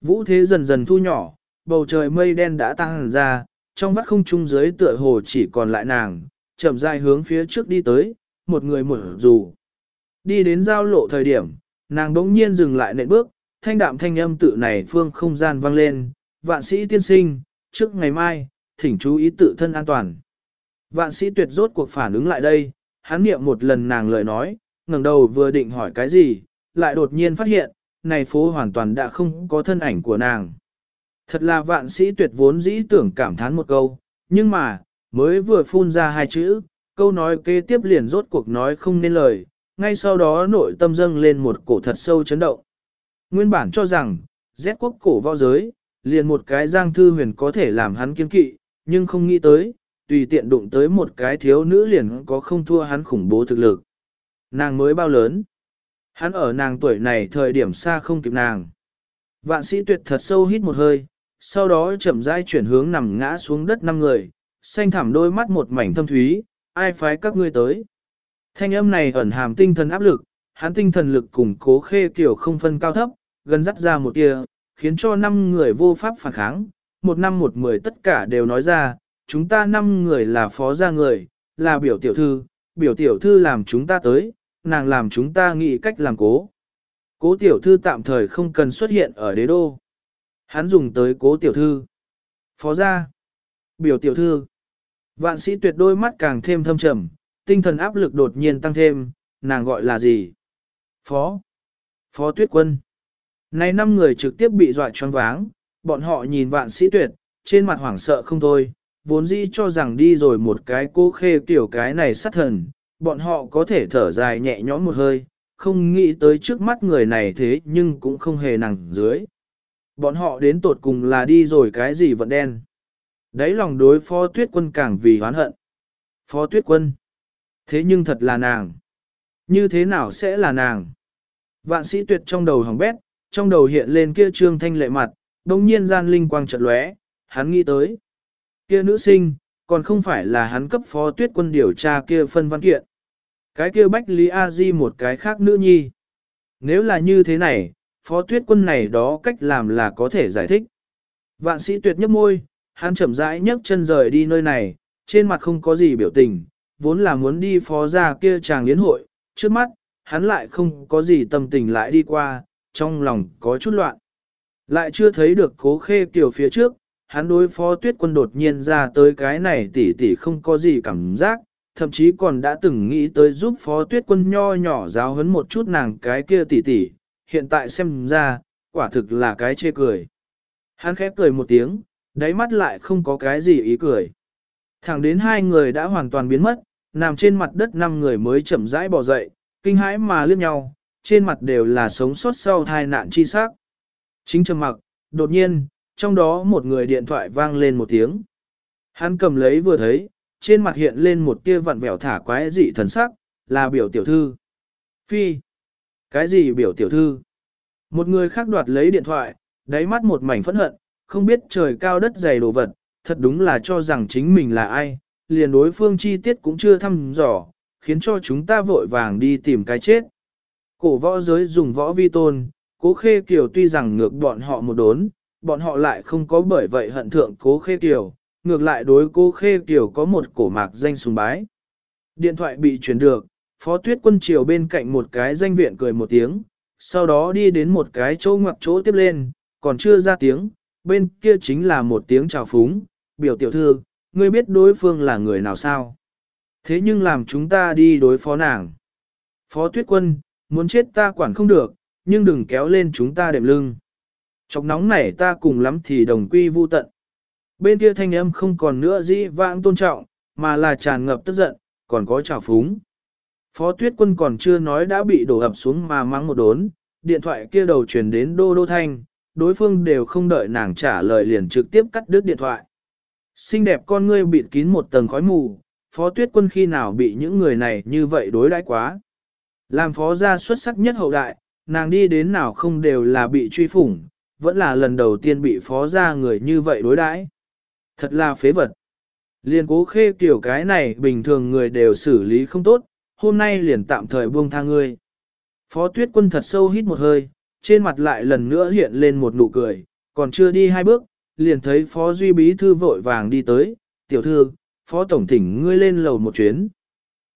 Vũ thế dần dần thu nhỏ, bầu trời mây đen đã tăng ra, trong vắt không trung dưới tựa hồ chỉ còn lại nàng, chậm rãi hướng phía trước đi tới, một người một dù. Đi đến giao lộ thời điểm, nàng bỗng nhiên dừng lại nệm bước, thanh đạm thanh âm tự này phương không gian vang lên, vạn sĩ tiên sinh, trước ngày mai, thỉnh chú ý tự thân an toàn. Vạn sĩ tuyệt rốt cuộc phản ứng lại đây, hắn niệm một lần nàng lời nói, ngẩng đầu vừa định hỏi cái gì, lại đột nhiên phát hiện, này phố hoàn toàn đã không có thân ảnh của nàng. Thật là vạn sĩ tuyệt vốn dĩ tưởng cảm thán một câu, nhưng mà, mới vừa phun ra hai chữ, câu nói kế tiếp liền rốt cuộc nói không nên lời, ngay sau đó nội tâm dâng lên một cổ thật sâu chấn động. Nguyên bản cho rằng, rét quốc cổ võ giới, liền một cái giang thư huyền có thể làm hắn kiên kỵ, nhưng không nghĩ tới, tùy tiện đụng tới một cái thiếu nữ liền có không thua hắn khủng bố thực lực. Nàng mới bao lớn. Hắn ở nàng tuổi này thời điểm xa không kịp nàng. Vạn sĩ tuyệt thật sâu hít một hơi, sau đó chậm rãi chuyển hướng nằm ngã xuống đất năm người, xanh thẳm đôi mắt một mảnh thâm thúy, ai phái các ngươi tới. Thanh âm này ẩn hàm tinh thần áp lực, hắn tinh thần lực củng cố khê kiểu không phân cao thấp, gần dắt ra một tia, khiến cho năm người vô pháp phản kháng, một năm một mười tất cả đều nói ra, chúng ta năm người là phó gia người, là biểu tiểu thư, biểu tiểu thư làm chúng ta tới, nàng làm chúng ta nghĩ cách làm cố. Cố tiểu thư tạm thời không cần xuất hiện ở đế đô. Hắn dùng tới cố tiểu thư. Phó gia. Biểu tiểu thư. Vạn sĩ tuyệt đôi mắt càng thêm thâm trầm, tinh thần áp lực đột nhiên tăng thêm, nàng gọi là gì? Phó. Phó tuyết quân. Này năm người trực tiếp bị dọa choáng váng, bọn họ nhìn vạn sĩ tuyệt, trên mặt hoảng sợ không thôi, vốn dĩ cho rằng đi rồi một cái cô khê tiểu cái này sát thần, bọn họ có thể thở dài nhẹ nhõm một hơi, không nghĩ tới trước mắt người này thế nhưng cũng không hề nặng dưới. Bọn họ đến tột cùng là đi rồi cái gì vận đen. Đấy lòng đối phó tuyết quân càng vì hoán hận. Phó tuyết quân. Thế nhưng thật là nàng. Như thế nào sẽ là nàng? Vạn sĩ tuyệt trong đầu hỏng bét, trong đầu hiện lên kia trương thanh lệ mặt, đồng nhiên gian linh quang chợt lóe, hắn nghĩ tới. Kia nữ sinh, còn không phải là hắn cấp phó tuyết quân điều tra kia phân văn kiện. Cái kia bách lý a di một cái khác nữ nhi. Nếu là như thế này, phó tuyết quân này đó cách làm là có thể giải thích. Vạn sĩ tuyệt nhấp môi, hắn chậm rãi nhấc chân rời đi nơi này, trên mặt không có gì biểu tình, vốn là muốn đi phó ra kia chàng liên hội, trước mắt, hắn lại không có gì tâm tình lại đi qua, trong lòng có chút loạn. Lại chưa thấy được cố khê kiểu phía trước, hắn đối phó tuyết quân đột nhiên ra tới cái này tỉ tỉ không có gì cảm giác, thậm chí còn đã từng nghĩ tới giúp phó tuyết quân nho nhỏ giáo hấn một chút nàng cái kia tỉ tỉ, hiện tại xem ra, quả thực là cái chê cười. Hắn khép cười một tiếng, đáy mắt lại không có cái gì ý cười. Thẳng đến hai người đã hoàn toàn biến mất, nằm trên mặt đất năm người mới chậm rãi bỏ dậy, kinh hãi mà liếc nhau, trên mặt đều là sống sót sau tai nạn chi xác. Chính trầm mặc, đột nhiên, trong đó một người điện thoại vang lên một tiếng. Hắn cầm lấy vừa thấy, trên mặt hiện lên một tia vặn vẹo thả quái dị thần sắc, là biểu tiểu thư. Phi. Cái gì biểu tiểu thư? Một người khác đoạt lấy điện thoại, đáy mắt một mảnh phẫn hận, không biết trời cao đất dày đồ vật, thật đúng là cho rằng chính mình là ai, liền đối phương chi tiết cũng chưa thăm dò, khiến cho chúng ta vội vàng đi tìm cái chết. Cổ võ giới dùng võ vi tôn, cố khê kiều tuy rằng ngược bọn họ một đốn, bọn họ lại không có bởi vậy hận thượng cố khê kiều, ngược lại đối cô khê kiều có một cổ mạc danh sùng bái. Điện thoại bị chuyển được, phó tuyết quân triều bên cạnh một cái danh viện cười một tiếng, sau đó đi đến một cái chỗ ngoặc chỗ tiếp lên, còn chưa ra tiếng, bên kia chính là một tiếng chào phúng, biểu tiểu thư, ngươi biết đối phương là người nào sao? Thế nhưng làm chúng ta đi đối phó nàng. Phó tuyết quân, muốn chết ta quản không được, nhưng đừng kéo lên chúng ta đệm lưng. Chọc nóng này ta cùng lắm thì đồng quy vu tận. Bên kia thanh âm không còn nữa dĩ vãng tôn trọng, mà là tràn ngập tức giận, còn có trào phúng. Phó tuyết quân còn chưa nói đã bị đổ ập xuống mà mắng một đốn, điện thoại kia đầu chuyển đến đô đô thanh, đối phương đều không đợi nàng trả lời liền trực tiếp cắt đứt điện thoại. Xinh đẹp con ngươi bịt kín một tầng khói mù, phó tuyết quân khi nào bị những người này như vậy đối đãi quá. Làm phó gia xuất sắc nhất hậu đại, nàng đi đến nào không đều là bị truy phủng, vẫn là lần đầu tiên bị phó gia người như vậy đối đãi. Thật là phế vật. Liên cố khê kiểu cái này bình thường người đều xử lý không tốt, hôm nay liền tạm thời buông tha ngươi. Phó tuyết quân thật sâu hít một hơi, trên mặt lại lần nữa hiện lên một nụ cười, còn chưa đi hai bước, liền thấy Phó Duy Bí Thư vội vàng đi tới, tiểu thư, Phó Tổng thỉnh ngươi lên lầu một chuyến.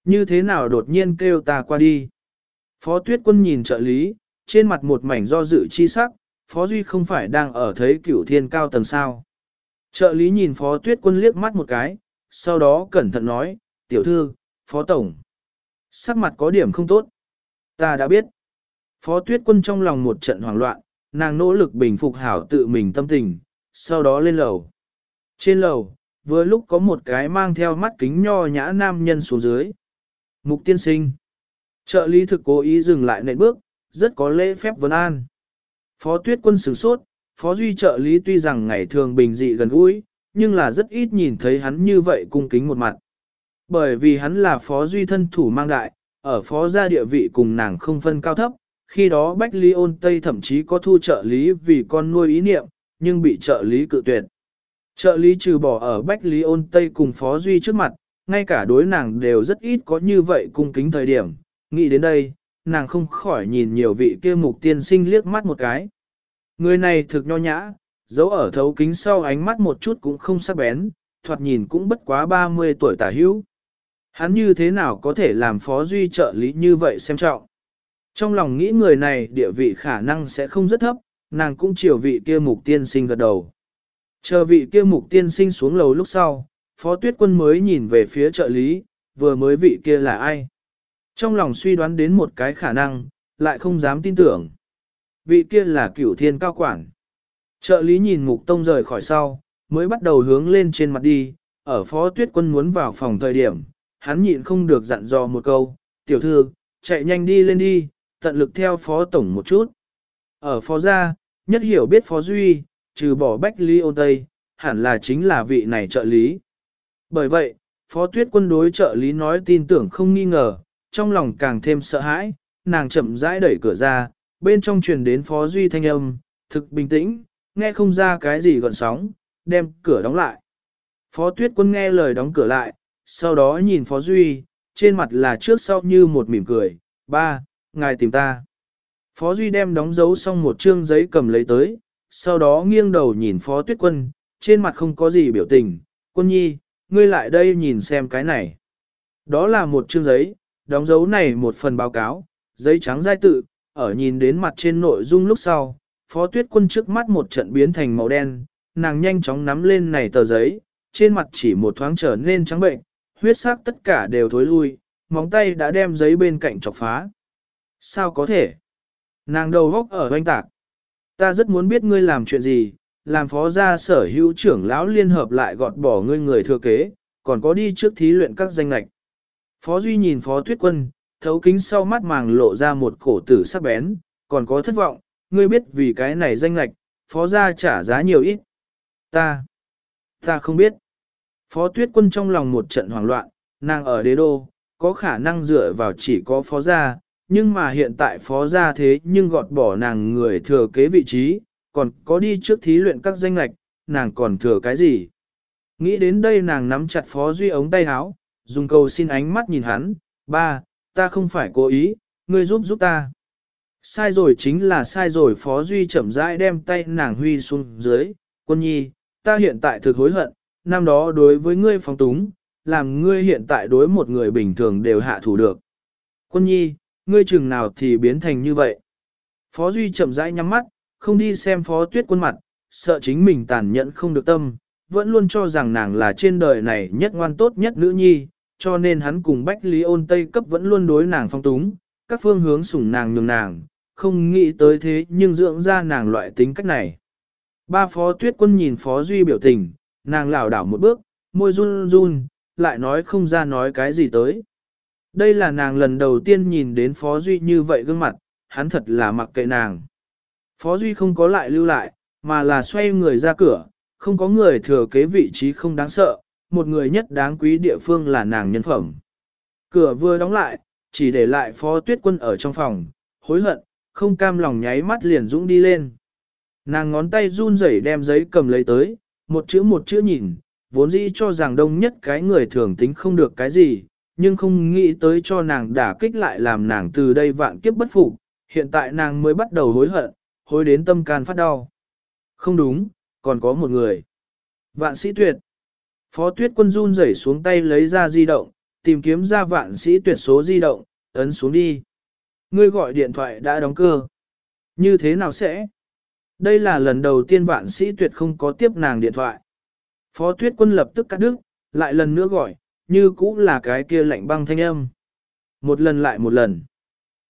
Như thế nào đột nhiên kêu ta qua đi. Phó Tuyết Quân nhìn trợ lý, trên mặt một mảnh do dự chi sắc, Phó Duy không phải đang ở thấy cửu thiên cao tầng sao. Trợ lý nhìn Phó Tuyết Quân liếc mắt một cái, sau đó cẩn thận nói, tiểu thư, Phó Tổng. Sắc mặt có điểm không tốt. Ta đã biết. Phó Tuyết Quân trong lòng một trận hoảng loạn, nàng nỗ lực bình phục hảo tự mình tâm tình, sau đó lên lầu. Trên lầu, vừa lúc có một cái mang theo mắt kính nho nhã nam nhân xuống dưới. Mục tiên sinh. Trợ lý thực cố ý dừng lại nệm bước, rất có lễ phép vấn an. Phó tuyết quân sửng sốt, phó duy trợ lý tuy rằng ngày thường bình dị gần gũi, nhưng là rất ít nhìn thấy hắn như vậy cung kính một mặt. Bởi vì hắn là phó duy thân thủ mang đại, ở phó gia địa vị cùng nàng không phân cao thấp, khi đó Bách Lý ôn Tây thậm chí có thu trợ lý vì con nuôi ý niệm, nhưng bị trợ lý cự tuyệt. Trợ lý trừ bỏ ở Bách Lý ôn Tây cùng phó duy trước mặt, ngay cả đối nàng đều rất ít có như vậy cung kính thời điểm, nghĩ đến đây, nàng không khỏi nhìn nhiều vị kia mục tiên sinh liếc mắt một cái. Người này thực nho nhã, dấu ở thấu kính sau ánh mắt một chút cũng không sắc bén, thoạt nhìn cũng bất quá 30 tuổi tả hữu. Hắn như thế nào có thể làm phó duy trợ lý như vậy xem trọng. Trong lòng nghĩ người này địa vị khả năng sẽ không rất thấp, nàng cũng chiều vị kia mục tiên sinh gật đầu. Chờ vị kia mục tiên sinh xuống lầu lúc sau, phó tuyết quân mới nhìn về phía trợ lý, vừa mới vị kia là ai. Trong lòng suy đoán đến một cái khả năng, lại không dám tin tưởng. Vị kia là cửu thiên cao quản. Trợ lý nhìn mục tông rời khỏi sau, mới bắt đầu hướng lên trên mặt đi, ở phó tuyết quân muốn vào phòng thời điểm, hắn nhịn không được dặn dò một câu, tiểu thư, chạy nhanh đi lên đi, tận lực theo phó tổng một chút. Ở phó gia, nhất hiểu biết phó duy, trừ bỏ bách lý ôn tây, hẳn là chính là vị này trợ lý. Bởi vậy, phó tuyết quân đối trợ lý nói tin tưởng không nghi ngờ, trong lòng càng thêm sợ hãi, nàng chậm rãi đẩy cửa ra, bên trong truyền đến phó duy thanh âm, thực bình tĩnh, nghe không ra cái gì gọn sóng, đem cửa đóng lại. Phó tuyết quân nghe lời đóng cửa lại, sau đó nhìn phó duy, trên mặt là trước sau như một mỉm cười, ba, ngài tìm ta. Phó duy đem đóng dấu xong một chương giấy cầm lấy tới, sau đó nghiêng đầu nhìn phó tuyết quân, trên mặt không có gì biểu tình, quân nhi, ngươi lại đây nhìn xem cái này. Đó là một chương giấy, đóng dấu này một phần báo cáo, giấy trắng giai tự, ở nhìn đến mặt trên nội dung lúc sau, phó tuyết quân trước mắt một trận biến thành màu đen, nàng nhanh chóng nắm lên này tờ giấy, trên mặt chỉ một thoáng trở nên trắng bệnh, huyết sắc tất cả đều thối lui, móng tay đã đem giấy bên cạnh chọc phá. Sao có thể? Nàng đầu góc ở doanh tạc. Ta rất muốn biết ngươi làm chuyện gì, làm phó gia sở hữu trưởng lão liên hợp lại gọt bỏ ngươi người thừa kế, còn có đi trước thí luyện các danh lạch. Phó Duy nhìn Phó Tuyết Quân, thấu kính sau mắt màng lộ ra một cổ tử sắc bén, còn có thất vọng, ngươi biết vì cái này danh lạch, Phó gia trả giá nhiều ít. Ta, ta không biết. Phó Tuyết Quân trong lòng một trận hoảng loạn, nàng ở đế đô, có khả năng dựa vào chỉ có Phó gia, nhưng mà hiện tại Phó gia thế nhưng gọt bỏ nàng người thừa kế vị trí, còn có đi trước thí luyện các danh lạch, nàng còn thừa cái gì? Nghĩ đến đây nàng nắm chặt Phó Duy ống tay áo, dùng cầu xin ánh mắt nhìn hắn, ba, ta không phải cố ý, ngươi giúp giúp ta. Sai rồi chính là sai rồi Phó Duy chậm rãi đem tay nàng huy xuống dưới, quân nhi, ta hiện tại thực hối hận, năm đó đối với ngươi phóng túng, làm ngươi hiện tại đối một người bình thường đều hạ thủ được. Quân nhi, ngươi chừng nào thì biến thành như vậy. Phó Duy chậm rãi nhắm mắt, không đi xem Phó Tuyết quân mặt, sợ chính mình tàn nhẫn không được tâm, vẫn luôn cho rằng nàng là trên đời này nhất ngoan tốt nhất nữ nhi, cho nên hắn cùng Bách Lý ôn Tây cấp vẫn luôn đối nàng phong túng, các phương hướng sủng nàng nhường nàng, không nghĩ tới thế nhưng dưỡng ra nàng loại tính cách này. Ba phó tuyết quân nhìn phó duy biểu tình, nàng lảo đảo một bước, môi run run, lại nói không ra nói cái gì tới. Đây là nàng lần đầu tiên nhìn đến phó duy như vậy gương mặt, hắn thật là mặc kệ nàng. Phó duy không có lại lưu lại, mà là xoay người ra cửa, không có người thừa kế vị trí không đáng sợ, một người nhất đáng quý địa phương là nàng nhân phẩm. Cửa vừa đóng lại, chỉ để lại phó tuyết quân ở trong phòng, hối hận, không cam lòng nháy mắt liền dũng đi lên. Nàng ngón tay run rẩy đem giấy cầm lấy tới, một chữ một chữ nhìn, vốn dĩ cho rằng đông nhất cái người thường tính không được cái gì, nhưng không nghĩ tới cho nàng đả kích lại làm nàng từ đây vạn kiếp bất phục, hiện tại nàng mới bắt đầu hối hận, hối đến tâm can phát đau. Không đúng, còn có một người. Vạn sĩ tuyệt. Phó tuyết quân run rẩy xuống tay lấy ra di động, tìm kiếm ra vạn sĩ tuyệt số di động, ấn xuống đi. Ngươi gọi điện thoại đã đóng cơ. Như thế nào sẽ? Đây là lần đầu tiên vạn sĩ tuyệt không có tiếp nàng điện thoại. Phó tuyết quân lập tức cắt đứt, lại lần nữa gọi, như cũ là cái kia lạnh băng thanh âm. Một lần lại một lần.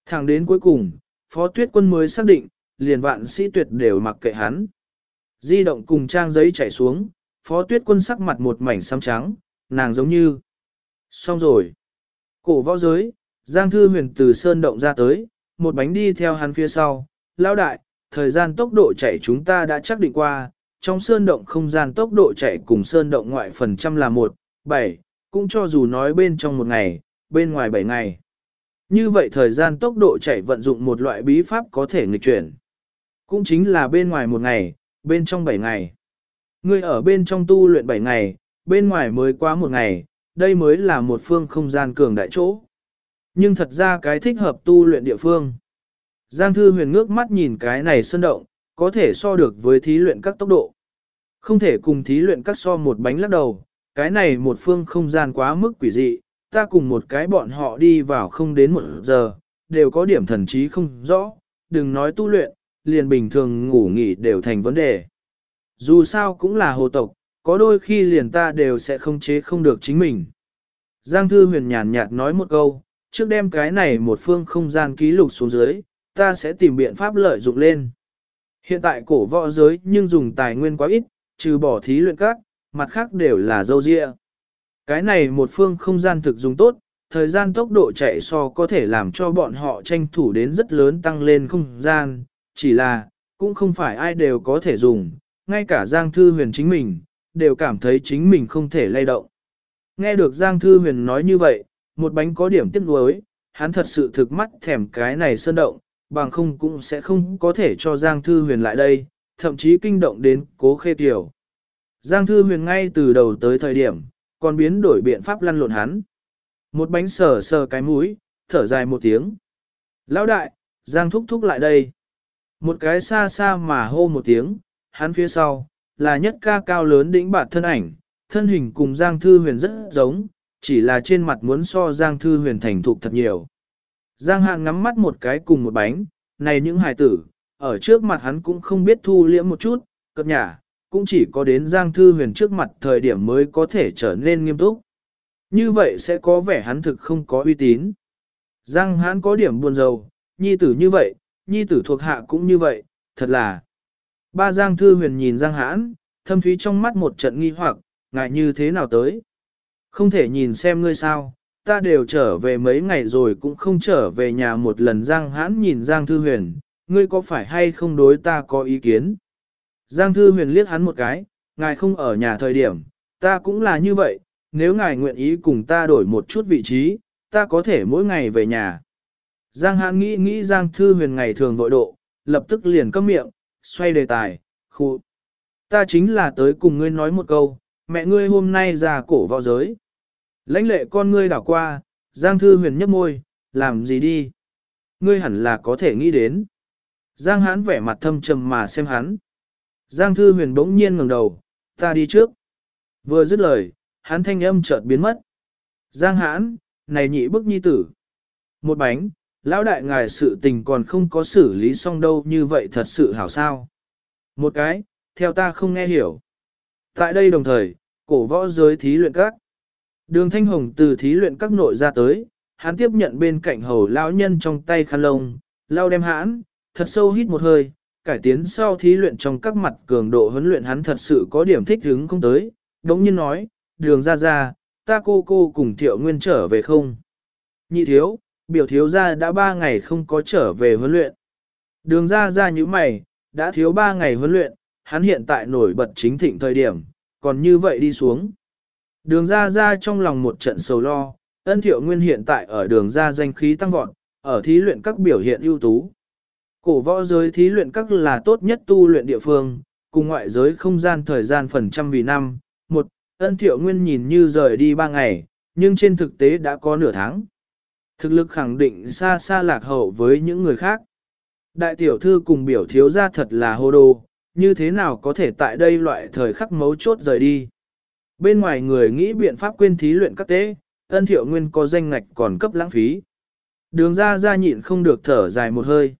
Thẳng đến cuối cùng, phó tuyết quân mới xác định, liền vạn sĩ tuyệt đều mặc kệ hắn. Di động cùng trang giấy chảy xuống, phó tuyết quân sắc mặt một mảnh xám trắng, nàng giống như. Xong rồi. Cổ võ giới, Giang Thư huyền từ sơn động ra tới, một bánh đi theo hắn phía sau. Lão đại, thời gian tốc độ chạy chúng ta đã chắc định qua, trong sơn động không gian tốc độ chạy cùng sơn động ngoại phần trăm là 1, 7, cũng cho dù nói bên trong một ngày, bên ngoài 7 ngày. Như vậy thời gian tốc độ chạy vận dụng một loại bí pháp có thể nghịch chuyển. Cũng chính là bên ngoài một ngày, bên trong 7 ngày. Ngươi ở bên trong tu luyện 7 ngày, bên ngoài mới quá một ngày, đây mới là một phương không gian cường đại chỗ. Nhưng thật ra cái thích hợp tu luyện địa phương. Giang Thư Huyền ngước mắt nhìn cái này sơn động, có thể so được với thí luyện các tốc độ. Không thể cùng thí luyện các so một bánh lắc đầu, cái này một phương không gian quá mức quỷ dị, ta cùng một cái bọn họ đi vào không đến một giờ, đều có điểm thần trí không rõ, đừng nói tu luyện, liền bình thường ngủ nghỉ đều thành vấn đề. Dù sao cũng là hồ tộc, có đôi khi liền ta đều sẽ không chế không được chính mình. Giang Thư huyền nhàn nhạt nói một câu, trước đem cái này một phương không gian ký lục xuống dưới, ta sẽ tìm biện pháp lợi dụng lên. Hiện tại cổ võ giới nhưng dùng tài nguyên quá ít, trừ bỏ thí luyện các, mặt khác đều là dâu dịa. Cái này một phương không gian thực dùng tốt, thời gian tốc độ chạy so có thể làm cho bọn họ tranh thủ đến rất lớn tăng lên không gian, chỉ là, cũng không phải ai đều có thể dùng, ngay cả Giang Thư Huyền chính mình, đều cảm thấy chính mình không thể lay động. Nghe được Giang Thư Huyền nói như vậy, một bánh có điểm tiếc nuối, hắn thật sự thực mắt thèm cái này sơn động, bằng không cũng sẽ không có thể cho Giang Thư Huyền lại đây, thậm chí kinh động đến cố khê tiểu. Giang Thư Huyền ngay từ đầu tới thời điểm, còn biến đổi biện pháp lăn lộn hắn. Một bánh sờ sờ cái mũi, thở dài một tiếng. Lão đại, Giang thúc thúc lại đây. Một cái xa xa mà hô một tiếng, hắn phía sau, là nhất ca cao lớn đỉnh bạt thân ảnh, thân hình cùng Giang Thư Huyền rất giống, chỉ là trên mặt muốn so Giang Thư Huyền thành thục thật nhiều. Giang Hạng ngắm mắt một cái cùng một bánh, này những hài tử, ở trước mặt hắn cũng không biết thu liễm một chút, cập nhả, cũng chỉ có đến Giang Thư Huyền trước mặt thời điểm mới có thể trở nên nghiêm túc. Như vậy sẽ có vẻ hắn thực không có uy tín. Giang Hãn có điểm buồn rầu, nhi tử như vậy, nhi tử thuộc hạ cũng như vậy, thật là. Ba Giang Thư Huyền nhìn Giang hãn, thâm thúy trong mắt một trận nghi hoặc, ngại như thế nào tới. Không thể nhìn xem ngươi sao, ta đều trở về mấy ngày rồi cũng không trở về nhà một lần Giang hãn nhìn Giang Thư Huyền, ngươi có phải hay không đối ta có ý kiến? Giang Thư Huyền liếc hắn một cái, ngài không ở nhà thời điểm, ta cũng là như vậy, nếu ngài nguyện ý cùng ta đổi một chút vị trí, ta có thể mỗi ngày về nhà. Giang Hãn nghĩ nghĩ Giang Thư Huyền ngày thường vội độ, lập tức liền cấm miệng, xoay đề tài, khu. Ta chính là tới cùng ngươi nói một câu, mẹ ngươi hôm nay ra cổ vào giới. Lãnh lệ con ngươi đảo qua, Giang Thư Huyền nhấp môi, làm gì đi? Ngươi hẳn là có thể nghĩ đến. Giang Hãn vẻ mặt thâm trầm mà xem hắn. Giang Thư Huyền bỗng nhiên ngẩng đầu, ta đi trước. Vừa dứt lời, hắn thanh âm chợt biến mất. Giang Hãn, này nhị bức nhi tử. Một bánh, lão đại ngài sự tình còn không có xử lý xong đâu như vậy thật sự hảo sao. Một cái, theo ta không nghe hiểu. Tại đây đồng thời, cổ võ giới thí luyện các. Đường Thanh Hồng từ thí luyện các nội ra tới, hắn tiếp nhận bên cạnh hầu lão nhân trong tay khăn lông, lao đem hãn, thật sâu hít một hơi, cải tiến sau thí luyện trong các mặt cường độ huấn luyện hắn thật sự có điểm thích hứng không tới, đống nhiên nói, đường ra ra, ta cô cô cùng thiệu nguyên trở về không? Nhị thiếu, biểu thiếu gia đã ba ngày không có trở về huấn luyện. Đường ra ra như mày, đã thiếu ba ngày huấn luyện, hắn hiện tại nổi bật chính thịnh thời điểm, còn như vậy đi xuống. Đường ra ra trong lòng một trận sầu lo, ân thiệu nguyên hiện tại ở đường ra danh khí tăng vọt, ở thí luyện các biểu hiện ưu tú. Cổ võ giới thí luyện các là tốt nhất tu luyện địa phương, cùng ngoại giới không gian thời gian phần trăm vì năm. Một, ân thiệu nguyên nhìn như rời đi ba ngày, nhưng trên thực tế đã có nửa tháng. Thực lực khẳng định xa xa lạc hậu với những người khác. Đại tiểu thư cùng biểu thiếu ra thật là hô đồ, như thế nào có thể tại đây loại thời khắc mấu chốt rời đi. Bên ngoài người nghĩ biện pháp quên thí luyện các tế, ân thiệu nguyên có danh ngạch còn cấp lãng phí. Đường ra ra nhịn không được thở dài một hơi.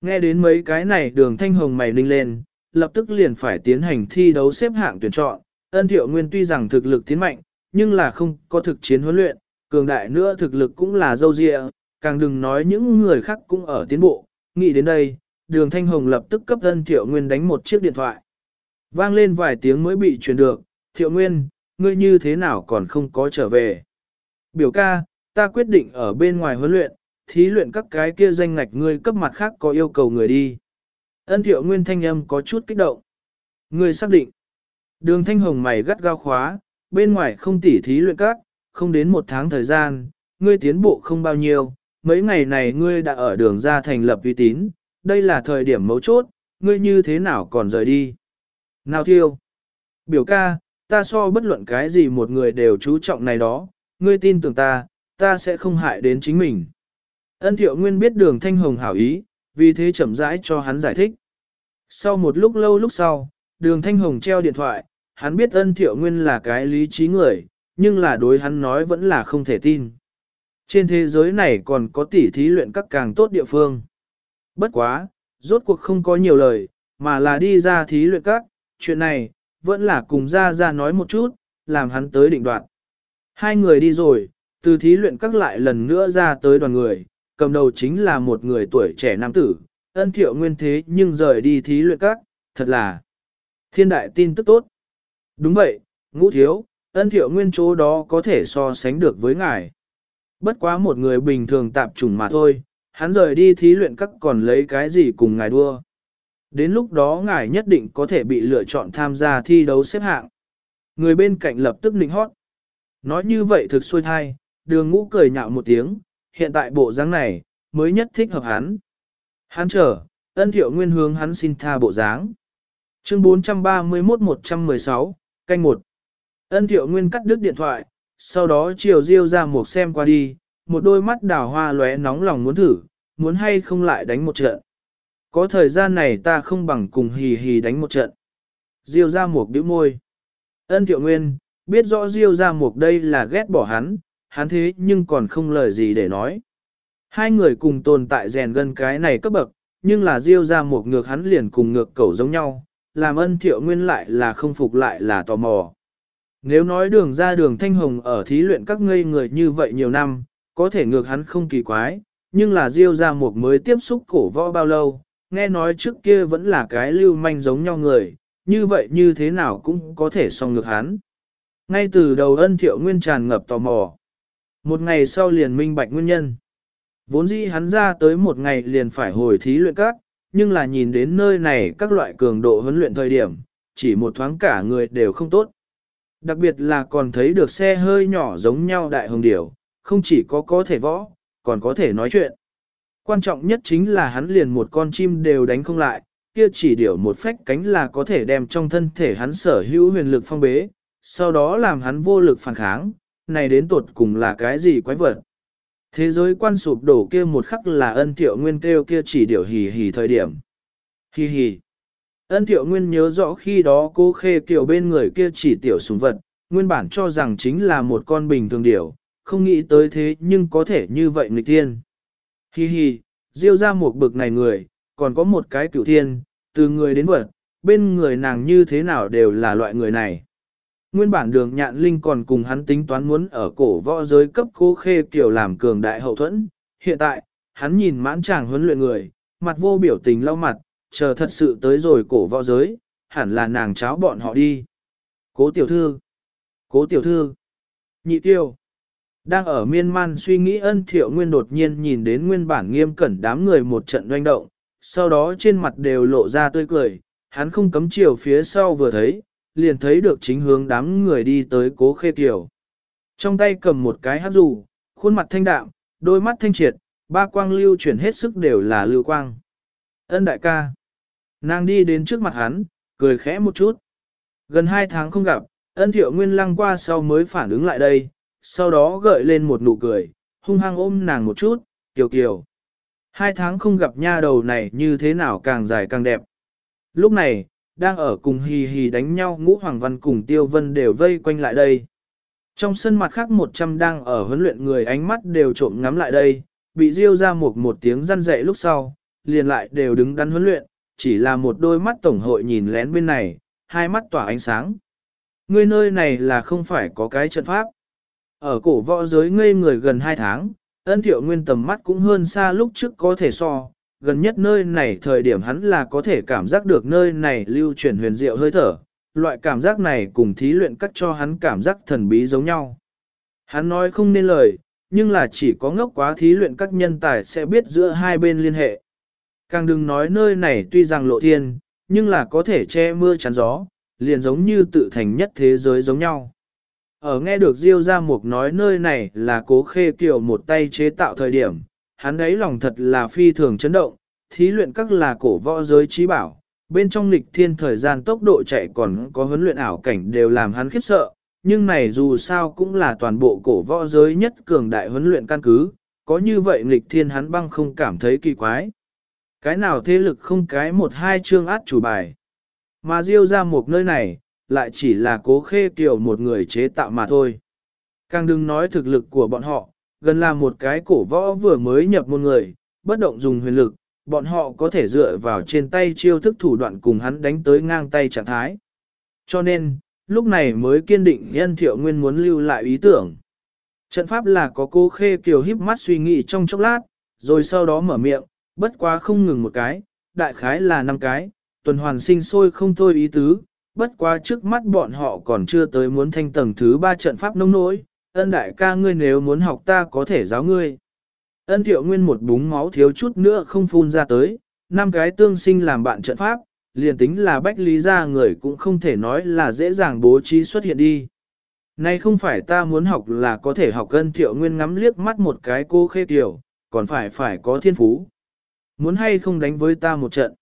Nghe đến mấy cái này đường thanh hồng mày ninh lên, lập tức liền phải tiến hành thi đấu xếp hạng tuyển chọn. Ân thiệu nguyên tuy rằng thực lực tiến mạnh, nhưng là không có thực chiến huấn luyện, cường đại nữa thực lực cũng là dâu dịa, càng đừng nói những người khác cũng ở tiến bộ. Nghĩ đến đây, đường thanh hồng lập tức cấp ân thiệu nguyên đánh một chiếc điện thoại. Vang lên vài tiếng mới bị truyền được, thiệu nguyên, ngươi như thế nào còn không có trở về. Biểu ca, ta quyết định ở bên ngoài huấn luyện, thí luyện các cái kia danh ngạch ngươi cấp mặt khác có yêu cầu người đi. Ân thiệu nguyên thanh âm có chút kích động. Ngươi xác định. Đường thanh hồng mày gắt gao khóa, bên ngoài không tỉ thí luyện các, không đến một tháng thời gian, ngươi tiến bộ không bao nhiêu, mấy ngày này ngươi đã ở đường ra thành lập uy tín, đây là thời điểm mấu chốt, ngươi như thế nào còn rời đi. Nào thiêu. Biểu ca, ta so bất luận cái gì một người đều chú trọng này đó, ngươi tin tưởng ta, ta sẽ không hại đến chính mình. Ân thiệu nguyên biết đường thanh hồng hảo ý, vì thế chậm rãi cho hắn giải thích. Sau một lúc lâu lúc sau, đường thanh hồng treo điện thoại, hắn biết ân thiệu nguyên là cái lý trí người, nhưng là đối hắn nói vẫn là không thể tin. Trên thế giới này còn có tỉ thí luyện các càng tốt địa phương. Bất quá, rốt cuộc không có nhiều lời, mà là đi ra thí luyện các, chuyện này, vẫn là cùng ra ra nói một chút, làm hắn tới định đoạn. Hai người đi rồi, từ thí luyện các lại lần nữa ra tới đoàn người, cầm đầu chính là một người tuổi trẻ nam tử, ân thiệu nguyên thế nhưng rời đi thí luyện các, thật là thiên đại tin tức tốt. Đúng vậy, ngũ thiếu, ân thiệu nguyên chỗ đó có thể so sánh được với ngài. Bất quá một người bình thường tạp trùng mà thôi, hắn rời đi thí luyện các còn lấy cái gì cùng ngài đua. Đến lúc đó ngài nhất định có thể bị lựa chọn tham gia thi đấu xếp hạng. Người bên cạnh lập tức nịnh hót. Nói như vậy thực xuôi thai, đường ngũ cười nhạo một tiếng, hiện tại bộ dáng này, mới nhất thích hợp hắn. Hắn chờ, ân thiệu nguyên hướng hắn xin tha bộ dáng. Chương 431-116, canh 1. Ân thiệu nguyên cắt đứt điện thoại, sau đó chiều diêu ra một xem qua đi, một đôi mắt đào hoa lóe nóng lòng muốn thử, muốn hay không lại đánh một trận. Có thời gian này ta không bằng cùng hì hì đánh một trận. Diêu ra một bĩu môi. Ân thiệu nguyên, biết rõ Diêu ra một đây là ghét bỏ hắn, hắn thế nhưng còn không lời gì để nói. Hai người cùng tồn tại rèn gần cái này cấp bậc, nhưng là Diêu ra một ngược hắn liền cùng ngược cẩu giống nhau, làm ân thiệu nguyên lại là không phục lại là tò mò. Nếu nói đường ra đường thanh hồng ở thí luyện các ngây người như vậy nhiều năm, có thể ngược hắn không kỳ quái, nhưng là Diêu ra một mới tiếp xúc cổ võ bao lâu, nghe nói trước kia vẫn là cái lưu manh giống nhau người, như vậy như thế nào cũng có thể song ngược hắn. Ngay từ đầu ân thiệu nguyên tràn ngập tò mò. Một ngày sau liền minh bạch nguyên nhân. Vốn dĩ hắn ra tới một ngày liền phải hồi thí luyện các, nhưng là nhìn đến nơi này các loại cường độ huấn luyện thời điểm, chỉ một thoáng cả người đều không tốt. Đặc biệt là còn thấy được xe hơi nhỏ giống nhau đại hồng điểu, không chỉ có có thể võ, còn có thể nói chuyện. Quan trọng nhất chính là hắn liền một con chim đều đánh không lại, kia chỉ điểu một phách cánh là có thể đem trong thân thể hắn sở hữu huyền lực phong bế, sau đó làm hắn vô lực phản kháng, này đến tột cùng là cái gì quái vật. Thế giới quan sụp đổ kia một khắc là ân thiệu nguyên kêu kia chỉ điểu hì hì thời điểm. Hì hì. Ân thiệu nguyên nhớ rõ khi đó cô khê kiểu bên người kia chỉ tiểu súng vật, nguyên bản cho rằng chính là một con bình thường điểu, không nghĩ tới thế nhưng có thể như vậy nghịch thiên. Hi hi, diêu ra một bực này người, còn có một cái cửu thiên, từ người đến vật, bên người nàng như thế nào đều là loại người này. Nguyên bản đường nhạn linh còn cùng hắn tính toán muốn ở cổ võ giới cấp cố khê kiểu làm cường đại hậu thuẫn. Hiện tại, hắn nhìn mãn chàng huấn luyện người, mặt vô biểu tình lau mặt, chờ thật sự tới rồi cổ võ giới, hẳn là nàng cháo bọn họ đi. Cố tiểu thư, cố tiểu thư, nhị tiêu. Đang ở miên man suy nghĩ ân thiệu nguyên đột nhiên nhìn đến nguyên bản nghiêm cẩn đám người một trận doanh động, sau đó trên mặt đều lộ ra tươi cười, hắn không cấm chiều phía sau vừa thấy, liền thấy được chính hướng đám người đi tới cố khê tiểu. Trong tay cầm một cái hát dù, khuôn mặt thanh đạm, đôi mắt thanh triệt, ba quang lưu chuyển hết sức đều là lưu quang. Ân đại ca. Nàng đi đến trước mặt hắn, cười khẽ một chút. Gần hai tháng không gặp, ân thiệu nguyên lăng qua sau mới phản ứng lại đây, sau đó gợi lên một nụ cười, hung hăng ôm nàng một chút, kiều kiều. Hai tháng không gặp nha đầu này như thế nào càng dài càng đẹp. Lúc này, đang ở cùng hì hì đánh nhau ngũ hoàng văn cùng tiêu vân đều vây quanh lại đây. Trong sân mặt khác 100 đang ở huấn luyện người ánh mắt đều trộm ngắm lại đây, bị riêu ra một một tiếng răn dậy lúc sau, liền lại đều đứng đắn huấn luyện, chỉ là một đôi mắt tổng hội nhìn lén bên này, hai mắt tỏa ánh sáng. Ngươi nơi này là không phải có cái trận pháp. Ở cổ võ giới ngây người gần 2 tháng, ân thiệu nguyên tầm mắt cũng hơn xa lúc trước có thể so, gần nhất nơi này thời điểm hắn là có thể cảm giác được nơi này lưu chuyển huyền diệu hơi thở, loại cảm giác này cùng thí luyện cắt cho hắn cảm giác thần bí giống nhau. Hắn nói không nên lời, nhưng là chỉ có ngốc quá thí luyện các nhân tài sẽ biết giữa hai bên liên hệ. Càng đừng nói nơi này tuy rằng lộ thiên, nhưng là có thể che mưa chắn gió, liền giống như tự thành nhất thế giới giống nhau. Ở nghe được Diêu Gia Mục nói nơi này là cố khê kiểu một tay chế tạo thời điểm, hắn ấy lòng thật là phi thường chấn động, thí luyện các là cổ võ giới trí bảo, bên trong lịch thiên thời gian tốc độ chạy còn có huấn luyện ảo cảnh đều làm hắn khiếp sợ, nhưng này dù sao cũng là toàn bộ cổ võ giới nhất cường đại huấn luyện căn cứ, có như vậy lịch thiên hắn băng không cảm thấy kỳ quái. Cái nào thế lực không cái một hai chương át chủ bài. Mà diêu ra một nơi này, lại chỉ là cố khê kiểu một người chế tạo mà thôi. Càng đừng nói thực lực của bọn họ, gần là một cái cổ võ vừa mới nhập một người, bất động dùng huyền lực, bọn họ có thể dựa vào trên tay chiêu thức thủ đoạn cùng hắn đánh tới ngang tay trạng thái. Cho nên, lúc này mới kiên định nhân thiệu nguyên muốn lưu lại ý tưởng. Trận pháp là có cô khê kiều híp mắt suy nghĩ trong chốc lát, rồi sau đó mở miệng, bất quá không ngừng một cái, đại khái là năm cái, tuần hoàn sinh sôi không thôi ý tứ, bất quá trước mắt bọn họ còn chưa tới muốn thanh tầng thứ ba trận pháp nông nỗi, ân đại ca ngươi nếu muốn học ta có thể giáo ngươi. Ân thiệu nguyên một búng máu thiếu chút nữa không phun ra tới, năm cái tương sinh làm bạn trận pháp, liền tính là bách lý ra người cũng không thể nói là dễ dàng bố trí xuất hiện đi. Nay không phải ta muốn học là có thể học ân thiệu nguyên ngắm liếc mắt một cái cô khê tiểu, còn phải phải có thiên phú. Muốn hay không đánh với ta một trận.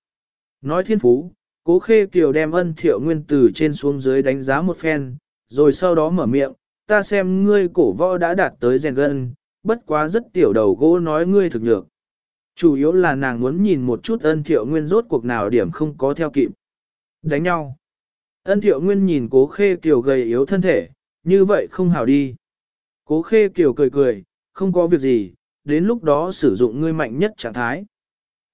Nói thiên phú, cố khê kiều đem ân thiệu nguyên từ trên xuống dưới đánh giá một phen, rồi sau đó mở miệng, ta xem ngươi cổ võ đã đạt tới rèn gân, bất quá rất tiểu đầu gỗ nói ngươi thực nhược. Chủ yếu là nàng muốn nhìn một chút ân thiệu nguyên rốt cuộc nào điểm không có theo kịp. Đánh nhau. Ân thiệu nguyên nhìn cố khê kiều gầy yếu thân thể, như vậy không hào đi. Cố khê kiều cười cười, không có việc gì, đến lúc đó sử dụng ngươi mạnh nhất trạng thái.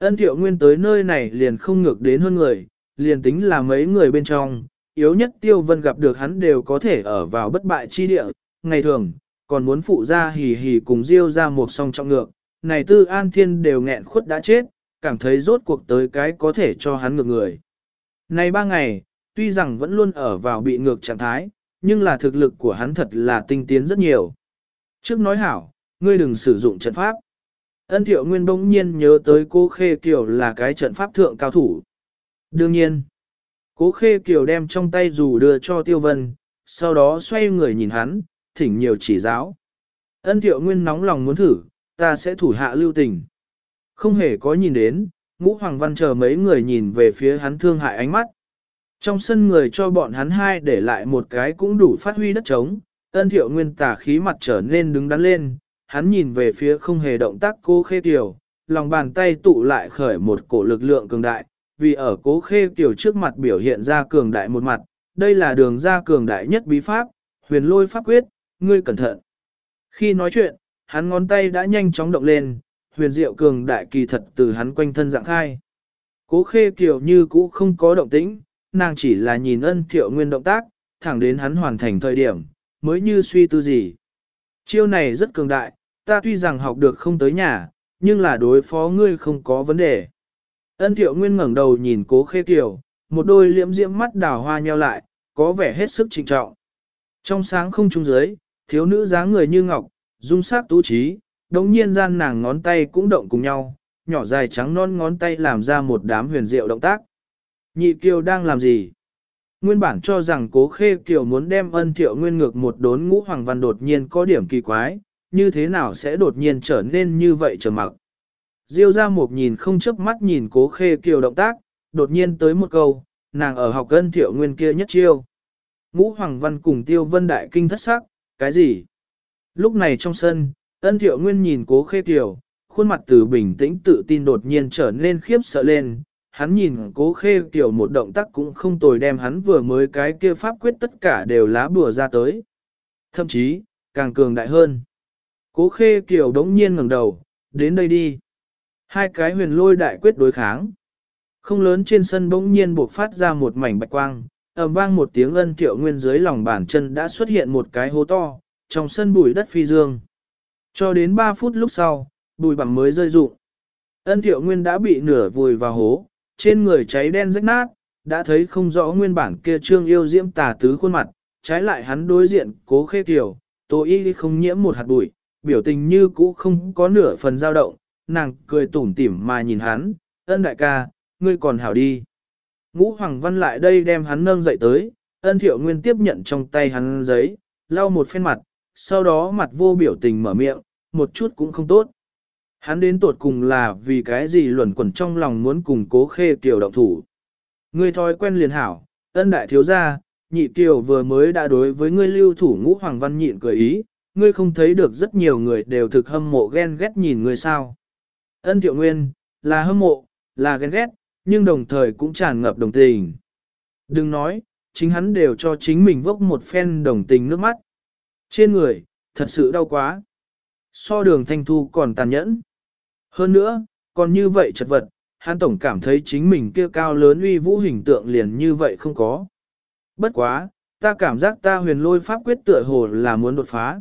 Ân thiệu nguyên tới nơi này liền không ngược đến hơn người, liền tính là mấy người bên trong, yếu nhất tiêu vân gặp được hắn đều có thể ở vào bất bại chi địa, ngày thường, còn muốn phụ ra hì hì cùng diêu ra một song trọng ngược, này tư an thiên đều nghẹn khuất đã chết, cảm thấy rốt cuộc tới cái có thể cho hắn ngược người. Này ba ngày, tuy rằng vẫn luôn ở vào bị ngược trạng thái, nhưng là thực lực của hắn thật là tinh tiến rất nhiều. Trước nói hảo, ngươi đừng sử dụng trận pháp. Ân thiệu nguyên bỗng nhiên nhớ tới cô Khê Kiều là cái trận pháp thượng cao thủ. Đương nhiên, cố Khê Kiều đem trong tay dù đưa cho Tiêu Vân, sau đó xoay người nhìn hắn, thỉnh nhiều chỉ giáo. Ân thiệu nguyên nóng lòng muốn thử, ta sẽ thủ hạ lưu tình. Không hề có nhìn đến, ngũ hoàng văn chờ mấy người nhìn về phía hắn thương hại ánh mắt. Trong sân người cho bọn hắn hai để lại một cái cũng đủ phát huy đất trống, ân thiệu nguyên tà khí mặt trở nên đứng đắn lên, hắn nhìn về phía không hề động tác cô khê tiểu, lòng bàn tay tụ lại khởi một cổ lực lượng cường đại, vì ở cố khê tiểu trước mặt biểu hiện ra cường đại một mặt, đây là đường ra cường đại nhất bí pháp, huyền lôi pháp quyết, ngươi cẩn thận. Khi nói chuyện, hắn ngón tay đã nhanh chóng động lên, huyền diệu cường đại kỳ thật từ hắn quanh thân dạng khai. Cố khê kiểu như cũ không có động tĩnh, nàng chỉ là nhìn ân thiệu nguyên động tác, thẳng đến hắn hoàn thành thời điểm, mới như suy tư gì. Chiêu này rất cường đại, ta tuy rằng học được không tới nhà, nhưng là đối phó ngươi không có vấn đề. Ân thiệu nguyên ngẩng đầu nhìn cố khê kiều, một đôi liễm diễm mắt đào hoa nheo lại, có vẻ hết sức trịnh trọng. Trong sáng không trung dưới, thiếu nữ dáng người như ngọc, dung sắc tú trí, đồng nhiên gian nàng ngón tay cũng động cùng nhau, nhỏ dài trắng non ngón tay làm ra một đám huyền diệu động tác. Nhị kiều đang làm gì? Nguyên bản cho rằng cố khê kiều muốn đem ân thiệu nguyên ngược một đốn ngũ hoàng văn đột nhiên có điểm kỳ quái, như thế nào sẽ đột nhiên trở nên như vậy trở mặc. Diêu ra một nhìn không chớp mắt nhìn cố khê kiều động tác, đột nhiên tới một câu, nàng ở học cân thiệu nguyên kia nhất chiêu. Ngũ hoàng văn cùng tiêu vân đại kinh thất sắc, cái gì? Lúc này trong sân, ân thiệu nguyên nhìn cố khê kiều, khuôn mặt từ bình tĩnh tự tin đột nhiên trở nên khiếp sợ lên. Hắn nhìn cố khê kiểu một động tác cũng không tồi đem hắn vừa mới cái kia pháp quyết tất cả đều lá bùa ra tới. Thậm chí, càng cường đại hơn. Cố khê kiểu đống nhiên ngẩng đầu, đến đây đi. Hai cái huyền lôi đại quyết đối kháng. Không lớn trên sân bỗng nhiên buộc phát ra một mảnh bạch quang, ầm vang một tiếng ân tiệu nguyên dưới lòng bàn chân đã xuất hiện một cái hố to, trong sân bụi đất phi dương. Cho đến 3 phút lúc sau, bụi bằng mới rơi rụng. Ân tiệu nguyên đã bị nửa vùi vào hố, trên người cháy đen rách nát, đã thấy không rõ nguyên bản kia trương yêu diễm tà tứ khuôn mặt, trái lại hắn đối diện cố khê kiểu, tô y không nhiễm một hạt bụi, biểu tình như cũ không có nửa phần dao động, nàng cười tủm tỉm mà nhìn hắn, ân đại ca, ngươi còn hảo đi. Ngũ Hoàng Văn lại đây đem hắn nâng dậy tới, ân thiệu nguyên tiếp nhận trong tay hắn giấy, lau một phen mặt, sau đó mặt vô biểu tình mở miệng, một chút cũng không tốt. Hắn đến tột cùng là vì cái gì luẩn quẩn trong lòng muốn cùng cố khê kiều động thủ. Ngươi thói quen liền hảo, ân đại thiếu gia, nhị kiều vừa mới đã đối với ngươi lưu thủ ngũ hoàng văn nhịn cười ý, ngươi không thấy được rất nhiều người đều thực hâm mộ ghen ghét nhìn ngươi sao. Ân thiệu nguyên, là hâm mộ, là ghen ghét, nhưng đồng thời cũng tràn ngập đồng tình. Đừng nói, chính hắn đều cho chính mình vốc một phen đồng tình nước mắt. Trên người, thật sự đau quá. So đường thanh thu còn tàn nhẫn. Hơn nữa, còn như vậy chật vật, hắn tổng cảm thấy chính mình kia cao lớn uy vũ hình tượng liền như vậy không có. Bất quá, ta cảm giác ta huyền lôi pháp quyết tựa hồ là muốn đột phá.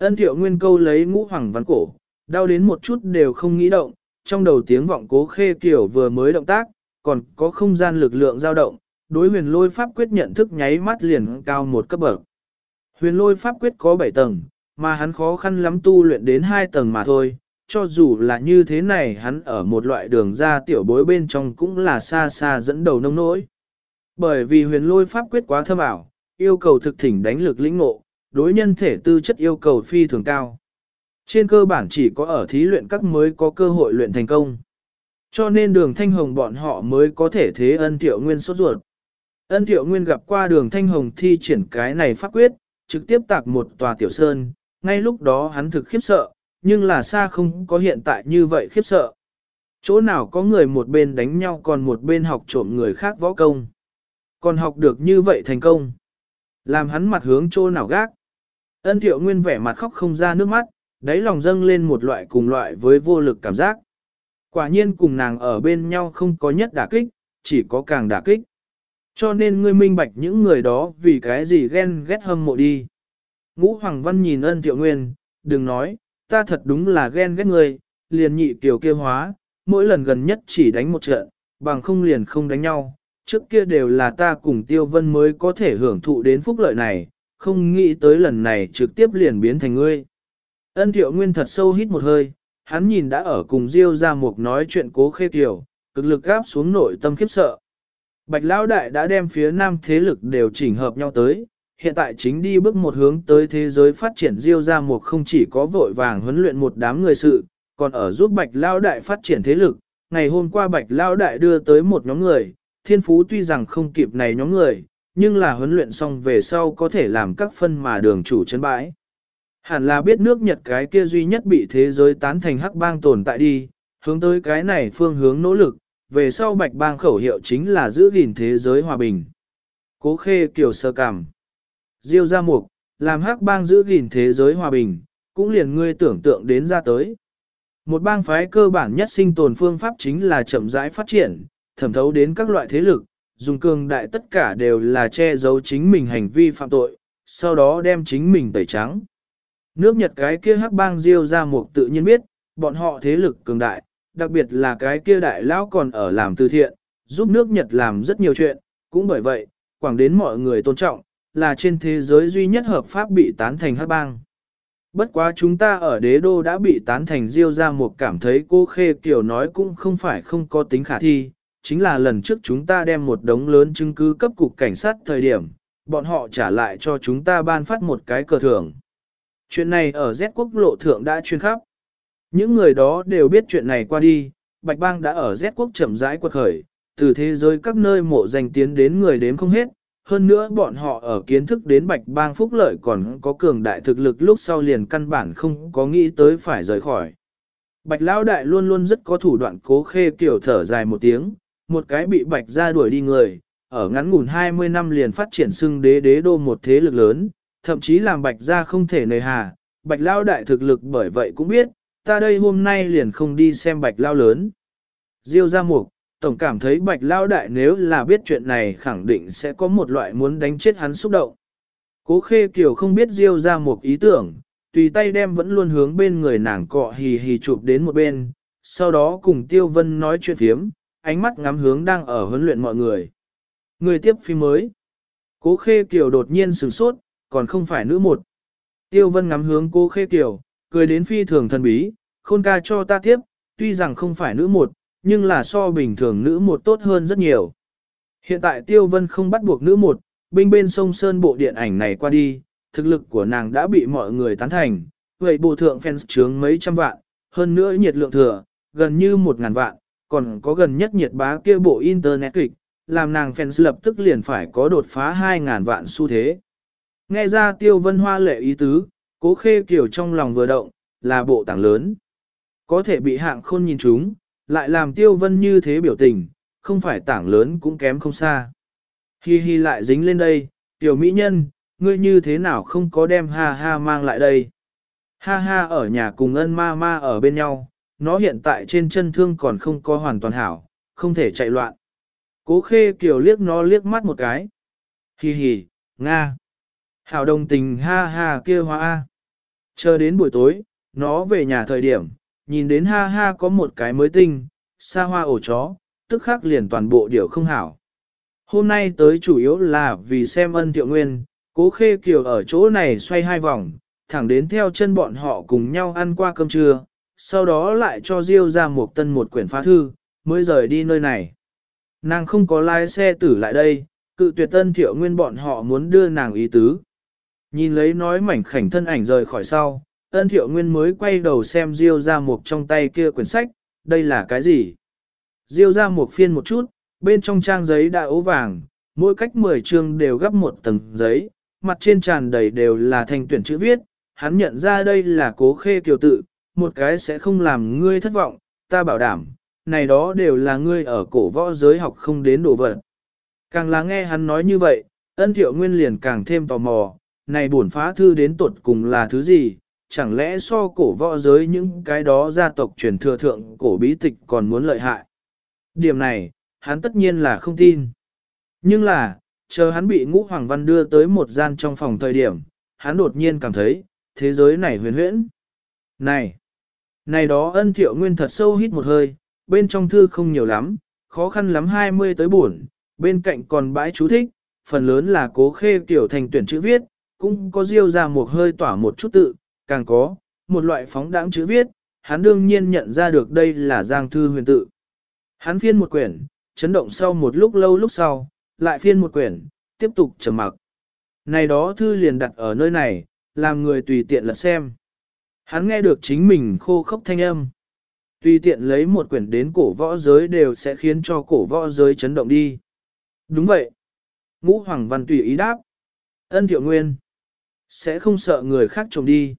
Ân thiệu nguyên câu lấy ngũ hoàng văn cổ, đau đến một chút đều không nghĩ động, trong đầu tiếng vọng cố khê kiểu vừa mới động tác, còn có không gian lực lượng dao động, đối huyền lôi pháp quyết nhận thức nháy mắt liền cao một cấp bậc. Huyền lôi pháp quyết có 7 tầng, mà hắn khó khăn lắm tu luyện đến 2 tầng mà thôi, cho dù là như thế này hắn ở một loại đường ra tiểu bối bên trong cũng là xa xa dẫn đầu nông nỗi. Bởi vì huyền lôi pháp quyết quá thâm ảo, yêu cầu thực thỉnh đánh lực lĩnh ngộ, đối nhân thể tư chất yêu cầu phi thường cao. Trên cơ bản chỉ có ở thí luyện các mới có cơ hội luyện thành công. Cho nên đường thanh hồng bọn họ mới có thể thế ân thiệu nguyên sốt ruột. Ân thiệu nguyên gặp qua đường thanh hồng thi triển cái này pháp quyết, trực tiếp tạc một tòa tiểu sơn, ngay lúc đó hắn thực khiếp sợ, nhưng là xa không có hiện tại như vậy khiếp sợ. Chỗ nào có người một bên đánh nhau còn một bên học trộm người khác võ công. Còn học được như vậy thành công. Làm hắn mặt hướng chỗ nào gác. Ân thiệu nguyên vẻ mặt khóc không ra nước mắt, đáy lòng dâng lên một loại cùng loại với vô lực cảm giác. Quả nhiên cùng nàng ở bên nhau không có nhất đả kích, chỉ có càng đả kích. Cho nên ngươi minh bạch những người đó vì cái gì ghen ghét hâm mộ đi. Ngũ Hoàng Văn nhìn ân thiệu nguyên, đừng nói, ta thật đúng là ghen ghét ngươi, liền nhị tiểu kêu hóa, mỗi lần gần nhất chỉ đánh một trận, bằng không liền không đánh nhau. Trước kia đều là ta cùng Tiêu Vân mới có thể hưởng thụ đến phúc lợi này, không nghĩ tới lần này trực tiếp liền biến thành ngươi. Ân thiệu nguyên thật sâu hít một hơi, hắn nhìn đã ở cùng Diêu ra Mục nói chuyện cố khê tiểu, cực lực gáp xuống nội tâm khiếp sợ. Bạch Lão Đại đã đem phía nam thế lực đều chỉnh hợp nhau tới, hiện tại chính đi bước một hướng tới thế giới phát triển Diêu ra Mục không chỉ có vội vàng huấn luyện một đám người sự, còn ở giúp Bạch Lão Đại phát triển thế lực. Ngày hôm qua Bạch Lão Đại đưa tới một nhóm người, thiên phú tuy rằng không kịp này nhóm người, nhưng là huấn luyện xong về sau có thể làm các phân mà đường chủ chân bãi. Hẳn là biết nước Nhật cái kia duy nhất bị thế giới tán thành hắc bang tồn tại đi, hướng tới cái này phương hướng nỗ lực, về sau bạch bang khẩu hiệu chính là giữ gìn thế giới hòa bình. Cố khê kiểu sơ cảm. Diêu ra mục, làm hắc bang giữ gìn thế giới hòa bình, cũng liền ngươi tưởng tượng đến ra tới. Một bang phái cơ bản nhất sinh tồn phương pháp chính là chậm rãi phát triển, thẩm thấu đến các loại thế lực, dùng cường đại tất cả đều là che giấu chính mình hành vi phạm tội, sau đó đem chính mình tẩy trắng. Nước Nhật cái kia hắc bang diêu ra một tự nhiên biết, bọn họ thế lực cường đại, đặc biệt là cái kia đại lão còn ở làm từ thiện, giúp nước Nhật làm rất nhiều chuyện, cũng bởi vậy, quảng đến mọi người tôn trọng, là trên thế giới duy nhất hợp pháp bị tán thành hắc bang. Bất quá chúng ta ở đế đô đã bị tán thành diêu ra một cảm thấy cô khê kiểu nói cũng không phải không có tính khả thi, chính là lần trước chúng ta đem một đống lớn chứng cứ cấp cục cảnh sát thời điểm, bọn họ trả lại cho chúng ta ban phát một cái cờ thưởng. Chuyện này ở Z quốc lộ thượng đã chuyên khắp. Những người đó đều biết chuyện này qua đi, Bạch Bang đã ở Z quốc chậm rãi quật khởi, từ thế giới các nơi mộ danh tiến đến người đếm không hết. Hơn nữa bọn họ ở kiến thức đến Bạch Bang phúc lợi còn có cường đại thực lực lúc sau liền căn bản không có nghĩ tới phải rời khỏi. Bạch Lão Đại luôn luôn rất có thủ đoạn cố khê kiểu thở dài một tiếng, một cái bị Bạch ra đuổi đi người, ở ngắn ngủn 20 năm liền phát triển xưng đế đế đô một thế lực lớn, thậm chí làm Bạch ra không thể nề hà. Bạch lao Đại thực lực bởi vậy cũng biết, ta đây hôm nay liền không đi xem Bạch lao lớn. Diêu ra mục, tổng cảm thấy Bạch lao Đại nếu là biết chuyện này khẳng định sẽ có một loại muốn đánh chết hắn xúc động. Cố khê kiểu không biết Diêu ra một ý tưởng, tùy tay đem vẫn luôn hướng bên người nàng cọ hì hì chụp đến một bên, sau đó cùng Tiêu Vân nói chuyện phiếm, ánh mắt ngắm hướng đang ở huấn luyện mọi người. Người tiếp phim mới. Cố Khê Kiều đột nhiên sửng sốt, còn không phải nữ một. Tiêu Vân ngắm hướng cố Khê Kiều, cười đến phi thường thần bí, khôn ca cho ta tiếp, tuy rằng không phải nữ một, nhưng là so bình thường nữ một tốt hơn rất nhiều. Hiện tại Tiêu Vân không bắt buộc nữ một, binh bên sông Sơn bộ điện ảnh này qua đi, thực lực của nàng đã bị mọi người tán thành, vậy bộ thượng fans trướng mấy trăm vạn, hơn nữa nhiệt lượng thừa, gần như một ngàn vạn, còn có gần nhất nhiệt bá kia bộ internet kịch, làm nàng fans lập tức liền phải có đột phá hai ngàn vạn xu thế. Nghe ra tiêu vân hoa lệ ý tứ, cố khê kiểu trong lòng vừa động, là bộ tảng lớn. Có thể bị hạng khôn nhìn chúng, lại làm tiêu vân như thế biểu tình, không phải tảng lớn cũng kém không xa. Hi hi lại dính lên đây, tiểu mỹ nhân, ngươi như thế nào không có đem ha ha mang lại đây. Ha ha ở nhà cùng ân ma ma ở bên nhau, nó hiện tại trên chân thương còn không có hoàn toàn hảo, không thể chạy loạn. Cố khê kiểu liếc nó liếc mắt một cái. Hi hi, Nga. Hảo đồng tình ha ha kia hoa a. Chờ đến buổi tối, nó về nhà thời điểm, nhìn đến ha ha có một cái mới tinh, xa hoa ổ chó, tức khắc liền toàn bộ điều không hảo. Hôm nay tới chủ yếu là vì xem ân thiệu nguyên, Cố khê kiều ở chỗ này xoay hai vòng, thẳng đến theo chân bọn họ cùng nhau ăn qua cơm trưa, sau đó lại cho Diêu ra một tân một quyển phá thư, mới rời đi nơi này. Nàng không có lái xe tử lại đây, cự tuyệt tân thiệu nguyên bọn họ muốn đưa nàng ý tứ. Nhìn lấy nói mảnh khảnh thân ảnh rời khỏi sau, tân thiệu nguyên mới quay đầu xem Diêu ra một trong tay kia quyển sách, đây là cái gì? Diêu ra một phiên một chút, bên trong trang giấy đã ố vàng, mỗi cách 10 chương đều gấp một tầng giấy, mặt trên tràn đầy đều là thành tuyển chữ viết, hắn nhận ra đây là cố khê kiều tự, một cái sẽ không làm ngươi thất vọng, ta bảo đảm, này đó đều là ngươi ở cổ võ giới học không đến đồ vật. Càng là nghe hắn nói như vậy, ân thiệu nguyên liền càng thêm tò mò, này bổn phá thư đến tuột cùng là thứ gì, chẳng lẽ so cổ võ giới những cái đó gia tộc truyền thừa thượng cổ bí tịch còn muốn lợi hại. Điểm này, hắn tất nhiên là không tin. Nhưng là, chờ hắn bị ngũ hoàng văn đưa tới một gian trong phòng thời điểm, hắn đột nhiên cảm thấy, thế giới này huyền huyễn. Này! Này đó ân thiệu nguyên thật sâu hít một hơi, bên trong thư không nhiều lắm, khó khăn lắm 20 tới buồn, bên cạnh còn bãi chú thích, phần lớn là cố khê kiểu thành tuyển chữ viết, cũng có diêu ra một hơi tỏa một chút tự, càng có, một loại phóng đãng chữ viết, hắn đương nhiên nhận ra được đây là giang thư huyền tự. Hắn phiên một quyển, chấn động sau một lúc lâu lúc sau, lại phiên một quyển, tiếp tục trầm mặc. Này đó thư liền đặt ở nơi này, làm người tùy tiện lật xem. Hắn nghe được chính mình khô khốc thanh âm. Tùy tiện lấy một quyển đến cổ võ giới đều sẽ khiến cho cổ võ giới chấn động đi. Đúng vậy. Ngũ Hoàng Văn tùy ý đáp. Ân Thiệu Nguyên. Sẽ không sợ người khác trộm đi.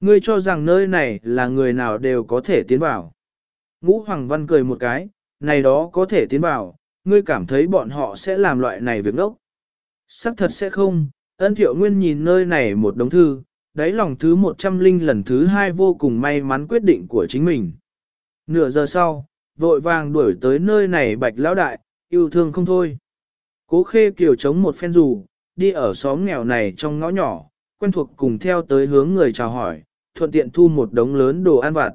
Ngươi cho rằng nơi này là người nào đều có thể tiến vào. Ngũ Hoàng Văn cười một cái, này đó có thể tiến vào, ngươi cảm thấy bọn họ sẽ làm loại này việc ngốc. Sắc thật sẽ không, ân thiệu nguyên nhìn nơi này một đống thư, đáy lòng thứ một trăm linh lần thứ hai vô cùng may mắn quyết định của chính mình. Nửa giờ sau, vội vàng đuổi tới nơi này bạch lão đại, yêu thương không thôi. Cố khê kiều chống một phen dù đi ở xóm nghèo này trong ngõ nhỏ, quen thuộc cùng theo tới hướng người chào hỏi, thuận tiện thu một đống lớn đồ ăn vặt.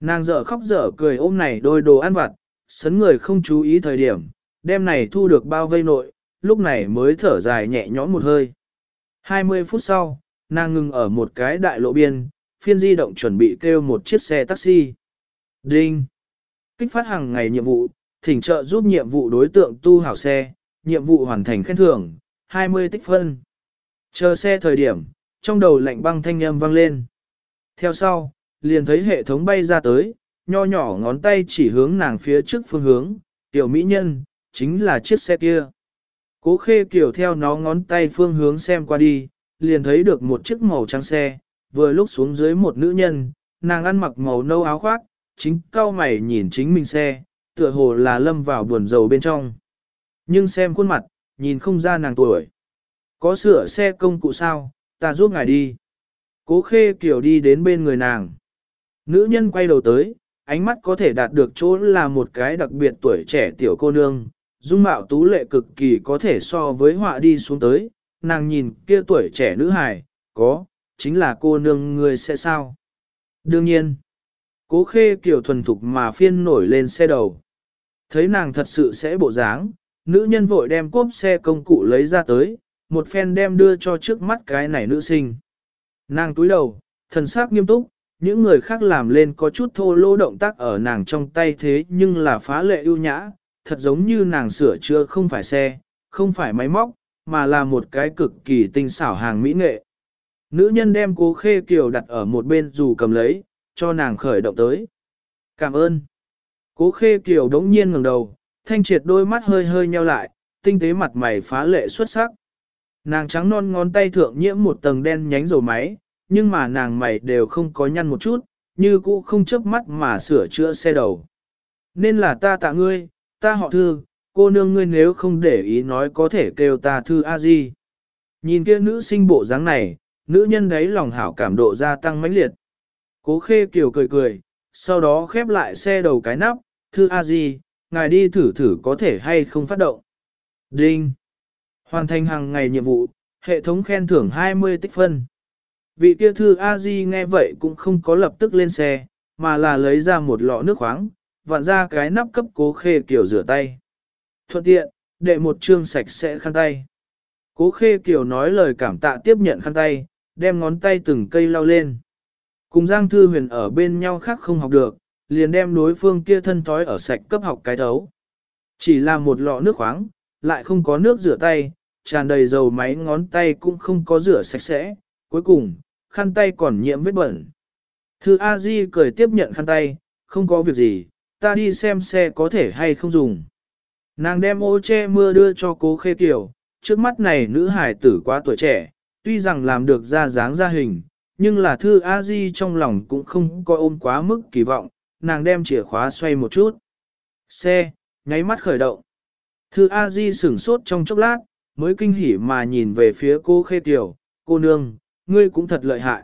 Nàng dở khóc dở cười ôm này đôi đồ ăn vặt, sấn người không chú ý thời điểm, đêm này thu được bao vây nội, lúc này mới thở dài nhẹ nhõm một hơi. 20 phút sau, nàng ngừng ở một cái đại lộ biên, phiên di động chuẩn bị kêu một chiếc xe taxi. Đinh! Kích phát hàng ngày nhiệm vụ, thỉnh trợ giúp nhiệm vụ đối tượng tu hảo xe, nhiệm vụ hoàn thành khen thưởng, 20 tích phân. Chờ xe thời điểm, trong đầu lạnh băng thanh âm vang lên. Theo sau, liền thấy hệ thống bay ra tới, nho nhỏ ngón tay chỉ hướng nàng phía trước phương hướng, tiểu mỹ nhân, chính là chiếc xe kia. Cố khê kiểu theo nó ngón tay phương hướng xem qua đi, liền thấy được một chiếc màu trắng xe, vừa lúc xuống dưới một nữ nhân, nàng ăn mặc màu nâu áo khoác, chính cao mày nhìn chính mình xe, tựa hồ là lâm vào buồn dầu bên trong. Nhưng xem khuôn mặt, nhìn không ra nàng tuổi. Có sửa xe công cụ sao, ta giúp ngài đi. Cố khê kiểu đi đến bên người nàng. Nữ nhân quay đầu tới, ánh mắt có thể đạt được chỗ là một cái đặc biệt tuổi trẻ tiểu cô nương, dung mạo tú lệ cực kỳ có thể so với họa đi xuống tới, nàng nhìn kia tuổi trẻ nữ hài, có, chính là cô nương người sẽ sao. Đương nhiên, cố khê kiểu thuần thục mà phiên nổi lên xe đầu. Thấy nàng thật sự sẽ bộ dáng, nữ nhân vội đem cốp xe công cụ lấy ra tới, một phen đem đưa cho trước mắt cái này nữ sinh. Nàng túi đầu, thần sắc nghiêm túc, những người khác làm lên có chút thô lỗ động tác ở nàng trong tay thế nhưng là phá lệ ưu nhã, thật giống như nàng sửa chữa không phải xe, không phải máy móc, mà là một cái cực kỳ tinh xảo hàng mỹ nghệ. Nữ nhân đem cố khê kiều đặt ở một bên dù cầm lấy, cho nàng khởi động tới. Cảm ơn. Cố khê kiều đống nhiên ngẩng đầu, thanh triệt đôi mắt hơi hơi nheo lại, tinh tế mặt mày phá lệ xuất sắc. Nàng trắng non ngón tay thượng nhiễm một tầng đen nhánh dầu máy, nhưng mà nàng mày đều không có nhăn một chút, như cũ không chớp mắt mà sửa chữa xe đầu. Nên là ta tạ ngươi, ta họ thư, cô nương ngươi nếu không để ý nói có thể kêu ta thư a di. Nhìn kia nữ sinh bộ dáng này, nữ nhân đấy lòng hảo cảm độ gia tăng mãnh liệt. Cố khê kiều cười cười, sau đó khép lại xe đầu cái nắp, thư a di, ngài đi thử thử có thể hay không phát động. Đinh! Hoàn thành hàng ngày nhiệm vụ, hệ thống khen thưởng 20 tích phân. Vị kia thư A-di nghe vậy cũng không có lập tức lên xe, mà là lấy ra một lọ nước khoáng, vặn ra cái nắp cấp cố khê kiểu rửa tay. Thuận tiện, đệ một chương sạch sẽ khăn tay. Cố khê kiểu nói lời cảm tạ tiếp nhận khăn tay, đem ngón tay từng cây lau lên. Cùng Giang Thư Huyền ở bên nhau khác không học được, liền đem đối phương kia thân thói ở sạch cấp học cái thấu. Chỉ là một lọ nước khoáng, lại không có nước rửa tay, tràn đầy dầu máy ngón tay cũng không có rửa sạch sẽ, cuối cùng, khăn tay còn nhiễm vết bẩn. Thư A Di cười tiếp nhận khăn tay, không có việc gì, ta đi xem xe có thể hay không dùng. Nàng đem ô che mưa đưa cho cố khê kiểu, trước mắt này nữ hải tử quá tuổi trẻ, tuy rằng làm được ra dáng ra hình, nhưng là thư A Di trong lòng cũng không có ôm quá mức kỳ vọng, nàng đem chìa khóa xoay một chút. Xe, nháy mắt khởi động. Thư A Di sửng sốt trong chốc lát, mới kinh hỉ mà nhìn về phía cô Khê Kiều, cô nương, ngươi cũng thật lợi hại.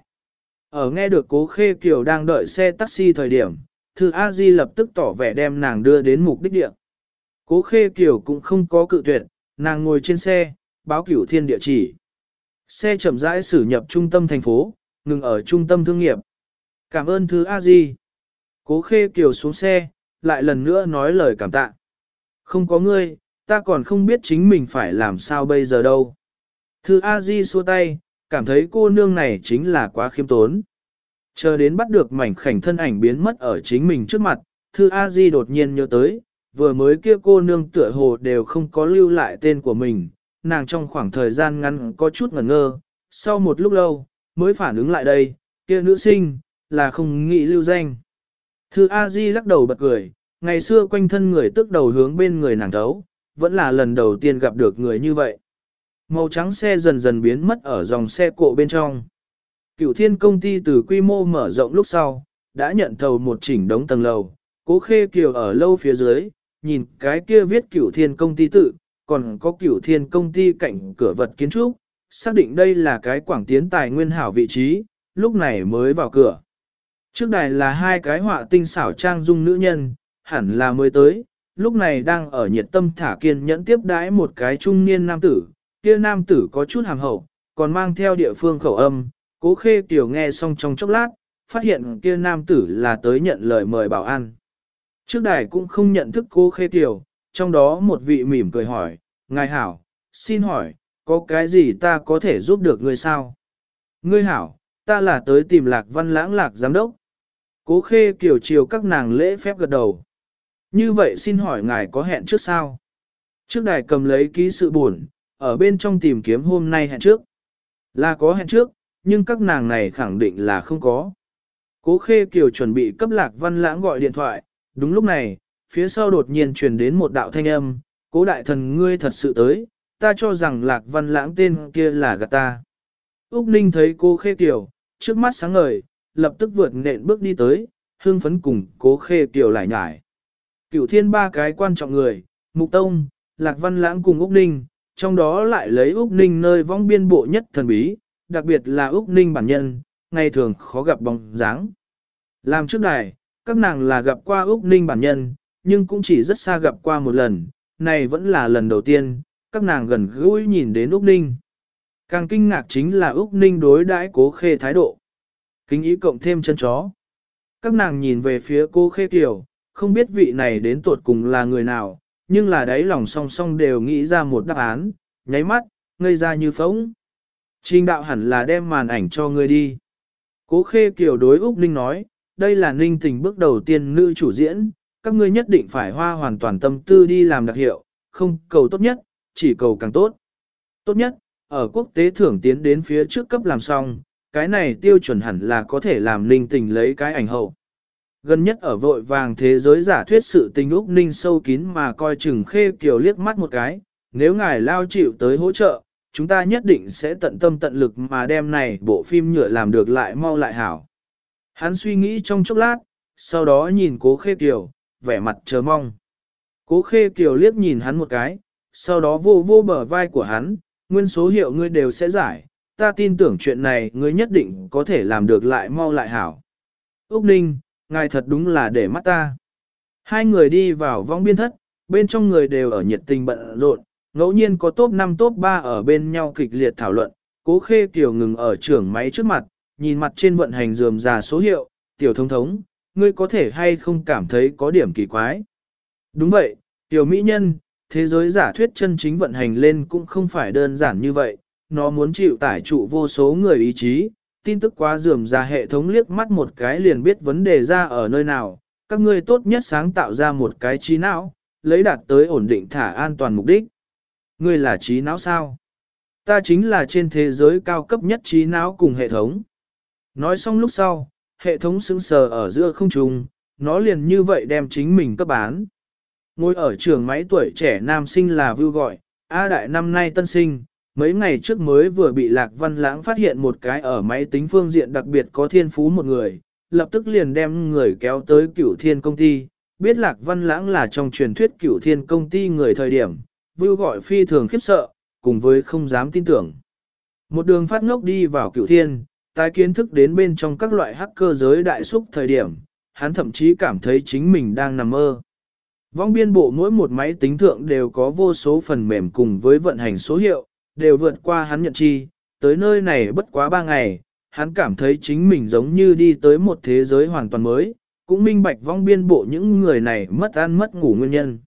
Ở nghe được cố Khê Kiều đang đợi xe taxi thời điểm, Thư A Di lập tức tỏ vẻ đem nàng đưa đến mục đích địa. Cố Khê Kiều cũng không có cự tuyệt, nàng ngồi trên xe, báo cửu thiên địa chỉ. Xe chậm rãi xử nhập trung tâm thành phố, ngừng ở trung tâm thương nghiệp. Cảm ơn thứ A Di. Cố Khê Kiều xuống xe, lại lần nữa nói lời cảm tạ. Không có ngươi, ta còn không biết chính mình phải làm sao bây giờ đâu. Thư A-di xua tay, cảm thấy cô nương này chính là quá khiêm tốn. Chờ đến bắt được mảnh khảnh thân ảnh biến mất ở chính mình trước mặt, Thư A-di đột nhiên nhớ tới, vừa mới kia cô nương tựa hồ đều không có lưu lại tên của mình, nàng trong khoảng thời gian ngắn có chút ngẩn ngơ, sau một lúc lâu, mới phản ứng lại đây, kia nữ sinh, là không nghĩ lưu danh. Thư A-di lắc đầu bật cười, ngày xưa quanh thân người tức đầu hướng bên người nàng thấu, vẫn là lần đầu tiên gặp được người như vậy. Màu trắng xe dần dần biến mất ở dòng xe cộ bên trong. Cửu thiên công ty từ quy mô mở rộng lúc sau, đã nhận thầu một chỉnh đống tầng lầu, cố khê kiều ở lâu phía dưới, nhìn cái kia viết cửu thiên công ty tự, còn có cửu thiên công ty cạnh cửa vật kiến trúc, xác định đây là cái quảng tiến tài nguyên hảo vị trí, lúc này mới vào cửa. Trước đài là hai cái họa tinh xảo trang dung nữ nhân, hẳn là mới tới, lúc này đang ở nhiệt tâm thả kiên nhẫn tiếp đãi một cái trung niên nam tử, kia nam tử có chút hàm hậu, còn mang theo địa phương khẩu âm, cố khê tiểu nghe xong trong chốc lát, phát hiện kia nam tử là tới nhận lời mời bảo ăn. Trước đài cũng không nhận thức cố khê kiều trong đó một vị mỉm cười hỏi, ngài hảo, xin hỏi, có cái gì ta có thể giúp được ngươi sao? Ngươi hảo, ta là tới tìm lạc văn lãng lạc giám đốc. Cố khê kiều chiều các nàng lễ phép gật đầu. Như vậy xin hỏi ngài có hẹn trước sao? Trước đài cầm lấy ký sự buồn, ở bên trong tìm kiếm hôm nay hẹn trước. Là có hẹn trước, nhưng các nàng này khẳng định là không có. Cố Khê Kiều chuẩn bị cấp Lạc Văn Lãng gọi điện thoại, đúng lúc này, phía sau đột nhiên truyền đến một đạo thanh âm, cố đại thần ngươi thật sự tới, ta cho rằng Lạc Văn Lãng tên kia là gạt ta. Úc Ninh thấy cô Khê tiểu trước mắt sáng ngời, lập tức vượt nện bước đi tới, hương phấn cùng cố khê tiểu lại nhải. Cửu thiên ba cái quan trọng người, Mục Tông, Lạc Văn Lãng cùng Úc Ninh, trong đó lại lấy Úc Ninh nơi vong biên bộ nhất thần bí, đặc biệt là Úc Ninh bản nhân, ngày thường khó gặp bóng dáng. Làm trước đài, các nàng là gặp qua Úc Ninh bản nhân, nhưng cũng chỉ rất xa gặp qua một lần, này vẫn là lần đầu tiên, các nàng gần gũi nhìn đến Úc Ninh. Càng kinh ngạc chính là Úc Ninh đối đãi cố khê thái độ. Kính ý cộng thêm chân chó. Các nàng nhìn về phía cô khê tiểu không biết vị này đến tuột cùng là người nào, nhưng là đáy lòng song song đều nghĩ ra một đáp án, nháy mắt, ngây ra như phóng. Trình đạo hẳn là đem màn ảnh cho ngươi đi. Cố khê kiểu đối Úc Ninh nói, đây là ninh tình bước đầu tiên nữ chủ diễn, các ngươi nhất định phải hoa hoàn toàn tâm tư đi làm đặc hiệu, không cầu tốt nhất, chỉ cầu càng tốt. Tốt nhất, ở quốc tế thưởng tiến đến phía trước cấp làm xong, cái này tiêu chuẩn hẳn là có thể làm ninh tình lấy cái ảnh hậu. Gần nhất ở vội vàng thế giới giả thuyết sự tình Úc Ninh sâu kín mà coi chừng khê kiều liếc mắt một cái, nếu ngài lao chịu tới hỗ trợ, chúng ta nhất định sẽ tận tâm tận lực mà đem này bộ phim nhựa làm được lại mau lại hảo. Hắn suy nghĩ trong chốc lát, sau đó nhìn cố khê kiều, vẻ mặt chờ mong. Cố khê kiều liếc nhìn hắn một cái, sau đó vô vô bờ vai của hắn, nguyên số hiệu ngươi đều sẽ giải, ta tin tưởng chuyện này ngươi nhất định có thể làm được lại mau lại hảo. Úc Ninh, ngài thật đúng là để mắt ta. Hai người đi vào vong biên thất, bên trong người đều ở nhiệt tình bận rộn, ngẫu nhiên có top 5 top 3 ở bên nhau kịch liệt thảo luận, cố khê kiều ngừng ở trưởng máy trước mặt, nhìn mặt trên vận hành dườm già số hiệu, tiểu thông thống, ngươi có thể hay không cảm thấy có điểm kỳ quái. Đúng vậy, tiểu mỹ nhân, thế giới giả thuyết chân chính vận hành lên cũng không phải đơn giản như vậy, nó muốn chịu tải trụ vô số người ý chí, tin tức quá dườm ra hệ thống liếc mắt một cái liền biết vấn đề ra ở nơi nào, các ngươi tốt nhất sáng tạo ra một cái trí não, lấy đạt tới ổn định thả an toàn mục đích. Ngươi là trí não sao? Ta chính là trên thế giới cao cấp nhất trí não cùng hệ thống. Nói xong lúc sau, hệ thống sững sờ ở giữa không trung, nó liền như vậy đem chính mình cấp bán. Ngồi ở trường máy tuổi trẻ nam sinh là vưu gọi, A đại năm nay tân sinh, mấy ngày trước mới vừa bị Lạc Văn Lãng phát hiện một cái ở máy tính phương diện đặc biệt có thiên phú một người, lập tức liền đem người kéo tới cửu thiên công ty, biết Lạc Văn Lãng là trong truyền thuyết cửu thiên công ty người thời điểm, vưu gọi phi thường khiếp sợ, cùng với không dám tin tưởng. Một đường phát ngốc đi vào cửu thiên, tái kiến thức đến bên trong các loại hacker giới đại xúc thời điểm, hắn thậm chí cảm thấy chính mình đang nằm mơ. Vong biên bộ mỗi một máy tính thượng đều có vô số phần mềm cùng với vận hành số hiệu, đều vượt qua hắn nhận chi, tới nơi này bất quá ba ngày, hắn cảm thấy chính mình giống như đi tới một thế giới hoàn toàn mới, cũng minh bạch vong biên bộ những người này mất ăn mất ngủ nguyên nhân.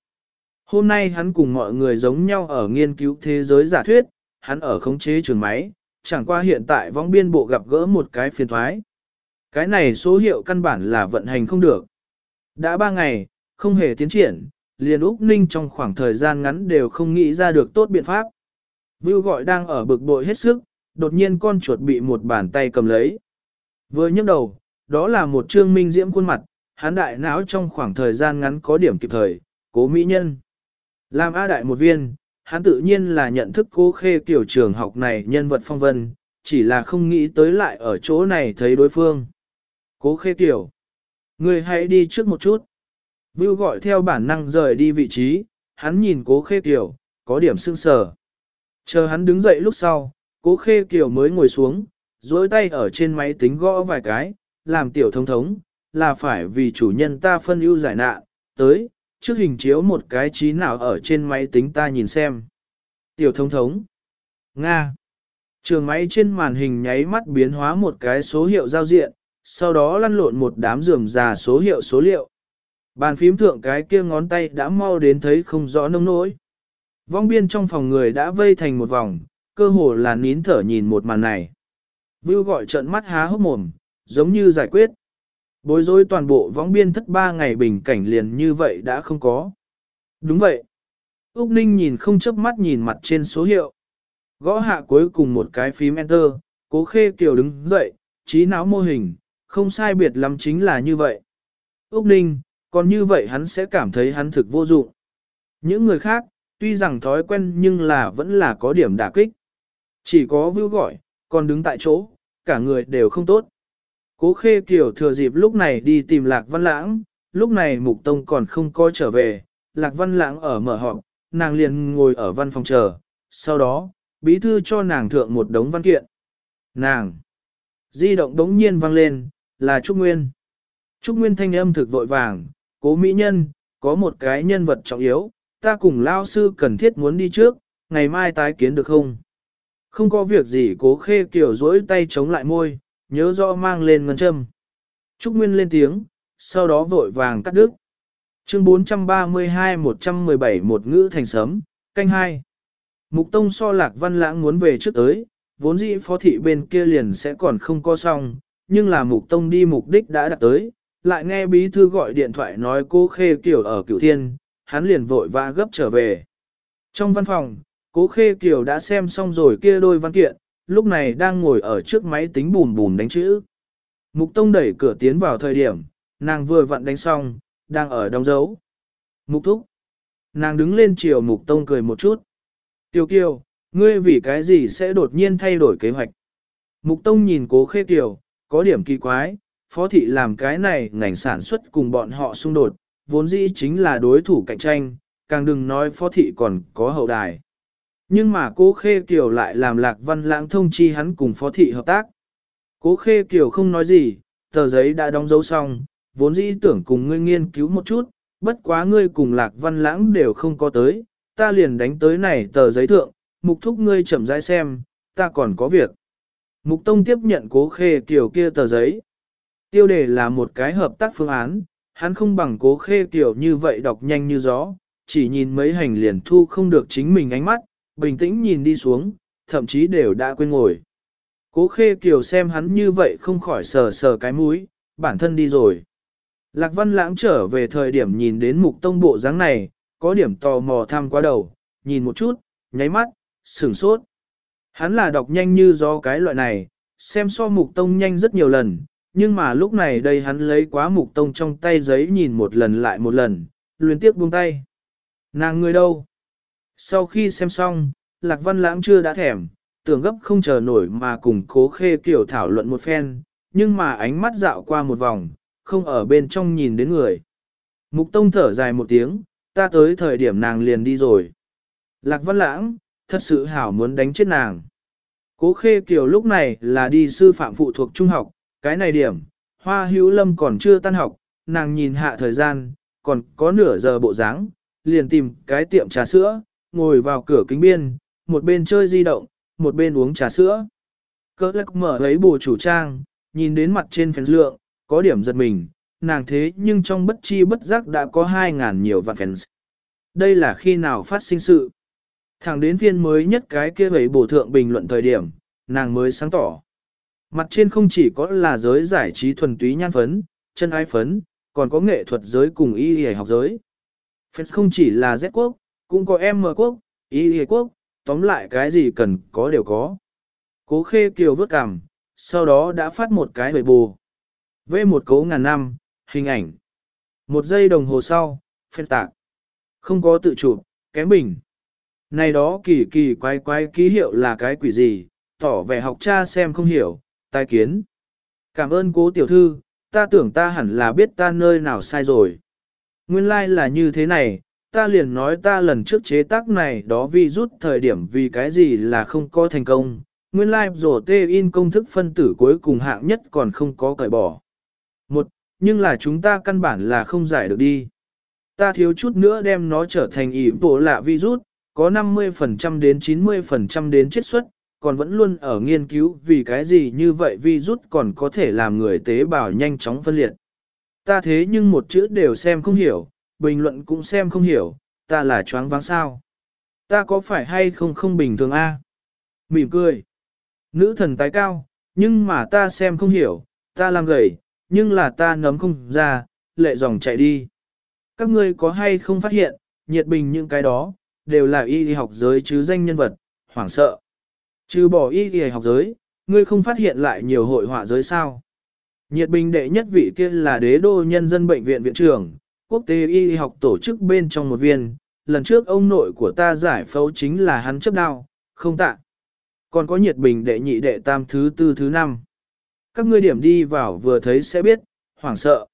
Hôm nay hắn cùng mọi người giống nhau ở nghiên cứu thế giới giả thuyết, hắn ở khống chế trường máy, chẳng qua hiện tại vong biên bộ gặp gỡ một cái phiền thoái. Cái này số hiệu căn bản là vận hành không được. Đã ba ngày, không hề tiến triển, liền Úc Ninh trong khoảng thời gian ngắn đều không nghĩ ra được tốt biện pháp. Vưu gọi đang ở bực bội hết sức, đột nhiên con chuột bị một bàn tay cầm lấy. Vừa nhấc đầu, đó là một trương minh diễm khuôn mặt, hán đại não trong khoảng thời gian ngắn có điểm kịp thời, cố mỹ nhân. Làm A đại một viên, hắn tự nhiên là nhận thức cố khê tiểu trường học này nhân vật phong vân, chỉ là không nghĩ tới lại ở chỗ này thấy đối phương. Cố khê tiểu, người hãy đi trước một chút. Vưu gọi theo bản năng rời đi vị trí, hắn nhìn cố khê tiểu, có điểm sưng sờ. Chờ hắn đứng dậy lúc sau, cố khê tiểu mới ngồi xuống, duỗi tay ở trên máy tính gõ vài cái, làm tiểu thông thống, là phải vì chủ nhân ta phân ưu giải nạn, tới, trước hình chiếu một cái trí nào ở trên máy tính ta nhìn xem. Tiểu thống thống. Nga. Trường máy trên màn hình nháy mắt biến hóa một cái số hiệu giao diện, sau đó lăn lộn một đám rườm già số hiệu số liệu. Bàn phím thượng cái kia ngón tay đã mau đến thấy không rõ nông nỗi. Vong biên trong phòng người đã vây thành một vòng, cơ hồ là nín thở nhìn một màn này. Vưu gọi trận mắt há hốc mồm, giống như giải quyết. Bối rối toàn bộ võng biên thất ba ngày bình cảnh liền như vậy đã không có. Đúng vậy. Úc Ninh nhìn không chớp mắt nhìn mặt trên số hiệu. Gõ hạ cuối cùng một cái phím Enter, cố khê kiều đứng dậy, trí não mô hình, không sai biệt lắm chính là như vậy. Úc Ninh, còn như vậy hắn sẽ cảm thấy hắn thực vô dụng. Những người khác, tuy rằng thói quen nhưng là vẫn là có điểm đả kích. Chỉ có view gọi, còn đứng tại chỗ, cả người đều không tốt. Cố khê kiểu thừa dịp lúc này đi tìm Lạc Văn Lãng, lúc này Mục Tông còn không có trở về, Lạc Văn Lãng ở mở họp, nàng liền ngồi ở văn phòng chờ, sau đó, bí thư cho nàng thượng một đống văn kiện. Nàng! Di động đống nhiên vang lên, là Trúc Nguyên. Trúc Nguyên thanh âm thực vội vàng, cố mỹ nhân, có một cái nhân vật trọng yếu, ta cùng lao sư cần thiết muốn đi trước, ngày mai tái kiến được không? Không có việc gì cố khê kiểu dỗi tay chống lại môi, nhớ rõ mang lên ngân châm. Trúc Nguyên lên tiếng, sau đó vội vàng cắt đứt. Chương 432-117 một ngữ thành sấm, canh hai. Mục Tông so lạc văn lãng muốn về trước tới, vốn dĩ phó thị bên kia liền sẽ còn không có xong, nhưng là Mục Tông đi mục đích đã đạt tới, lại nghe bí thư gọi điện thoại nói cô khê kiểu ở cửu thiên, hắn liền vội vã gấp trở về. Trong văn phòng, cố khê kiểu đã xem xong rồi kia đôi văn kiện, lúc này đang ngồi ở trước máy tính bùn bùn đánh chữ. Mục Tông đẩy cửa tiến vào thời điểm, nàng vừa vặn đánh xong, đang ở đóng dấu. Mục Thúc. Nàng đứng lên chiều Mục Tông cười một chút. Tiêu kiều, ngươi vì cái gì sẽ đột nhiên thay đổi kế hoạch? Mục Tông nhìn cố khê kiều, có điểm kỳ quái, phó thị làm cái này ngành sản xuất cùng bọn họ xung đột, vốn dĩ chính là đối thủ cạnh tranh, càng đừng nói phó thị còn có hậu đài. Nhưng mà cố khê kiều lại làm lạc văn lãng thông chi hắn cùng phó thị hợp tác. Cố khê kiều không nói gì, tờ giấy đã đóng dấu xong, vốn dĩ tưởng cùng ngươi nghiên cứu một chút, bất quá ngươi cùng lạc văn lãng đều không có tới, ta liền đánh tới này tờ giấy thượng, mục thúc ngươi chậm rãi xem, ta còn có việc. Mục tông tiếp nhận cố khê kiều kia tờ giấy. Tiêu đề là một cái hợp tác phương án, hắn không bằng cố khê kiều như vậy đọc nhanh như gió, chỉ nhìn mấy hành liền thu không được chính mình ánh mắt, bình tĩnh nhìn đi xuống, thậm chí đều đã quên ngồi. Cố khê kiều xem hắn như vậy không khỏi sờ sờ cái mũi, bản thân đi rồi. Lạc văn lãng trở về thời điểm nhìn đến mục tông bộ dáng này, có điểm tò mò tham qua đầu, nhìn một chút, nháy mắt, sửng sốt. Hắn là đọc nhanh như do cái loại này, xem so mục tông nhanh rất nhiều lần, nhưng mà lúc này đây hắn lấy quá mục tông trong tay giấy nhìn một lần lại một lần, luyến tiếc buông tay. Nàng người đâu? Sau khi xem xong, Lạc Văn Lãng chưa đã thèm, tưởng gấp không chờ nổi mà cùng cố khê kiểu thảo luận một phen, nhưng mà ánh mắt dạo qua một vòng, không ở bên trong nhìn đến người. Mục Tông thở dài một tiếng, ta tới thời điểm nàng liền đi rồi. Lạc Văn Lãng, thật sự hảo muốn đánh chết nàng. Cố khê kiều lúc này là đi sư phạm phụ thuộc trung học, cái này điểm, hoa hữu lâm còn chưa tan học, nàng nhìn hạ thời gian, còn có nửa giờ bộ dáng, liền tìm cái tiệm trà sữa, ngồi vào cửa kính biên, một bên chơi di động, một bên uống trà sữa. Cơ lắc mở lấy bù chủ trang, nhìn đến mặt trên phèn lượng, có điểm giật mình, nàng thế nhưng trong bất chi bất giác đã có 2.000 nhiều vạn fans. Đây là khi nào phát sinh sự. Thẳng đến phiên mới nhất cái kia ấy bổ thượng bình luận thời điểm, nàng mới sáng tỏ. Mặt trên không chỉ có là giới giải trí thuần túy nhan phấn, chân ái phấn, còn có nghệ thuật giới cùng y y học giới. Fans không chỉ là Z quốc, cũng có em mờ quốc, y y quốc, tóm lại cái gì cần có đều có. Cố khê kiều vớt cằm, sau đó đã phát một cái hồi bù. Vê một cấu ngàn năm, hình ảnh. Một giây đồng hồ sau, phên tạc. Không có tự chụp, kém bình. Này đó kỳ kỳ quái quái ký hiệu là cái quỷ gì, tỏ vẻ học cha xem không hiểu, tai kiến. Cảm ơn cố tiểu thư, ta tưởng ta hẳn là biết ta nơi nào sai rồi. Nguyên lai like là như thế này, ta liền nói ta lần trước chế tác này đó vi rút thời điểm vì cái gì là không có thành công. Nguyên lai like rổ tê in công thức phân tử cuối cùng hạng nhất còn không có cởi bỏ. Một, nhưng là chúng ta căn bản là không giải được đi. Ta thiếu chút nữa đem nó trở thành ỷ bộ lạ virus, có 50% đến 90% đến chết suất, còn vẫn luôn ở nghiên cứu vì cái gì như vậy virus còn có thể làm người tế bào nhanh chóng phân liệt. Ta thế nhưng một chữ đều xem không hiểu, bình luận cũng xem không hiểu, ta là choáng váng sao. Ta có phải hay không không bình thường a? Mỉm cười. Nữ thần tái cao, nhưng mà ta xem không hiểu, ta làm gầy, nhưng là ta nấm không ra, lệ dòng chạy đi. Các ngươi có hay không phát hiện, nhiệt bình những cái đó, đều là y học giới chứ danh nhân vật, hoảng sợ. Trừ bỏ y học giới, ngươi không phát hiện lại nhiều hội họa giới sao. Nhiệt bình đệ nhất vị kia là đế đô nhân dân bệnh viện viện trưởng, quốc tế y học tổ chức bên trong một viên, lần trước ông nội của ta giải phẫu chính là hắn chấp đao, không tạ. Còn có nhiệt bình đệ nhị đệ tam thứ tư thứ năm. các ngươi điểm đi vào vừa thấy sẽ biết, hoảng sợ.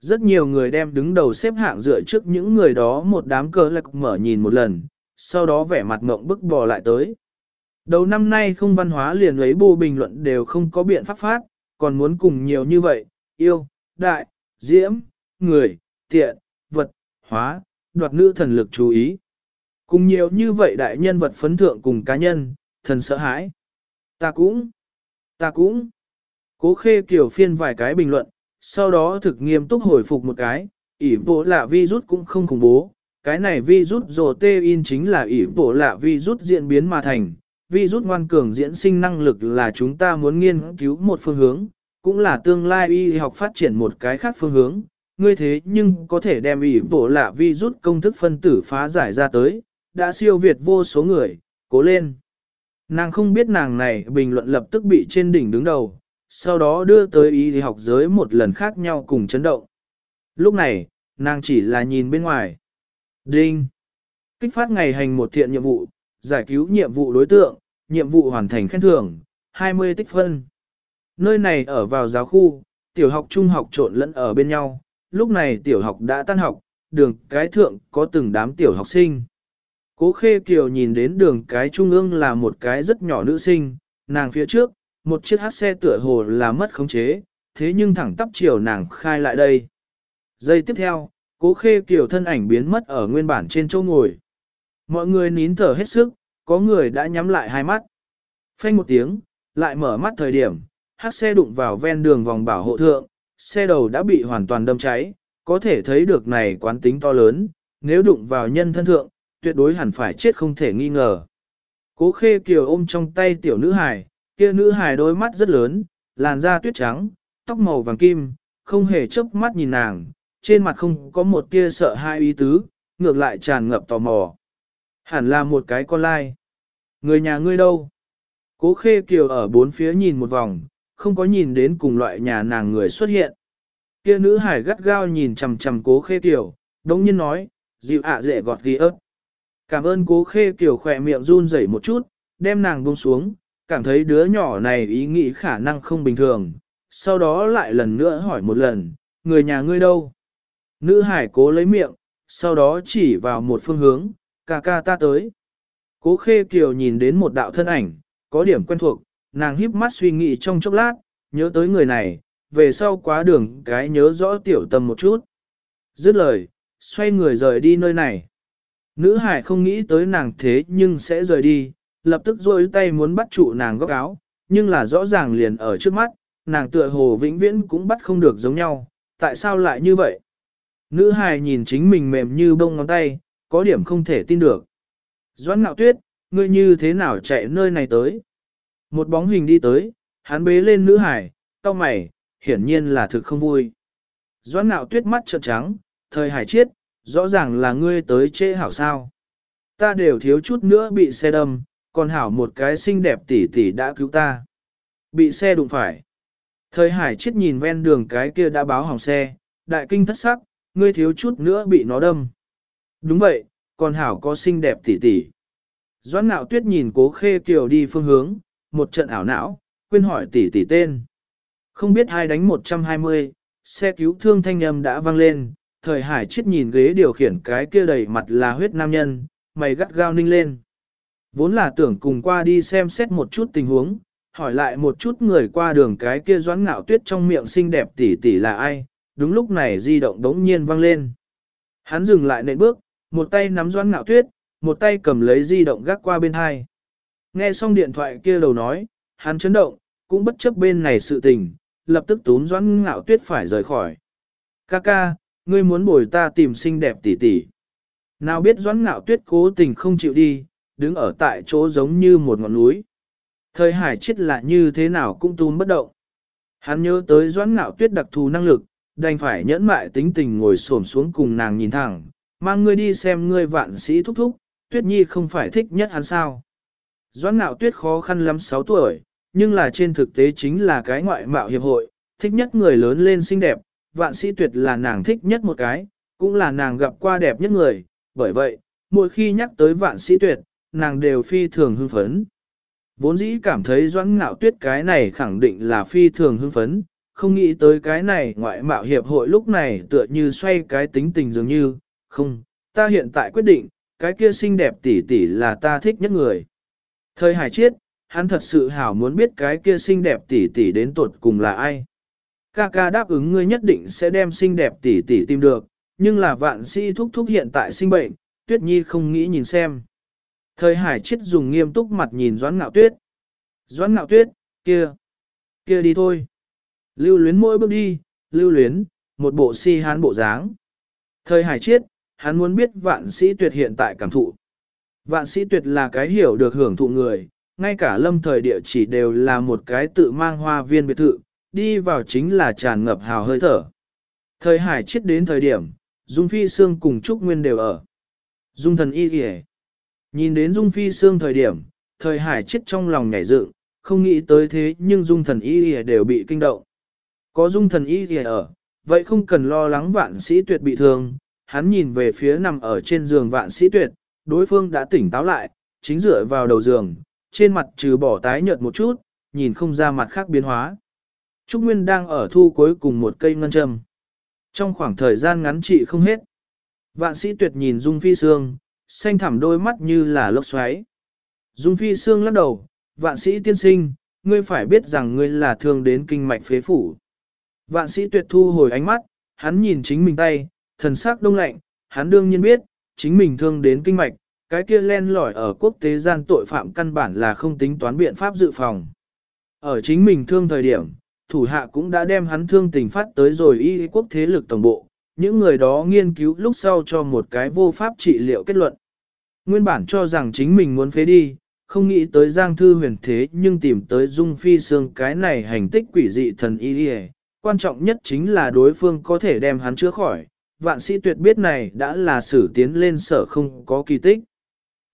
Rất nhiều người đem đứng đầu xếp hạng dựa trước những người đó một đám cờ lạc mở nhìn một lần, sau đó vẻ mặt ngộng bức bò lại tới. Đầu năm nay không văn hóa liền lấy bù bình luận đều không có biện pháp phát, còn muốn cùng nhiều như vậy, yêu, đại, diễm, người, tiện, vật, hóa, đoạt nữ thần lực chú ý. Cùng nhiều như vậy đại nhân vật phấn thượng cùng cá nhân, thần sợ hãi. Ta cũng, ta cũng. Cố khê kiểu phiên vài cái bình luận, sau đó thực nghiêm túc hồi phục một cái, ỉ bộ lạ virus cũng không khủng bố. Cái này virus rồ tê in chính là ỉ bộ lạ virus diễn biến mà thành. Virus ngoan cường diễn sinh năng lực là chúng ta muốn nghiên cứu một phương hướng, cũng là tương lai y học phát triển một cái khác phương hướng. Ngươi thế nhưng có thể đem ủy bộ lạ vi rút công thức phân tử phá giải ra tới, đã siêu việt vô số người, cố lên. Nàng không biết nàng này bình luận lập tức bị trên đỉnh đứng đầu, sau đó đưa tới ý thì học giới một lần khác nhau cùng chấn động. Lúc này, nàng chỉ là nhìn bên ngoài. Đinh! Kích phát ngày hành một thiện nhiệm vụ, giải cứu nhiệm vụ đối tượng, nhiệm vụ hoàn thành khen thưởng, 20 tích phân. Nơi này ở vào giáo khu, tiểu học trung học trộn lẫn ở bên nhau, lúc này tiểu học đã tan học, đường cái thượng có từng đám tiểu học sinh. Cố Khê Kiều nhìn đến đường cái trung ương là một cái rất nhỏ nữ sinh, nàng phía trước, một chiếc hát xe tựa hồ là mất khống chế, thế nhưng thẳng tắp chiều nàng khai lại đây. Giây tiếp theo, Cố Khê Kiều thân ảnh biến mất ở nguyên bản trên chỗ ngồi. Mọi người nín thở hết sức, có người đã nhắm lại hai mắt. Phanh một tiếng, lại mở mắt thời điểm, hát xe đụng vào ven đường vòng bảo hộ thượng, xe đầu đã bị hoàn toàn đâm cháy, có thể thấy được này quán tính to lớn, nếu đụng vào nhân thân thượng, tuyệt đối hẳn phải chết không thể nghi ngờ. Cố khê kiều ôm trong tay tiểu nữ hài, kia nữ hài đôi mắt rất lớn, làn da tuyết trắng, tóc màu vàng kim, không hề chớp mắt nhìn nàng, trên mặt không có một tia sợ hai ý tứ, ngược lại tràn ngập tò mò. Hẳn là một cái con lai. Người nhà ngươi đâu? Cố khê kiều ở bốn phía nhìn một vòng, không có nhìn đến cùng loại nhà nàng người xuất hiện. Kia nữ hải gắt gao nhìn chằm chằm cố khê tiểu, đống nhiên nói, dịu ạ dễ gọt ghi ớt. Cảm ơn cố khê kiểu khỏe miệng run rẩy một chút, đem nàng buông xuống, cảm thấy đứa nhỏ này ý nghĩ khả năng không bình thường, sau đó lại lần nữa hỏi một lần, người nhà ngươi đâu? Nữ hải cố lấy miệng, sau đó chỉ vào một phương hướng, ca ca ta tới. Cố khê kiều nhìn đến một đạo thân ảnh, có điểm quen thuộc, nàng híp mắt suy nghĩ trong chốc lát, nhớ tới người này, về sau quá đường cái nhớ rõ tiểu tâm một chút. Dứt lời, xoay người rời đi nơi này. Nữ hải không nghĩ tới nàng thế nhưng sẽ rời đi, lập tức rôi tay muốn bắt trụ nàng góc áo, nhưng là rõ ràng liền ở trước mắt, nàng tựa hồ vĩnh viễn cũng bắt không được giống nhau, tại sao lại như vậy? Nữ hài nhìn chính mình mềm như bông ngón tay, có điểm không thể tin được. Doãn ngạo tuyết, ngươi như thế nào chạy nơi này tới? Một bóng hình đi tới, hắn bế lên nữ hải, cau mày, hiển nhiên là thực không vui. Doãn nạo tuyết mắt trợn trắng, thời hải chiết, rõ ràng là ngươi tới chê hảo sao. Ta đều thiếu chút nữa bị xe đâm, còn hảo một cái xinh đẹp tỷ tỷ đã cứu ta. Bị xe đụng phải. Thời hải chết nhìn ven đường cái kia đã báo hỏng xe, đại kinh thất sắc, ngươi thiếu chút nữa bị nó đâm. Đúng vậy, còn hảo có xinh đẹp tỷ tỷ. Doãn nạo tuyết nhìn cố khê kiều đi phương hướng, một trận ảo não, quên hỏi tỷ tỷ tên. Không biết ai đánh 120, xe cứu thương thanh âm đã vang lên, thời hải chết nhìn ghế điều khiển cái kia đầy mặt là huyết nam nhân, mày gắt gao ninh lên. Vốn là tưởng cùng qua đi xem xét một chút tình huống, hỏi lại một chút người qua đường cái kia doãn ngạo tuyết trong miệng xinh đẹp tỉ tỉ là ai, đúng lúc này di động đống nhiên vang lên. Hắn dừng lại nệm bước, một tay nắm doãn ngạo tuyết, một tay cầm lấy di động gác qua bên hai. Nghe xong điện thoại kia đầu nói, hắn chấn động, cũng bất chấp bên này sự tình, lập tức tún doãn ngạo tuyết phải rời khỏi. Ca ca, ngươi muốn bồi ta tìm xinh đẹp tỷ tỷ. Nào biết doãn ngạo tuyết cố tình không chịu đi, đứng ở tại chỗ giống như một ngọn núi. Thời hải chết là như thế nào cũng tún bất động. Hắn nhớ tới doãn ngạo tuyết đặc thù năng lực, đành phải nhẫn mại tính tình ngồi xổm xuống cùng nàng nhìn thẳng, mang ngươi đi xem ngươi vạn sĩ thúc thúc, tuyết nhi không phải thích nhất hắn sao. Doãn ngạo tuyết khó khăn lắm 6 tuổi, nhưng là trên thực tế chính là cái ngoại mạo hiệp hội, thích nhất người lớn lên xinh đẹp, vạn sĩ tuyệt là nàng thích nhất một cái, cũng là nàng gặp qua đẹp nhất người, bởi vậy, mỗi khi nhắc tới vạn sĩ tuyệt, nàng đều phi thường hưng phấn. Vốn dĩ cảm thấy doãn ngạo tuyết cái này khẳng định là phi thường hưng phấn, không nghĩ tới cái này ngoại mạo hiệp hội lúc này tựa như xoay cái tính tình dường như, không, ta hiện tại quyết định, cái kia xinh đẹp tỷ tỷ là ta thích nhất người. Thời hải chiết, hắn thật sự hảo muốn biết cái kia xinh đẹp tỷ tỷ đến tuột cùng là ai. Ca ca đáp ứng ngươi nhất định sẽ đem xinh đẹp tỷ tỷ tìm được, nhưng là vạn si thúc thúc hiện tại sinh bệnh, tuyết nhi không nghĩ nhìn xem. Thời hải chiết dùng nghiêm túc mặt nhìn doãn ngạo tuyết. Doãn ngạo tuyết, kia, kia đi thôi. Lưu luyến mỗi bước đi, lưu luyến, một bộ si hán bộ dáng. Thời hải chiết, hắn muốn biết vạn sĩ tuyệt hiện tại cảm thụ. Vạn sĩ tuyệt là cái hiểu được hưởng thụ người, ngay cả lâm thời địa chỉ đều là một cái tự mang hoa viên biệt thự, đi vào chính là tràn ngập hào hơi thở. Thời hải chiết đến thời điểm, Dung Phi Sương cùng Trúc Nguyên đều ở. Dung thần y kìa. Nhìn đến Dung Phi Sương thời điểm, thời hải chiết trong lòng nhảy dựng, không nghĩ tới thế nhưng Dung thần y kìa đều bị kinh động. Có Dung thần y kìa ở, vậy không cần lo lắng vạn sĩ tuyệt bị thương, hắn nhìn về phía nằm ở trên giường vạn sĩ tuyệt, đối phương đã tỉnh táo lại, chính dựa vào đầu giường, trên mặt trừ bỏ tái nhợt một chút, nhìn không ra mặt khác biến hóa. Trúc Nguyên đang ở thu cuối cùng một cây ngân châm. Trong khoảng thời gian ngắn trị không hết. Vạn sĩ tuyệt nhìn Dung Phi Sương, xanh thẳm đôi mắt như là lốc xoáy. Dung Phi Sương lắc đầu, vạn sĩ tiên sinh, ngươi phải biết rằng ngươi là thương đến kinh mạch phế phủ. Vạn sĩ tuyệt thu hồi ánh mắt, hắn nhìn chính mình tay, thần sắc đông lạnh, hắn đương nhiên biết, chính mình thương đến kinh mạch, cái kia len lỏi ở quốc tế gian tội phạm căn bản là không tính toán biện pháp dự phòng. Ở chính mình thương thời điểm, thủ hạ cũng đã đem hắn thương tình phát tới rồi y quốc thế lực tổng bộ, những người đó nghiên cứu lúc sau cho một cái vô pháp trị liệu kết luận. Nguyên bản cho rằng chính mình muốn phế đi, không nghĩ tới Giang Thư huyền thế nhưng tìm tới Dung Phi Sương cái này hành tích quỷ dị thần y quan trọng nhất chính là đối phương có thể đem hắn chữa khỏi, vạn sĩ tuyệt biết này đã là sử tiến lên sở không có kỳ tích.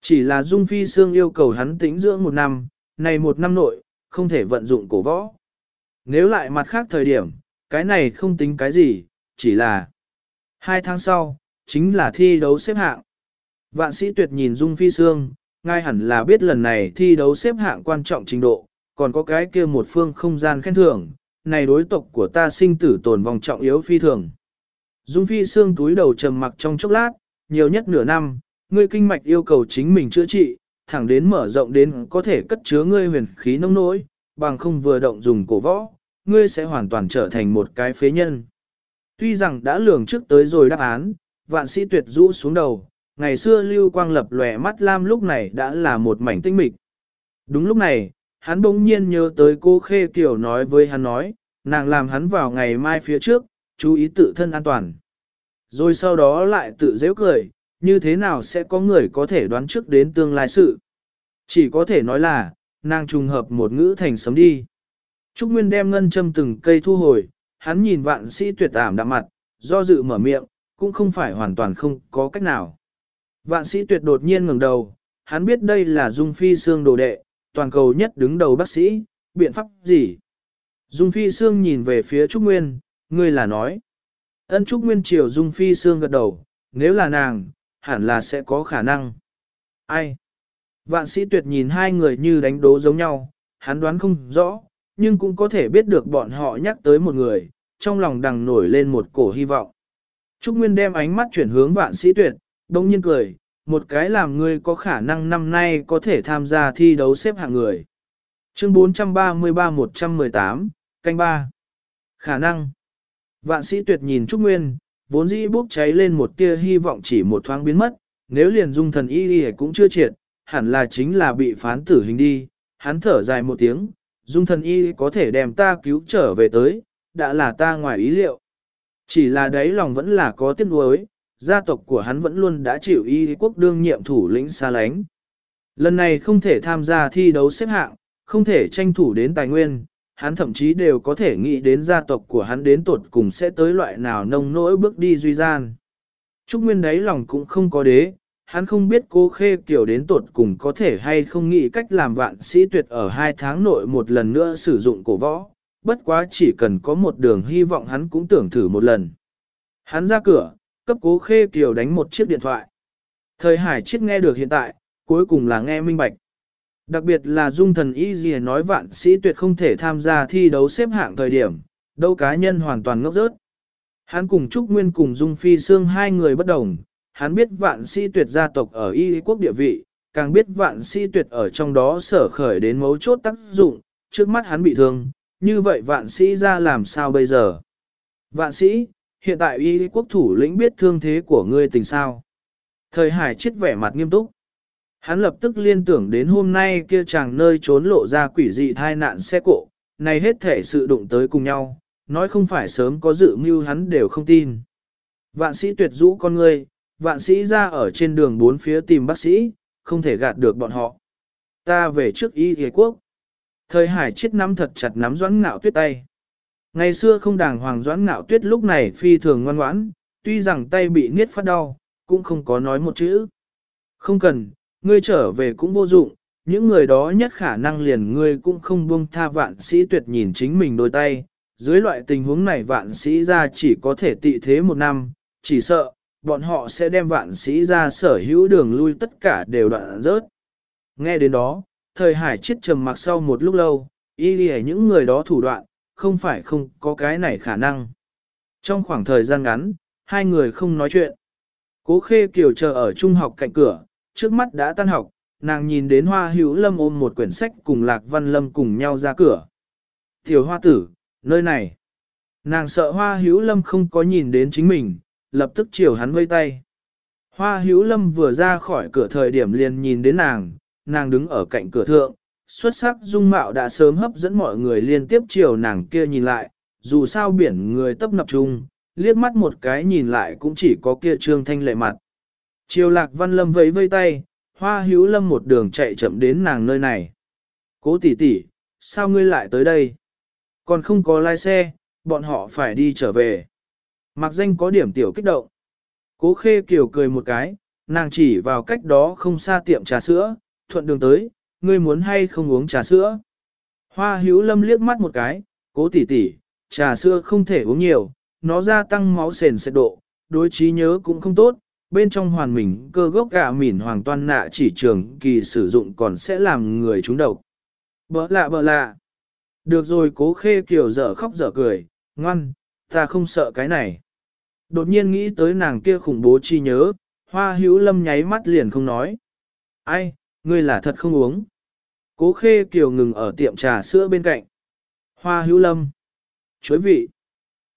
Chỉ là Dung Phi Sương yêu cầu hắn tĩnh dưỡng một năm, này một năm nội, không thể vận dụng cổ võ. Nếu lại mặt khác thời điểm, cái này không tính cái gì, chỉ là hai tháng sau, chính là thi đấu xếp hạng. Vạn sĩ tuyệt nhìn Dung Phi Sương, ngay hẳn là biết lần này thi đấu xếp hạng quan trọng trình độ, còn có cái kia một phương không gian khen thưởng, này đối tộc của ta sinh tử tồn vòng trọng yếu phi thường. Dung Phi xương túi đầu trầm mặc trong chốc lát, nhiều nhất nửa năm, ngươi kinh mạch yêu cầu chính mình chữa trị, thẳng đến mở rộng đến có thể cất chứa ngươi huyền khí nông nỗi, bằng không vừa động dùng cổ võ, ngươi sẽ hoàn toàn trở thành một cái phế nhân. Tuy rằng đã lường trước tới rồi đáp án, vạn sĩ tuyệt rũ xuống đầu, ngày xưa lưu quang lập lòe mắt lam lúc này đã là một mảnh tinh mịch. Đúng lúc này, hắn bỗng nhiên nhớ tới cô Khê Kiều nói với hắn nói, nàng làm hắn vào ngày mai phía trước, chú ý tự thân an toàn. Rồi sau đó lại tự dễ cười, như thế nào sẽ có người có thể đoán trước đến tương lai sự. Chỉ có thể nói là, nàng trùng hợp một ngữ thành sấm đi. Trúc Nguyên đem ngân châm từng cây thu hồi, hắn nhìn vạn sĩ tuyệt ảm đạm mặt, do dự mở miệng, cũng không phải hoàn toàn không có cách nào. Vạn sĩ tuyệt đột nhiên ngẩng đầu, hắn biết đây là Dung Phi Sương đồ đệ, toàn cầu nhất đứng đầu bác sĩ, biện pháp gì? Dung Phi Sương nhìn về phía Trúc Nguyên, ngươi là nói. Ân Trúc Nguyên Triều Dung Phi Sương gật đầu, nếu là nàng, hẳn là sẽ có khả năng. Ai? Vạn sĩ tuyệt nhìn hai người như đánh đố giống nhau, hắn đoán không rõ, nhưng cũng có thể biết được bọn họ nhắc tới một người, trong lòng đằng nổi lên một cổ hy vọng. Trúc Nguyên đem ánh mắt chuyển hướng vạn sĩ tuyệt, đông nhiên cười, một cái làm ngươi có khả năng năm nay có thể tham gia thi đấu xếp hạng người. Chương 433-118, canh 3. Khả năng. Vạn sĩ tuyệt nhìn Trúc Nguyên, vốn dĩ bốc cháy lên một tia hy vọng chỉ một thoáng biến mất, nếu liền dung thần y y cũng chưa triệt, hẳn là chính là bị phán tử hình đi. Hắn thở dài một tiếng, dung thần y có thể đem ta cứu trở về tới, đã là ta ngoài ý liệu. Chỉ là đấy lòng vẫn là có tiếc nuối, gia tộc của hắn vẫn luôn đã chịu y quốc đương nhiệm thủ lĩnh xa lánh. Lần này không thể tham gia thi đấu xếp hạng, không thể tranh thủ đến tài nguyên, hắn thậm chí đều có thể nghĩ đến gia tộc của hắn đến tột cùng sẽ tới loại nào nông nỗi bước đi duy gian. Trúc Nguyên đấy lòng cũng không có đế, hắn không biết cô khê kiểu đến tột cùng có thể hay không nghĩ cách làm vạn sĩ tuyệt ở hai tháng nội một lần nữa sử dụng cổ võ, bất quá chỉ cần có một đường hy vọng hắn cũng tưởng thử một lần. Hắn ra cửa, cấp cố khê kiều đánh một chiếc điện thoại. Thời hải chiếc nghe được hiện tại, cuối cùng là nghe minh bạch. Đặc biệt là dung thần y gì nói vạn sĩ tuyệt không thể tham gia thi đấu xếp hạng thời điểm, đâu cá nhân hoàn toàn ngốc rớt. Hắn cùng Trúc Nguyên cùng Dung Phi Sương hai người bất đồng, hắn biết vạn sĩ tuyệt gia tộc ở y quốc địa vị, càng biết vạn sĩ tuyệt ở trong đó sở khởi đến mấu chốt tác dụng, trước mắt hắn bị thương, như vậy vạn sĩ ra làm sao bây giờ? Vạn sĩ, hiện tại y quốc thủ lĩnh biết thương thế của ngươi tình sao? Thời hải chết vẻ mặt nghiêm túc. Hắn lập tức liên tưởng đến hôm nay kia chàng nơi trốn lộ ra quỷ dị thai nạn xe cộ, này hết thể sự đụng tới cùng nhau, nói không phải sớm có dự mưu hắn đều không tin. Vạn sĩ tuyệt rũ con ngươi, vạn sĩ ra ở trên đường bốn phía tìm bác sĩ, không thể gạt được bọn họ. Ta về trước y ghề quốc. Thời hải chết nắm thật chặt nắm doãn ngạo tuyết tay. Ngày xưa không đàng hoàng doãn ngạo tuyết lúc này phi thường ngoan ngoãn, tuy rằng tay bị niết phát đau, cũng không có nói một chữ. Không cần, ngươi trở về cũng vô dụng, những người đó nhất khả năng liền ngươi cũng không buông tha vạn sĩ tuyệt nhìn chính mình đôi tay. Dưới loại tình huống này vạn sĩ ra chỉ có thể tị thế một năm, chỉ sợ, bọn họ sẽ đem vạn sĩ ra sở hữu đường lui tất cả đều đoạn rớt. Nghe đến đó, thời hải chết trầm mặc sau một lúc lâu, y đi những người đó thủ đoạn, không phải không có cái này khả năng. Trong khoảng thời gian ngắn, hai người không nói chuyện. Cố khê kiều chờ ở trung học cạnh cửa, trước mắt đã tan học, nàng nhìn đến hoa hữu lâm ôm một quyển sách cùng lạc văn lâm cùng nhau ra cửa. Tiểu hoa tử, nơi này. Nàng sợ hoa hữu lâm không có nhìn đến chính mình, lập tức chiều hắn vây tay. Hoa hữu lâm vừa ra khỏi cửa thời điểm liền nhìn đến nàng, nàng đứng ở cạnh cửa thượng, xuất sắc dung mạo đã sớm hấp dẫn mọi người liên tiếp chiều nàng kia nhìn lại, dù sao biển người tấp nập chung, liếc mắt một cái nhìn lại cũng chỉ có kia trương thanh lệ mặt. Chiều lạc văn lâm vẫy vây tay, hoa hữu lâm một đường chạy chậm đến nàng nơi này. Cố tỷ tỷ, sao ngươi lại tới đây? Còn không có lái xe, bọn họ phải đi trở về. Mặc danh có điểm tiểu kích động. Cố khê kiều cười một cái, nàng chỉ vào cách đó không xa tiệm trà sữa, thuận đường tới, ngươi muốn hay không uống trà sữa. Hoa hữu lâm liếc mắt một cái, cố tỷ tỷ, trà sữa không thể uống nhiều, nó gia tăng máu sền sệt độ, đối trí nhớ cũng không tốt, bên trong hoàn mình cơ gốc gạ mỉn hoàng toan nạ chỉ trường kỳ sử dụng còn sẽ làm người trúng độc. Bỡ lạ bỡ lạ. Được rồi cố khê kiểu dở khóc dở cười, ngoan, ta không sợ cái này. Đột nhiên nghĩ tới nàng kia khủng bố chi nhớ, hoa hữu lâm nháy mắt liền không nói. Ai, ngươi là thật không uống. Cố khê kiều ngừng ở tiệm trà sữa bên cạnh. Hoa hữu lâm. Chuối vị.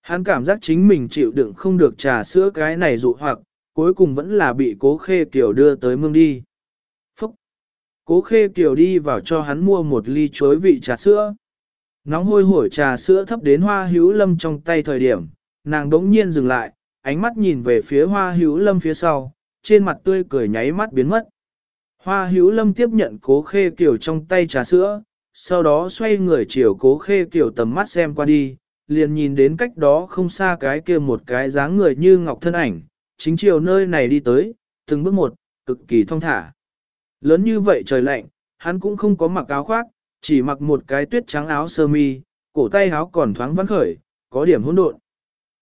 Hắn cảm giác chính mình chịu đựng không được trà sữa cái này dụ hoặc, cuối cùng vẫn là bị cố khê kiều đưa tới mương đi. Phúc! Cố khê kiều đi vào cho hắn mua một ly chuối vị trà sữa. Nóng hôi hổi trà sữa thấp đến hoa hữu lâm trong tay thời điểm, nàng đống nhiên dừng lại, ánh mắt nhìn về phía hoa hữu lâm phía sau, trên mặt tươi cười nháy mắt biến mất. Hoa hữu lâm tiếp nhận cố khê kiều trong tay trà sữa, sau đó xoay người chiều cố khê kiều tầm mắt xem qua đi, liền nhìn đến cách đó không xa cái kia một cái dáng người như ngọc thân ảnh, chính chiều nơi này đi tới, từng bước một, cực kỳ thong thả. Lớn như vậy trời lạnh, hắn cũng không có mặc áo khoác, chỉ mặc một cái tuyết trắng áo sơ mi, cổ tay áo còn thoáng vắng khởi, có điểm hỗn độn.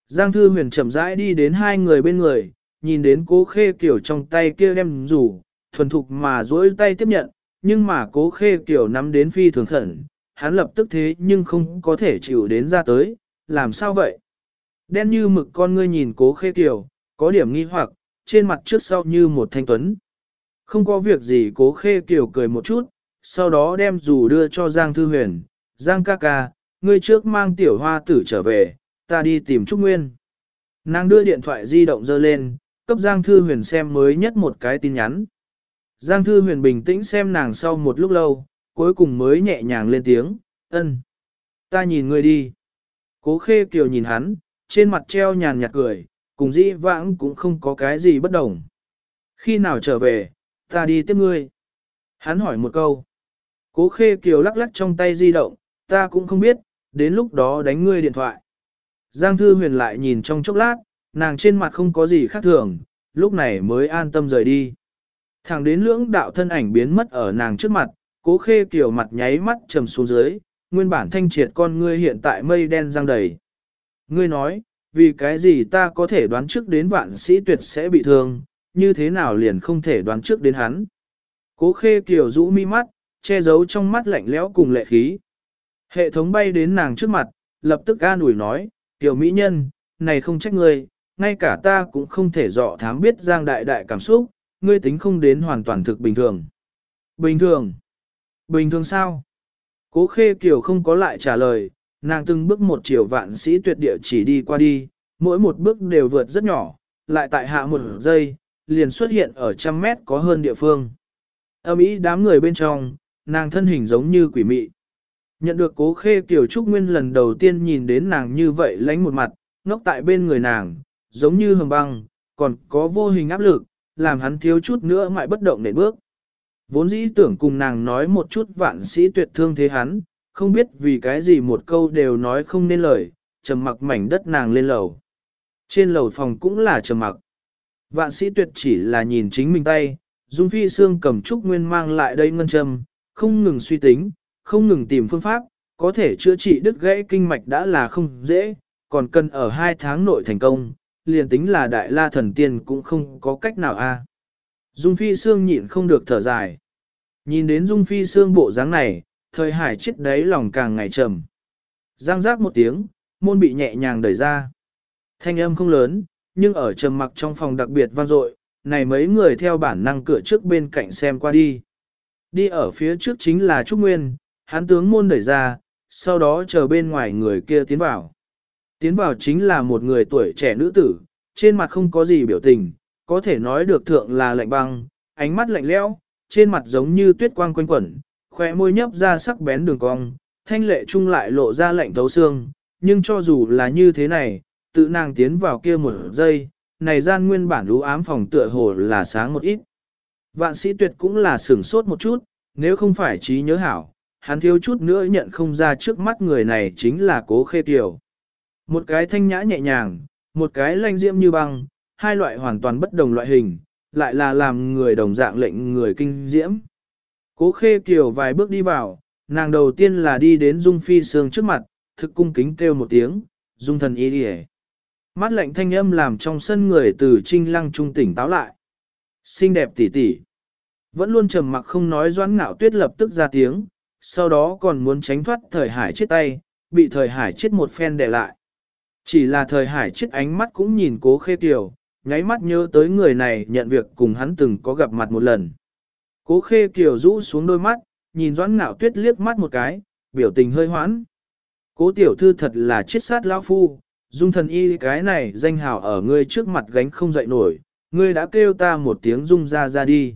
Giang Thư Huyền chậm rãi đi đến hai người bên người, nhìn đến cố khê kiểu trong tay kia đem rủ, thuần thục mà duỗi tay tiếp nhận, nhưng mà cố khê kiểu nắm đến phi thường khẩn, hắn lập tức thế nhưng không có thể chịu đến ra tới, làm sao vậy? Đen như mực con ngươi nhìn cố khê kiểu, có điểm nghi hoặc, trên mặt trước sau như một thanh tuấn. Không có việc gì cố khê kiểu cười một chút, sau đó đem dù đưa cho Giang Thư Huyền, Giang ca ca, ngươi trước mang tiểu hoa tử trở về, ta đi tìm Trúc Nguyên. Nàng đưa điện thoại di động dơ lên, cấp Giang Thư Huyền xem mới nhất một cái tin nhắn. Giang Thư Huyền bình tĩnh xem nàng sau một lúc lâu, cuối cùng mới nhẹ nhàng lên tiếng, ân. Ta nhìn ngươi đi. Cố khê kiều nhìn hắn, trên mặt treo nhàn nhạt cười, cùng dĩ vãng cũng không có cái gì bất đồng. Khi nào trở về, ta đi tiếp ngươi. Hắn hỏi một câu. Cố khê kiều lắc lắc trong tay di động, ta cũng không biết, đến lúc đó đánh ngươi điện thoại. Giang Thư Huyền lại nhìn trong chốc lát, nàng trên mặt không có gì khác thường, lúc này mới an tâm rời đi. Thẳng đến lưỡng đạo thân ảnh biến mất ở nàng trước mặt, cố khê kiều mặt nháy mắt trầm xuống dưới, nguyên bản thanh triệt con ngươi hiện tại mây đen răng đầy. Ngươi nói, vì cái gì ta có thể đoán trước đến vạn sĩ tuyệt sẽ bị thương, như thế nào liền không thể đoán trước đến hắn. Cố khê kiểu rũ mi mắt, che giấu trong mắt lạnh lẽo cùng lệ khí. Hệ thống bay đến nàng trước mặt, lập tức an ủi nói, tiểu mỹ nhân, này không trách ngươi, ngay cả ta cũng không thể dọ thám biết giang đại đại cảm xúc, ngươi tính không đến hoàn toàn thực bình thường. Bình thường? Bình thường sao? Cố khê kiểu không có lại trả lời, nàng từng bước một chiều vạn sĩ tuyệt địa chỉ đi qua đi, mỗi một bước đều vượt rất nhỏ, lại tại hạ một giây, liền xuất hiện ở trăm mét có hơn địa phương. Âm ý đám người bên trong, nàng thân hình giống như quỷ mị. Nhận được cố khê kiều trúc nguyên lần đầu tiên nhìn đến nàng như vậy lánh một mặt, ngốc tại bên người nàng, giống như hầm băng, còn có vô hình áp lực, làm hắn thiếu chút nữa mại bất động nền bước. Vốn dĩ tưởng cùng nàng nói một chút vạn sĩ tuyệt thương thế hắn, không biết vì cái gì một câu đều nói không nên lời, trầm mặc mảnh đất nàng lên lầu. Trên lầu phòng cũng là trầm mặc. Vạn sĩ tuyệt chỉ là nhìn chính mình tay, Dung Phi Sương cầm trúc nguyên mang lại đây ngân châm, không ngừng suy tính, không ngừng tìm phương pháp, có thể chữa trị đứt gãy kinh mạch đã là không dễ, còn cần ở hai tháng nội thành công, liền tính là đại la thần tiên cũng không có cách nào a. Dung Phi Sương nhịn không được thở dài. Nhìn đến Dung Phi Sương bộ dáng này, thời hải chết đấy lòng càng ngày trầm. Giang giác một tiếng, môn bị nhẹ nhàng đẩy ra. Thanh âm không lớn, nhưng ở trầm mặc trong phòng đặc biệt vang dội, này mấy người theo bản năng cửa trước bên cạnh xem qua đi. Đi ở phía trước chính là Trúc Nguyên, hắn tướng môn đẩy ra, sau đó chờ bên ngoài người kia tiến vào. Tiến vào chính là một người tuổi trẻ nữ tử, trên mặt không có gì biểu tình, có thể nói được thượng là lạnh băng, ánh mắt lạnh lẽo, trên mặt giống như tuyết quang quanh quẩn, khỏe môi nhấp ra sắc bén đường cong, thanh lệ trung lại lộ ra lạnh thấu xương, nhưng cho dù là như thế này, tự nàng tiến vào kia một giây, này gian nguyên bản lũ ám phòng tựa hồ là sáng một ít. Vạn sĩ tuyệt cũng là sửng sốt một chút, nếu không phải trí nhớ hảo, hắn thiếu chút nữa nhận không ra trước mắt người này chính là cố khê tiểu. Một cái thanh nhã nhẹ nhàng, một cái lanh diễm như băng, hai loại hoàn toàn bất đồng loại hình, lại là làm người đồng dạng lệnh người kinh diễm. Cố khê kiều vài bước đi vào, nàng đầu tiên là đi đến Dung Phi Sương trước mặt, thực cung kính kêu một tiếng, Dung thần y đi Mắt lạnh thanh âm làm trong sân người từ trinh lăng trung tỉnh táo lại. Xinh đẹp tỉ tỉ. Vẫn luôn trầm mặc không nói doãn ngạo tuyết lập tức ra tiếng, sau đó còn muốn tránh thoát thời hải chết tay, bị thời hải chết một phen để lại. Chỉ là thời hải chết ánh mắt cũng nhìn cố khê kiều, nháy mắt nhớ tới người này nhận việc cùng hắn từng có gặp mặt một lần. Cố khê kiều rũ xuống đôi mắt, nhìn doãn ngạo tuyết liếc mắt một cái, biểu tình hơi hoãn. Cố tiểu thư thật là chết sát lão phu, dung thần y cái này danh hào ở ngươi trước mặt gánh không dậy nổi, ngươi đã kêu ta một tiếng dung ra ra đi.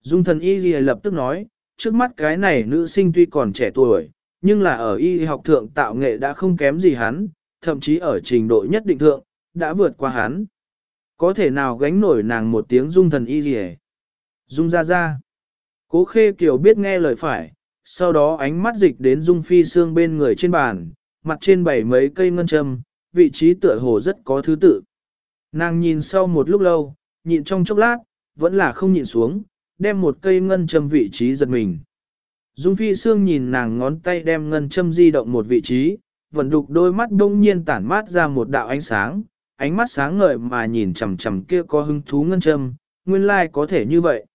Dung thần y lập tức nói, trước mắt cái này nữ sinh tuy còn trẻ tuổi, nhưng là ở y học thượng tạo nghệ đã không kém gì hắn, thậm chí ở trình độ nhất định thượng, đã vượt qua hắn. Có thể nào gánh nổi nàng một tiếng dung thần y gì Dung ra ra. Cố khê kiều biết nghe lời phải, sau đó ánh mắt dịch đến dung phi xương bên người trên bàn, mặt trên bảy mấy cây ngân châm, vị trí tựa hồ rất có thứ tự. Nàng nhìn sau một lúc lâu, nhịn trong chốc lát, vẫn là không nhịn xuống, đem một cây ngân châm vị trí giật mình. Dung phi xương nhìn nàng ngón tay đem ngân châm di động một vị trí, vẫn đục đôi mắt đông nhiên tản mát ra một đạo ánh sáng, ánh mắt sáng ngời mà nhìn chằm chằm kia có hứng thú ngân châm, nguyên lai like có thể như vậy.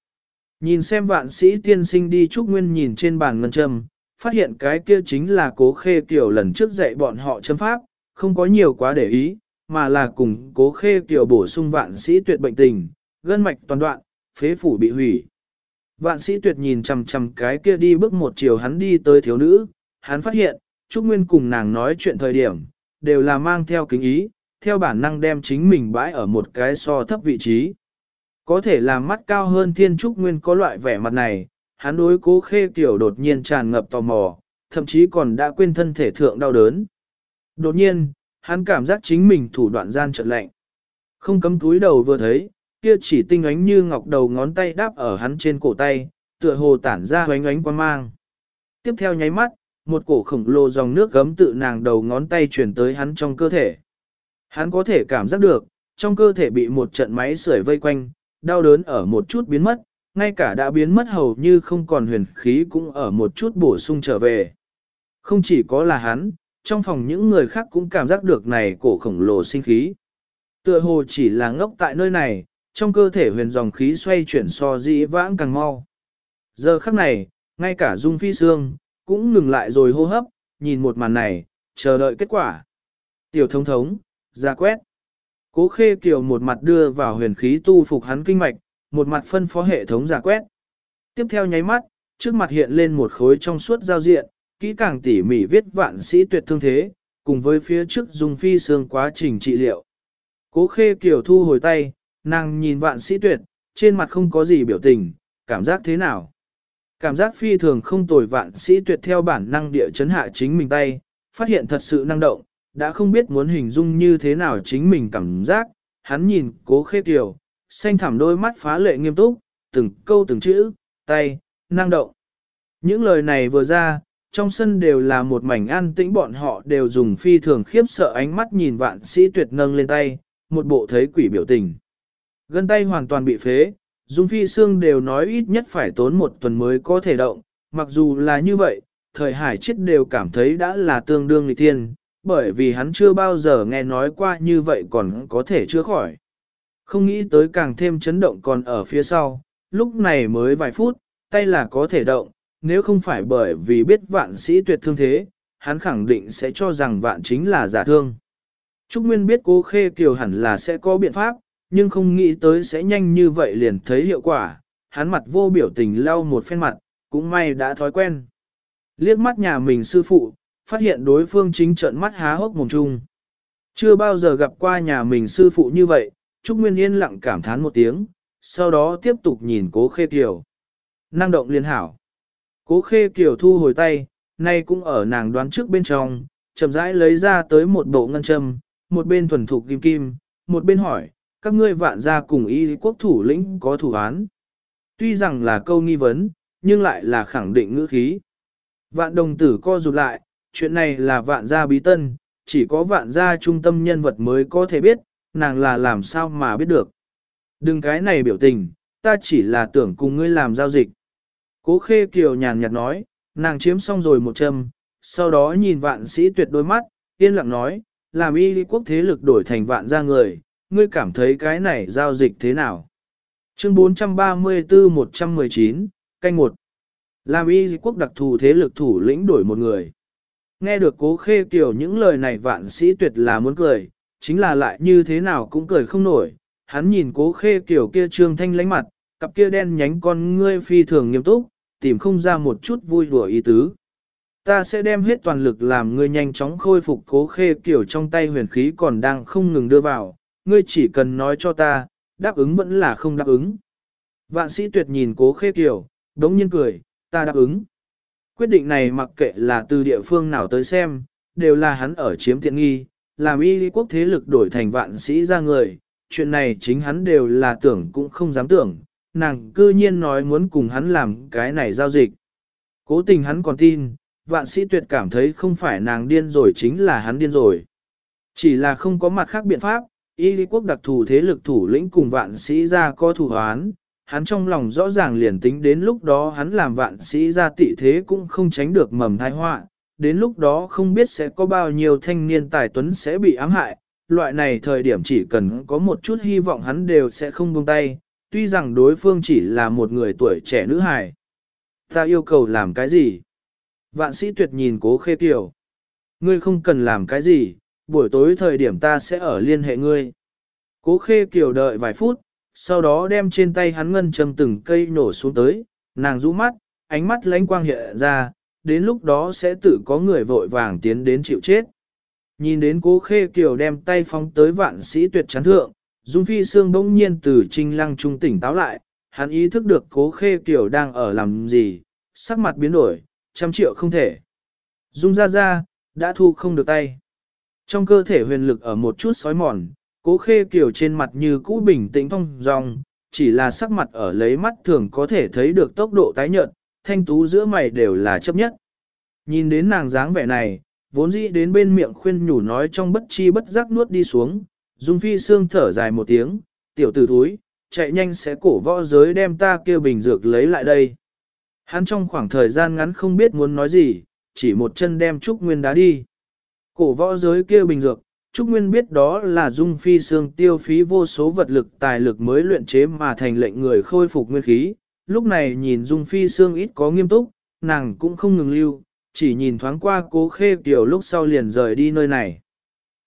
Nhìn xem vạn sĩ tiên sinh đi trúc nguyên nhìn trên bàn ngân châm, phát hiện cái kia chính là cố khê kiểu lần trước dạy bọn họ châm pháp, không có nhiều quá để ý, mà là cùng cố khê kiểu bổ sung vạn sĩ tuyệt bệnh tình, gân mạch toàn đoạn, phế phủ bị hủy. Vạn sĩ tuyệt nhìn chằm chằm cái kia đi bước một chiều hắn đi tới thiếu nữ, hắn phát hiện, Trúc Nguyên cùng nàng nói chuyện thời điểm, đều là mang theo kính ý, theo bản năng đem chính mình bãi ở một cái so thấp vị trí. Có thể làm mắt cao hơn thiên trúc nguyên có loại vẻ mặt này, hắn đối cố khê kiểu đột nhiên tràn ngập tò mò, thậm chí còn đã quên thân thể thượng đau đớn. Đột nhiên, hắn cảm giác chính mình thủ đoạn gian trật lạnh. Không cấm túi đầu vừa thấy, kia chỉ tinh ánh như ngọc đầu ngón tay đáp ở hắn trên cổ tay, tựa hồ tản ra ánh ánh quan mang. Tiếp theo nháy mắt, một cổ khổng lồ dòng nước gấm tự nàng đầu ngón tay truyền tới hắn trong cơ thể. Hắn có thể cảm giác được, trong cơ thể bị một trận máy sưởi vây quanh, đau đớn ở một chút biến mất, ngay cả đã biến mất hầu như không còn huyền khí cũng ở một chút bổ sung trở về. Không chỉ có là hắn, trong phòng những người khác cũng cảm giác được này cổ khổng lồ sinh khí. Tựa hồ chỉ là ngốc tại nơi này, trong cơ thể huyền dòng khí xoay chuyển so dĩ vãng càng mau. Giờ khắc này, Ngay cả Dung Phi Sương, cũng ngừng lại rồi hô hấp, nhìn một màn này, chờ đợi kết quả. Tiểu thống thống, ra quét. Cố khê kiều một mặt đưa vào huyền khí tu phục hắn kinh mạch, một mặt phân phó hệ thống giả quét. Tiếp theo nháy mắt, trước mặt hiện lên một khối trong suốt giao diện, kỹ càng tỉ mỉ viết vạn sĩ tuyệt thương thế, cùng với phía trước dùng phi xương quá trình trị liệu. Cố khê kiều thu hồi tay, nàng nhìn vạn sĩ tuyệt, trên mặt không có gì biểu tình, cảm giác thế nào? Cảm giác phi thường không tồi vạn sĩ tuyệt theo bản năng địa chấn hạ chính mình tay, phát hiện thật sự năng động, đã không biết muốn hình dung như thế nào chính mình cảm giác, hắn nhìn cố khê kiều, xanh thẳm đôi mắt phá lệ nghiêm túc, từng câu từng chữ, tay, năng động. Những lời này vừa ra, trong sân đều là một mảnh an tĩnh bọn họ đều dùng phi thường khiếp sợ ánh mắt nhìn vạn sĩ tuyệt nâng lên tay, một bộ thấy quỷ biểu tình. Gân tay hoàn toàn bị phế, Dung Phi Sương đều nói ít nhất phải tốn một tuần mới có thể động, mặc dù là như vậy, thời hải chết đều cảm thấy đã là tương đương nghịch thiên, bởi vì hắn chưa bao giờ nghe nói qua như vậy còn có thể chữa khỏi. Không nghĩ tới càng thêm chấn động còn ở phía sau, lúc này mới vài phút, tay là có thể động, nếu không phải bởi vì biết vạn sĩ tuyệt thương thế, hắn khẳng định sẽ cho rằng vạn chính là giả thương. Trúc Nguyên biết cố khê kiều hẳn là sẽ có biện pháp, nhưng không nghĩ tới sẽ nhanh như vậy liền thấy hiệu quả, hắn mặt vô biểu tình lau một phen mặt, cũng may đã thói quen. Liếc mắt nhà mình sư phụ, phát hiện đối phương chính trợn mắt há hốc mồm chung. Chưa bao giờ gặp qua nhà mình sư phụ như vậy, Trúc Nguyên yên lặng cảm thán một tiếng, sau đó tiếp tục nhìn cố khê kiều. Năng động liên hảo. Cố khê kiều thu hồi tay, nay cũng ở nàng đoán trước bên trong, chậm rãi lấy ra tới một bộ ngân châm, một bên thuần thục kim kim, một bên hỏi, các ngươi vạn gia cùng y quốc thủ lĩnh có thủ án. Tuy rằng là câu nghi vấn, nhưng lại là khẳng định ngữ khí. Vạn đồng tử co rụt lại, chuyện này là vạn gia bí tân, chỉ có vạn gia trung tâm nhân vật mới có thể biết, nàng là làm sao mà biết được. Đừng cái này biểu tình, ta chỉ là tưởng cùng ngươi làm giao dịch. Cố khê kiều nhàn nhạt nói, nàng chiếm xong rồi một châm, sau đó nhìn vạn sĩ tuyệt đôi mắt, yên lặng nói, làm y quốc thế lực đổi thành vạn gia người, ngươi cảm thấy cái này giao dịch thế nào? Chương 434-119, canh một Làm y quốc đặc thù thế lực thủ lĩnh đổi một người. Nghe được cố khê kiểu những lời này vạn sĩ tuyệt là muốn cười, chính là lại như thế nào cũng cười không nổi. Hắn nhìn cố khê kiểu kia trương thanh lánh mặt, cặp kia đen nhánh con ngươi phi thường nghiêm túc, tìm không ra một chút vui đùa ý tứ. Ta sẽ đem hết toàn lực làm ngươi nhanh chóng khôi phục cố khê kiểu trong tay huyền khí còn đang không ngừng đưa vào, ngươi chỉ cần nói cho ta, đáp ứng vẫn là không đáp ứng. Vạn sĩ tuyệt nhìn cố khê kiểu, đống nhiên cười, ta đáp ứng. Quyết định này mặc kệ là từ địa phương nào tới xem, đều là hắn ở chiếm tiện nghi, làm y quốc thế lực đổi thành vạn sĩ ra người, chuyện này chính hắn đều là tưởng cũng không dám tưởng, nàng cư nhiên nói muốn cùng hắn làm cái này giao dịch. Cố tình hắn còn tin, vạn sĩ tuyệt cảm thấy không phải nàng điên rồi chính là hắn điên rồi. Chỉ là không có mặt khác biện pháp, y lý quốc đặc thù thế lực thủ lĩnh cùng vạn sĩ ra có thủ hoán, hắn trong lòng rõ ràng liền tính đến lúc đó hắn làm vạn sĩ ra tị thế cũng không tránh được mầm thai họa đến lúc đó không biết sẽ có bao nhiêu thanh niên tài tuấn sẽ bị ám hại, loại này thời điểm chỉ cần có một chút hy vọng hắn đều sẽ không buông tay, tuy rằng đối phương chỉ là một người tuổi trẻ nữ hài. Ta yêu cầu làm cái gì? Vạn sĩ tuyệt nhìn cố khê kiều. Ngươi không cần làm cái gì, buổi tối thời điểm ta sẽ ở liên hệ ngươi. Cố khê kiều đợi vài phút, sau đó đem trên tay hắn ngân châm từng cây nổ xuống tới, nàng rũ mắt, ánh mắt lánh quang hiện ra, đến lúc đó sẽ tự có người vội vàng tiến đến chịu chết. Nhìn đến cố khê kiều đem tay phóng tới vạn sĩ tuyệt chán thượng, Dung Phi Sương bỗng nhiên từ trinh lăng trung tỉnh táo lại, hắn ý thức được cố khê kiều đang ở làm gì, sắc mặt biến đổi, trăm triệu không thể. Dung ra ra, đã thu không được tay. Trong cơ thể huyền lực ở một chút sói mòn, cố khê kiều trên mặt như cũ bình tĩnh phong dong, chỉ là sắc mặt ở lấy mắt thường có thể thấy được tốc độ tái nhợt, thanh tú giữa mày đều là chấp nhất. Nhìn đến nàng dáng vẻ này, vốn dĩ đến bên miệng khuyên nhủ nói trong bất chi bất giác nuốt đi xuống, Dung Phi Sương thở dài một tiếng, tiểu tử thúi, chạy nhanh sẽ cổ võ giới đem ta kia bình dược lấy lại đây. Hắn trong khoảng thời gian ngắn không biết muốn nói gì, chỉ một chân đem Trúc Nguyên đá đi. Cổ võ giới kia bình dược, Trúc Nguyên biết đó là Dung Phi Sương tiêu phí vô số vật lực tài lực mới luyện chế mà thành lệnh người khôi phục nguyên khí. Lúc này nhìn Dung Phi Sương ít có nghiêm túc, nàng cũng không ngừng lưu, chỉ nhìn thoáng qua cố khê tiểu lúc sau liền rời đi nơi này.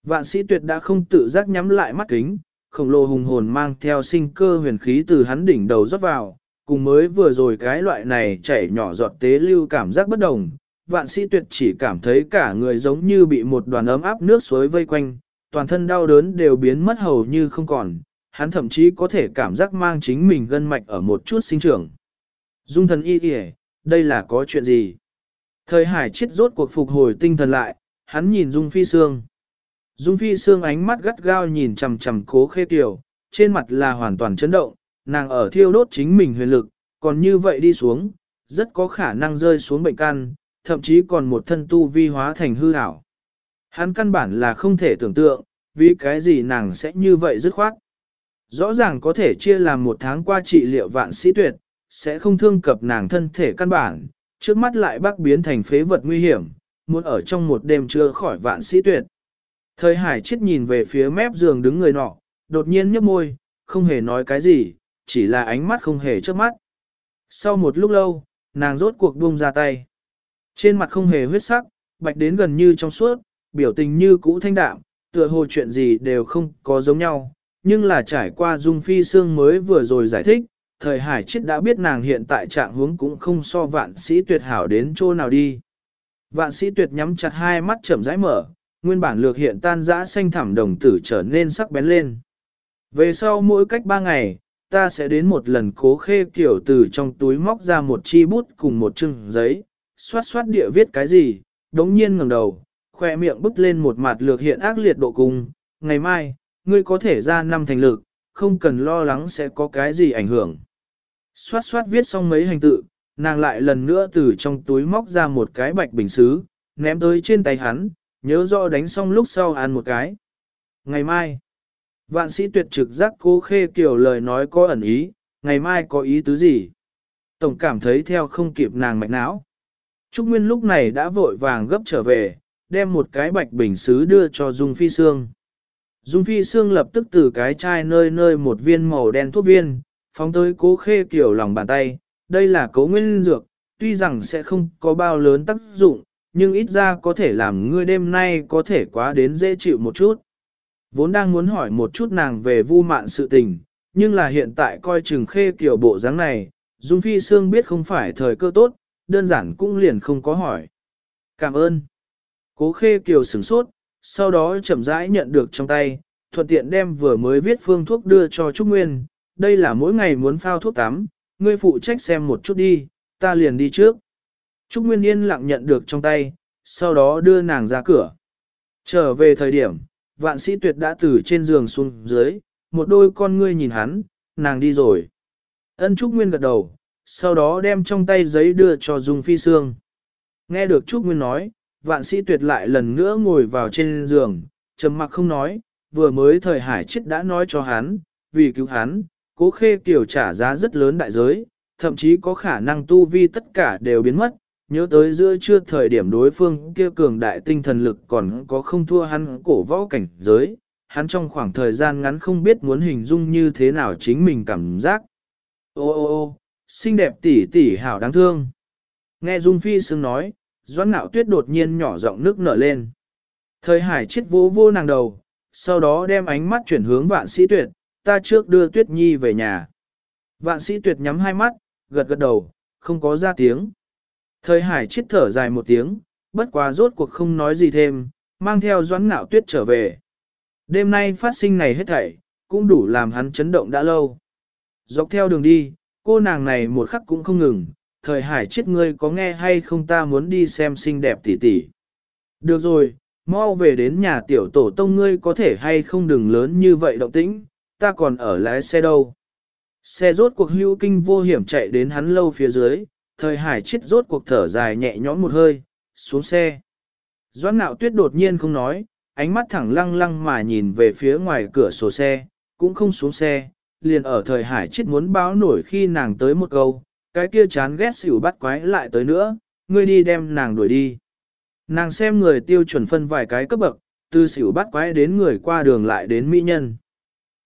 Vạn sĩ tuyệt đã không tự giác nhắm lại mắt kính, khổng lồ hùng hồn mang theo sinh cơ huyền khí từ hắn đỉnh đầu rót vào, cùng mới vừa rồi cái loại này chảy nhỏ giọt tế lưu cảm giác bất đồng. Vạn sĩ tuyệt chỉ cảm thấy cả người giống như bị một đoàn ấm áp nước suối vây quanh, toàn thân đau đớn đều biến mất hầu như không còn, hắn thậm chí có thể cảm giác mang chính mình gân mạch ở một chút sinh trưởng. Dung thần y kìa, đây là có chuyện gì? Thời hải chết rốt cuộc phục hồi tinh thần lại, hắn nhìn Dung Phi Sương. Dung Phi Sương ánh mắt gắt gao nhìn chằm chằm cố khê tiểu, trên mặt là hoàn toàn chấn động, nàng ở thiêu đốt chính mình huyền lực, còn như vậy đi xuống, rất có khả năng rơi xuống bệnh căn, thậm chí còn một thân tu vi hóa thành hư ảo. Hắn căn bản là không thể tưởng tượng, vì cái gì nàng sẽ như vậy dứt khoát. Rõ ràng có thể chia làm một tháng qua trị liệu vạn sĩ tuyệt, sẽ không thương cập nàng thân thể căn bản, trước mắt lại bác biến thành phế vật nguy hiểm, muốn ở trong một đêm chưa khỏi vạn sĩ tuyệt. Thời hải chết nhìn về phía mép giường đứng người nọ, đột nhiên nhấp môi, không hề nói cái gì, chỉ là ánh mắt không hề trước mắt. Sau một lúc lâu, nàng rốt cuộc buông ra tay. Trên mặt không hề huyết sắc, bạch đến gần như trong suốt, biểu tình như cũ thanh đạm, tựa hồ chuyện gì đều không có giống nhau, nhưng là trải qua dung phi xương mới vừa rồi giải thích, thời hải chết đã biết nàng hiện tại trạng huống cũng không so vạn sĩ tuyệt hảo đến chỗ nào đi. Vạn sĩ tuyệt nhắm chặt hai mắt chậm rãi mở, nguyên bản lược hiện tan dã xanh thẳm đồng tử trở nên sắc bén lên. Về sau mỗi cách ba ngày, ta sẽ đến một lần cố khê kiểu từ trong túi móc ra một chi bút cùng một chừng giấy, xoát xoát địa viết cái gì, đống nhiên ngẩng đầu, khoe miệng bứt lên một mặt lược hiện ác liệt độ cùng. ngày mai, ngươi có thể ra năm thành lực, không cần lo lắng sẽ có cái gì ảnh hưởng. Xoát xoát viết xong mấy hành tự, nàng lại lần nữa từ trong túi móc ra một cái bạch bình xứ, ném tới trên tay hắn, nhớ rõ đánh xong lúc sau ăn một cái. Ngày mai, vạn sĩ tuyệt trực giác cô khê kiểu lời nói có ẩn ý, ngày mai có ý tứ gì? Tổng cảm thấy theo không kịp nàng mạch não. Trúc Nguyên lúc này đã vội vàng gấp trở về, đem một cái bạch bình xứ đưa cho Dung Phi Sương. Dung Phi Sương lập tức từ cái chai nơi nơi một viên màu đen thuốc viên, phóng tới cố khê kiểu lòng bàn tay, đây là cố nguyên dược, tuy rằng sẽ không có bao lớn tác dụng, nhưng ít ra có thể làm ngươi đêm nay có thể quá đến dễ chịu một chút. Vốn đang muốn hỏi một chút nàng về vu mạn sự tình, nhưng là hiện tại coi chừng khê kiểu bộ dáng này, Dung Phi Sương biết không phải thời cơ tốt, đơn giản cũng liền không có hỏi. Cảm ơn. Cố khê kiều sửng sốt, sau đó chậm rãi nhận được trong tay, thuận tiện đem vừa mới viết phương thuốc đưa cho Trúc Nguyên. Đây là mỗi ngày muốn phao thuốc tắm, ngươi phụ trách xem một chút đi, ta liền đi trước. Trúc Nguyên yên lặng nhận được trong tay, sau đó đưa nàng ra cửa. Trở về thời điểm, vạn sĩ tuyệt đã từ trên giường xuống dưới, một đôi con ngươi nhìn hắn, nàng đi rồi. Ân Trúc Nguyên gật đầu, sau đó đem trong tay giấy đưa cho Dung Phi Sương. Nghe được Trúc Nguyên nói, vạn sĩ tuyệt lại lần nữa ngồi vào trên giường, trầm mặc không nói, vừa mới thời hải chết đã nói cho hắn, vì cứu hắn, cố khê kiểu trả giá rất lớn đại giới, thậm chí có khả năng tu vi tất cả đều biến mất, nhớ tới giữa trưa thời điểm đối phương kia cường đại tinh thần lực còn có không thua hắn cổ võ cảnh giới, hắn trong khoảng thời gian ngắn không biết muốn hình dung như thế nào chính mình cảm giác. Ô ô ô, xinh đẹp tỷ tỷ hảo đáng thương. Nghe Dung Phi Sương nói, Doãn Nạo Tuyết đột nhiên nhỏ giọng nước nở lên. Thời hải chết vô vô nàng đầu, sau đó đem ánh mắt chuyển hướng vạn sĩ tuyệt, ta trước đưa Tuyết Nhi về nhà. Vạn sĩ tuyệt nhắm hai mắt, gật gật đầu, không có ra tiếng. Thời hải chết thở dài một tiếng, bất quá rốt cuộc không nói gì thêm, mang theo Doãn Nạo Tuyết trở về. Đêm nay phát sinh này hết thảy, cũng đủ làm hắn chấn động đã lâu. Dọc theo đường đi, cô nàng này một khắc cũng không ngừng, thời hải chết ngươi có nghe hay không ta muốn đi xem xinh đẹp tỷ tỷ. Được rồi, mau về đến nhà tiểu tổ tông ngươi có thể hay không đừng lớn như vậy động tĩnh, ta còn ở lái xe đâu. Xe rốt cuộc hưu kinh vô hiểm chạy đến hắn lâu phía dưới, thời hải chết rốt cuộc thở dài nhẹ nhõm một hơi, xuống xe. Doãn nạo tuyết đột nhiên không nói, ánh mắt thẳng lăng lăng mà nhìn về phía ngoài cửa sổ xe, cũng không xuống xe, liền ở thời hải chết muốn báo nổi khi nàng tới một câu, cái kia chán ghét xỉu bắt quái lại tới nữa, ngươi đi đem nàng đuổi đi. Nàng xem người tiêu chuẩn phân vài cái cấp bậc, từ xỉu bắt quái đến người qua đường lại đến mỹ nhân.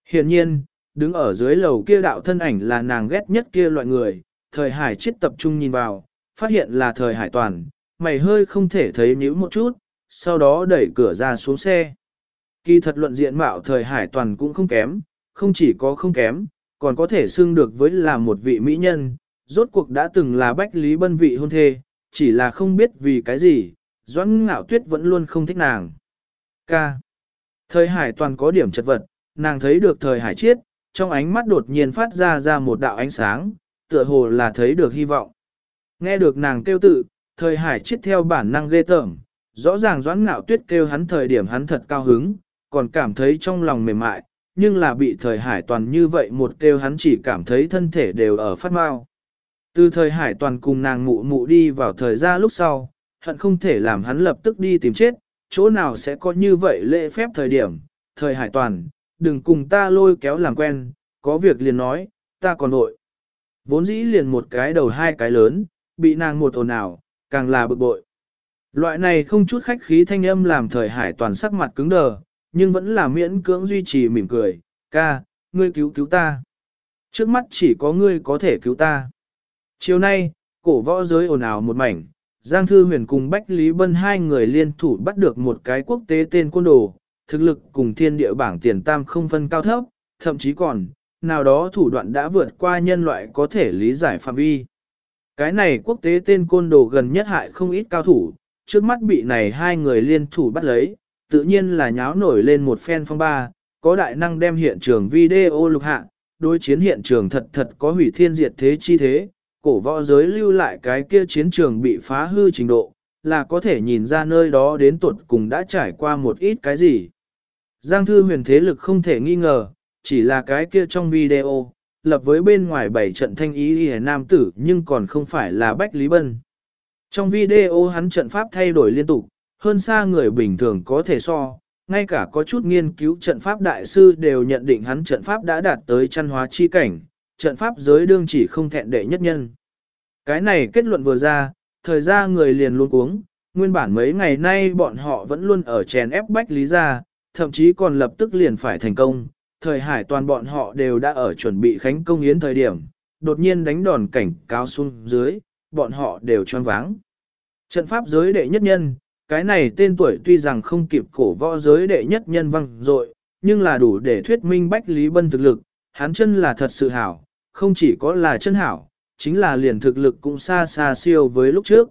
Hiện nhiên, đứng ở dưới lầu kia đạo thân ảnh là nàng ghét nhất kia loại người, thời hải chết tập trung nhìn vào, phát hiện là thời hải toàn, mày hơi không thể thấy nhíu một chút, sau đó đẩy cửa ra xuống xe. Kỳ thật luận diện mạo thời hải toàn cũng không kém, không chỉ có không kém, còn có thể xưng được với là một vị mỹ nhân, rốt cuộc đã từng là bách lý bân vị hôn thê, chỉ là không biết vì cái gì, doãn ngạo tuyết vẫn luôn không thích nàng. K. Thời hải toàn có điểm chật vật, nàng thấy được thời hải chiết, trong ánh mắt đột nhiên phát ra ra một đạo ánh sáng, tựa hồ là thấy được hy vọng. Nghe được nàng kêu tự, thời hải chiết theo bản năng ghê tởm, rõ ràng doãn ngạo tuyết kêu hắn thời điểm hắn thật cao hứng, còn cảm thấy trong lòng mềm mại, nhưng là bị thời hải toàn như vậy một kêu hắn chỉ cảm thấy thân thể đều ở phát mau. Từ thời hải toàn cùng nàng mụ mụ đi vào thời gian lúc sau, hận không thể làm hắn lập tức đi tìm chết, chỗ nào sẽ có như vậy lễ phép thời điểm, thời hải toàn, đừng cùng ta lôi kéo làm quen, có việc liền nói, ta còn nội. Vốn dĩ liền một cái đầu hai cái lớn, bị nàng một ồn ào, càng là bực bội. Loại này không chút khách khí thanh âm làm thời hải toàn sắc mặt cứng đờ, nhưng vẫn là miễn cưỡng duy trì mỉm cười, ca, ngươi cứu cứu ta. Trước mắt chỉ có ngươi có thể cứu ta. Chiều nay, cổ võ giới ồn ào một mảnh, Giang Thư Huyền cùng Bách Lý Bân hai người liên thủ bắt được một cái quốc tế tên côn đồ, thực lực cùng thiên địa bảng tiền tam không phân cao thấp, thậm chí còn, nào đó thủ đoạn đã vượt qua nhân loại có thể lý giải phạm vi. Cái này quốc tế tên côn đồ gần nhất hại không ít cao thủ, trước mắt bị này hai người liên thủ bắt lấy, tự nhiên là nháo nổi lên một phen phong ba, có đại năng đem hiện trường video lục hạ, đối chiến hiện trường thật thật có hủy thiên diệt thế chi thế, cổ võ giới lưu lại cái kia chiến trường bị phá hư trình độ, là có thể nhìn ra nơi đó đến tuột cùng đã trải qua một ít cái gì. Giang thư huyền thế lực không thể nghi ngờ, chỉ là cái kia trong video, lập với bên ngoài bảy trận thanh ý hề nam tử nhưng còn không phải là Bách Lý Bân. Trong video hắn trận pháp thay đổi liên tục, hơn xa người bình thường có thể so, ngay cả có chút nghiên cứu trận pháp đại sư đều nhận định hắn trận pháp đã đạt tới chăn hóa chi cảnh, trận pháp giới đương chỉ không thẹn đệ nhất nhân. Cái này kết luận vừa ra, thời gian người liền luôn cuống, nguyên bản mấy ngày nay bọn họ vẫn luôn ở chèn ép bách lý ra, thậm chí còn lập tức liền phải thành công, thời hải toàn bọn họ đều đã ở chuẩn bị khánh công yến thời điểm, đột nhiên đánh đòn cảnh cao xuống dưới, bọn họ đều choáng váng. Trận pháp giới đệ nhất nhân, cái này tên tuổi tuy rằng không kịp cổ võ giới đệ nhất nhân văn dội, nhưng là đủ để thuyết minh Bách Lý Bân thực lực, hắn chân là thật sự hảo, không chỉ có là chân hảo, chính là liền thực lực cũng xa xa siêu với lúc trước.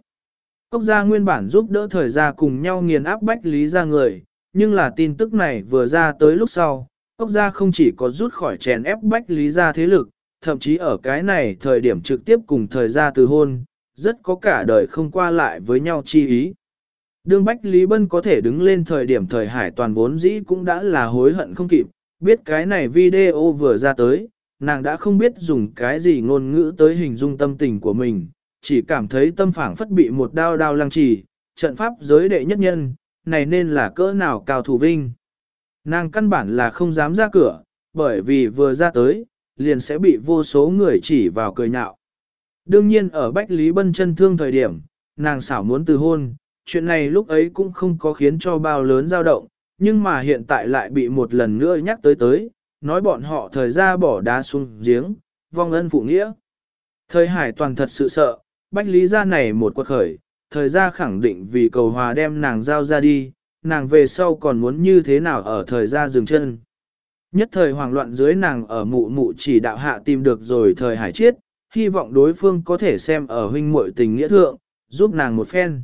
Cốc gia nguyên bản giúp đỡ thời gia cùng nhau nghiền áp Bách Lý ra người, nhưng là tin tức này vừa ra tới lúc sau, Cốc gia không chỉ có rút khỏi chèn ép Bách Lý ra thế lực, thậm chí ở cái này thời điểm trực tiếp cùng thời gia từ hôn, rất có cả đời không qua lại với nhau chi ý. Đương Bách Lý Bân có thể đứng lên thời điểm thời hải toàn vốn dĩ cũng đã là hối hận không kịp, biết cái này video vừa ra tới, nàng đã không biết dùng cái gì ngôn ngữ tới hình dung tâm tình của mình, chỉ cảm thấy tâm phảng phất bị một đao đao lăng trì, trận pháp giới đệ nhất nhân, này nên là cỡ nào cao thủ vinh. Nàng căn bản là không dám ra cửa, bởi vì vừa ra tới, liền sẽ bị vô số người chỉ vào cười nhạo. Đương nhiên ở Bách Lý Bân chân thương thời điểm, nàng xảo muốn từ hôn, chuyện này lúc ấy cũng không có khiến cho bao lớn dao động, nhưng mà hiện tại lại bị một lần nữa nhắc tới tới, nói bọn họ thời ra bỏ đá xuống giếng, vong ân phụ nghĩa. Thời hải toàn thật sự sợ, bách lý ra này một quật khởi, thời ra khẳng định vì cầu hòa đem nàng giao ra đi, nàng về sau còn muốn như thế nào ở thời ra dừng chân. Nhất thời hoảng loạn dưới nàng ở mụ mụ chỉ đạo hạ tìm được rồi thời hải chiết, hy vọng đối phương có thể xem ở huynh muội tình nghĩa thượng, giúp nàng một phen.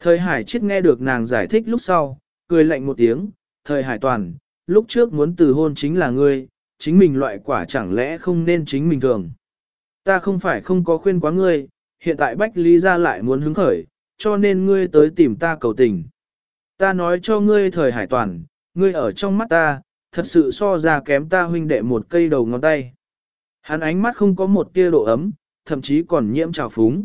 Thời hải chiết nghe được nàng giải thích lúc sau, cười lạnh một tiếng, thời hải toàn, lúc trước muốn từ hôn chính là ngươi, chính mình loại quả chẳng lẽ không nên chính mình thường. Ta không phải không có khuyên quá ngươi, hiện tại Bách Lý ra lại muốn hứng khởi, cho nên ngươi tới tìm ta cầu tình. Ta nói cho ngươi thời hải toàn, ngươi ở trong mắt ta, thật sự so ra kém ta huynh đệ một cây đầu ngón tay. Hắn ánh mắt không có một tia độ ấm, thậm chí còn nhiễm trào phúng.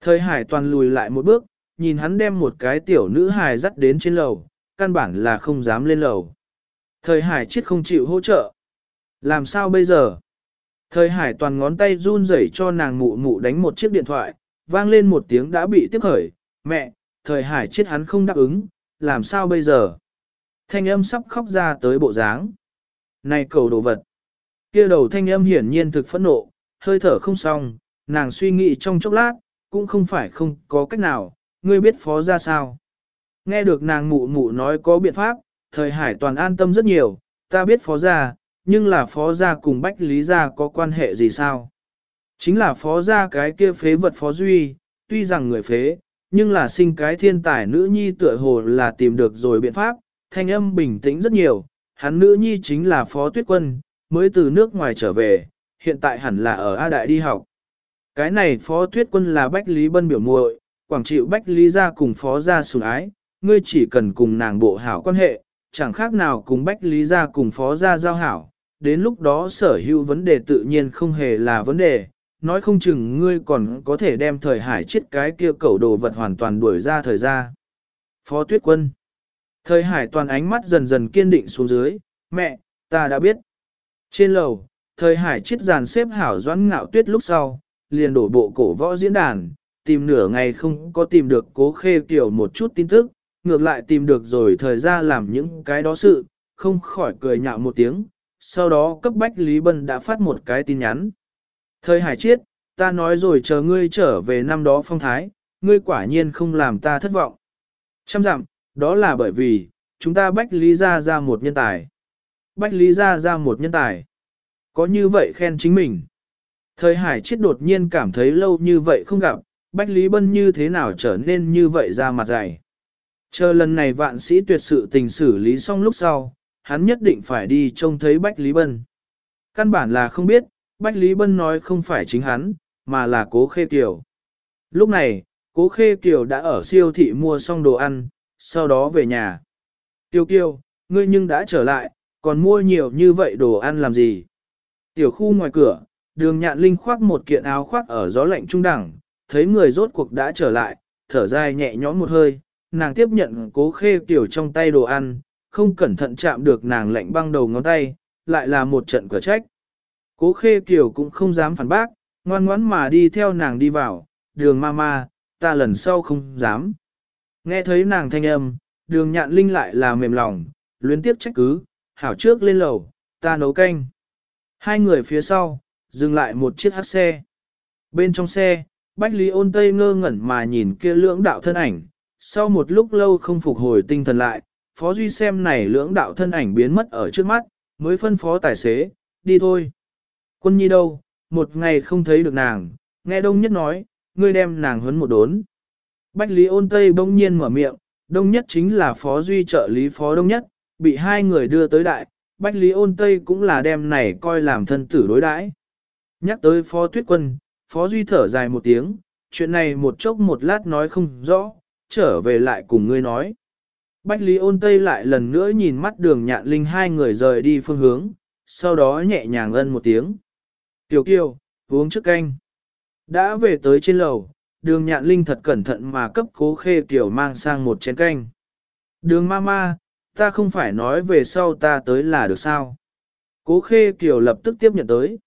Thời hải toàn lùi lại một bước, nhìn hắn đem một cái tiểu nữ hài dắt đến trên lầu, căn bản là không dám lên lầu. Thời hải chết không chịu hỗ trợ. Làm sao bây giờ? Thời hải toàn ngón tay run rẩy cho nàng mụ mụ đánh một chiếc điện thoại, vang lên một tiếng đã bị tiếp khởi. Mẹ, thời hải chết hắn không đáp ứng, làm sao bây giờ? Thanh âm sắp khóc ra tới bộ dáng. Này cầu đồ vật. Kia đầu thanh âm hiển nhiên thực phẫn nộ, hơi thở không xong, nàng suy nghĩ trong chốc lát, cũng không phải không có cách nào, ngươi biết phó ra sao. Nghe được nàng mụ mụ nói có biện pháp, thời hải toàn an tâm rất nhiều, ta biết phó gia, nhưng là phó gia cùng bách lý gia có quan hệ gì sao? Chính là phó gia cái kia phế vật phó duy, tuy rằng người phế, nhưng là sinh cái thiên tài nữ nhi tựa hồ là tìm được rồi biện pháp, thanh âm bình tĩnh rất nhiều, hắn nữ nhi chính là phó tuyết quân, mới từ nước ngoài trở về, hiện tại hẳn là ở A Đại đi học. Cái này phó tuyết quân là Bách Lý Bân biểu muội, quảng chịu Bách Lý gia cùng phó gia sủng ái, ngươi chỉ cần cùng nàng bộ hảo quan hệ, chẳng khác nào cùng Bách Lý gia cùng phó gia giao hảo, đến lúc đó sở hữu vấn đề tự nhiên không hề là vấn đề, nói không chừng ngươi còn có thể đem thời hải chết cái kia cẩu đồ vật hoàn toàn đuổi ra thời ra. Phó tuyết quân Thời hải toàn ánh mắt dần dần kiên định xuống dưới, mẹ, ta đã biết. Trên lầu, thời hải chết dàn xếp hảo doãn ngạo tuyết lúc sau, liền đổ bộ cổ võ diễn đàn, tìm nửa ngày không có tìm được cố khê kiểu một chút tin tức, ngược lại tìm được rồi thời gian làm những cái đó sự, không khỏi cười nhạo một tiếng, sau đó cấp bách Lý Bân đã phát một cái tin nhắn. Thời hải chiết, ta nói rồi chờ ngươi trở về năm đó phong thái, ngươi quả nhiên không làm ta thất vọng. Trăm dặm, đó là bởi vì, chúng ta bách Lý ra ra một nhân tài. Bách Lý ra ra một nhân tài. Có như vậy khen chính mình. Thời hải chiết đột nhiên cảm thấy lâu như vậy không gặp, Bách Lý Bân như thế nào trở nên như vậy ra mặt dày. Chờ lần này vạn sĩ tuyệt sự tình xử lý xong lúc sau, hắn nhất định phải đi trông thấy Bách Lý Bân. Căn bản là không biết, Bách Lý Bân nói không phải chính hắn, mà là cố khê kiều. Lúc này, cố khê kiều đã ở siêu thị mua xong đồ ăn, sau đó về nhà. Tiêu kiều, ngươi nhưng đã trở lại, còn mua nhiều như vậy đồ ăn làm gì? Tiểu khu ngoài cửa, đường nhạn linh khoác một kiện áo khoác ở gió lạnh trung đẳng, thấy người rốt cuộc đã trở lại, thở dài nhẹ nhõm một hơi, nàng tiếp nhận cố khê kiểu trong tay đồ ăn, không cẩn thận chạm được nàng lạnh băng đầu ngón tay, lại là một trận cửa trách. Cố khê kiểu cũng không dám phản bác, ngoan ngoãn mà đi theo nàng đi vào, đường ma ma, ta lần sau không dám. Nghe thấy nàng thanh âm, đường nhạn linh lại là mềm lòng, luyến tiếp trách cứ, hảo trước lên lầu, ta nấu canh. Hai người phía sau, dừng lại một chiếc hát xe. Bên trong xe, Bách Lý ôn tây ngơ ngẩn mà nhìn kia lưỡng đạo thân ảnh, sau một lúc lâu không phục hồi tinh thần lại, Phó Duy xem này lưỡng đạo thân ảnh biến mất ở trước mắt, mới phân phó tài xế, đi thôi. Quân nhi đâu, một ngày không thấy được nàng, nghe đông nhất nói, ngươi đem nàng huấn một đốn. Bách Lý ôn tây bỗng nhiên mở miệng, đông nhất chính là Phó Duy trợ lý Phó đông nhất, bị hai người đưa tới đại, Bách Lý ôn tây cũng là đem này coi làm thân tử đối đãi. Nhắc tới Phó Tuyết Quân, Phó Duy thở dài một tiếng, chuyện này một chốc một lát nói không rõ, trở về lại cùng ngươi nói. Bách Lý ôn tây lại lần nữa nhìn mắt đường nhạn linh hai người rời đi phương hướng, sau đó nhẹ nhàng ân một tiếng. Tiểu kiều, uống trước canh. Đã về tới trên lầu, đường nhạn linh thật cẩn thận mà cấp cố khê tiểu mang sang một chén canh. Đường ma ma, ta không phải nói về sau ta tới là được sao. Cố khê tiểu lập tức tiếp nhận tới.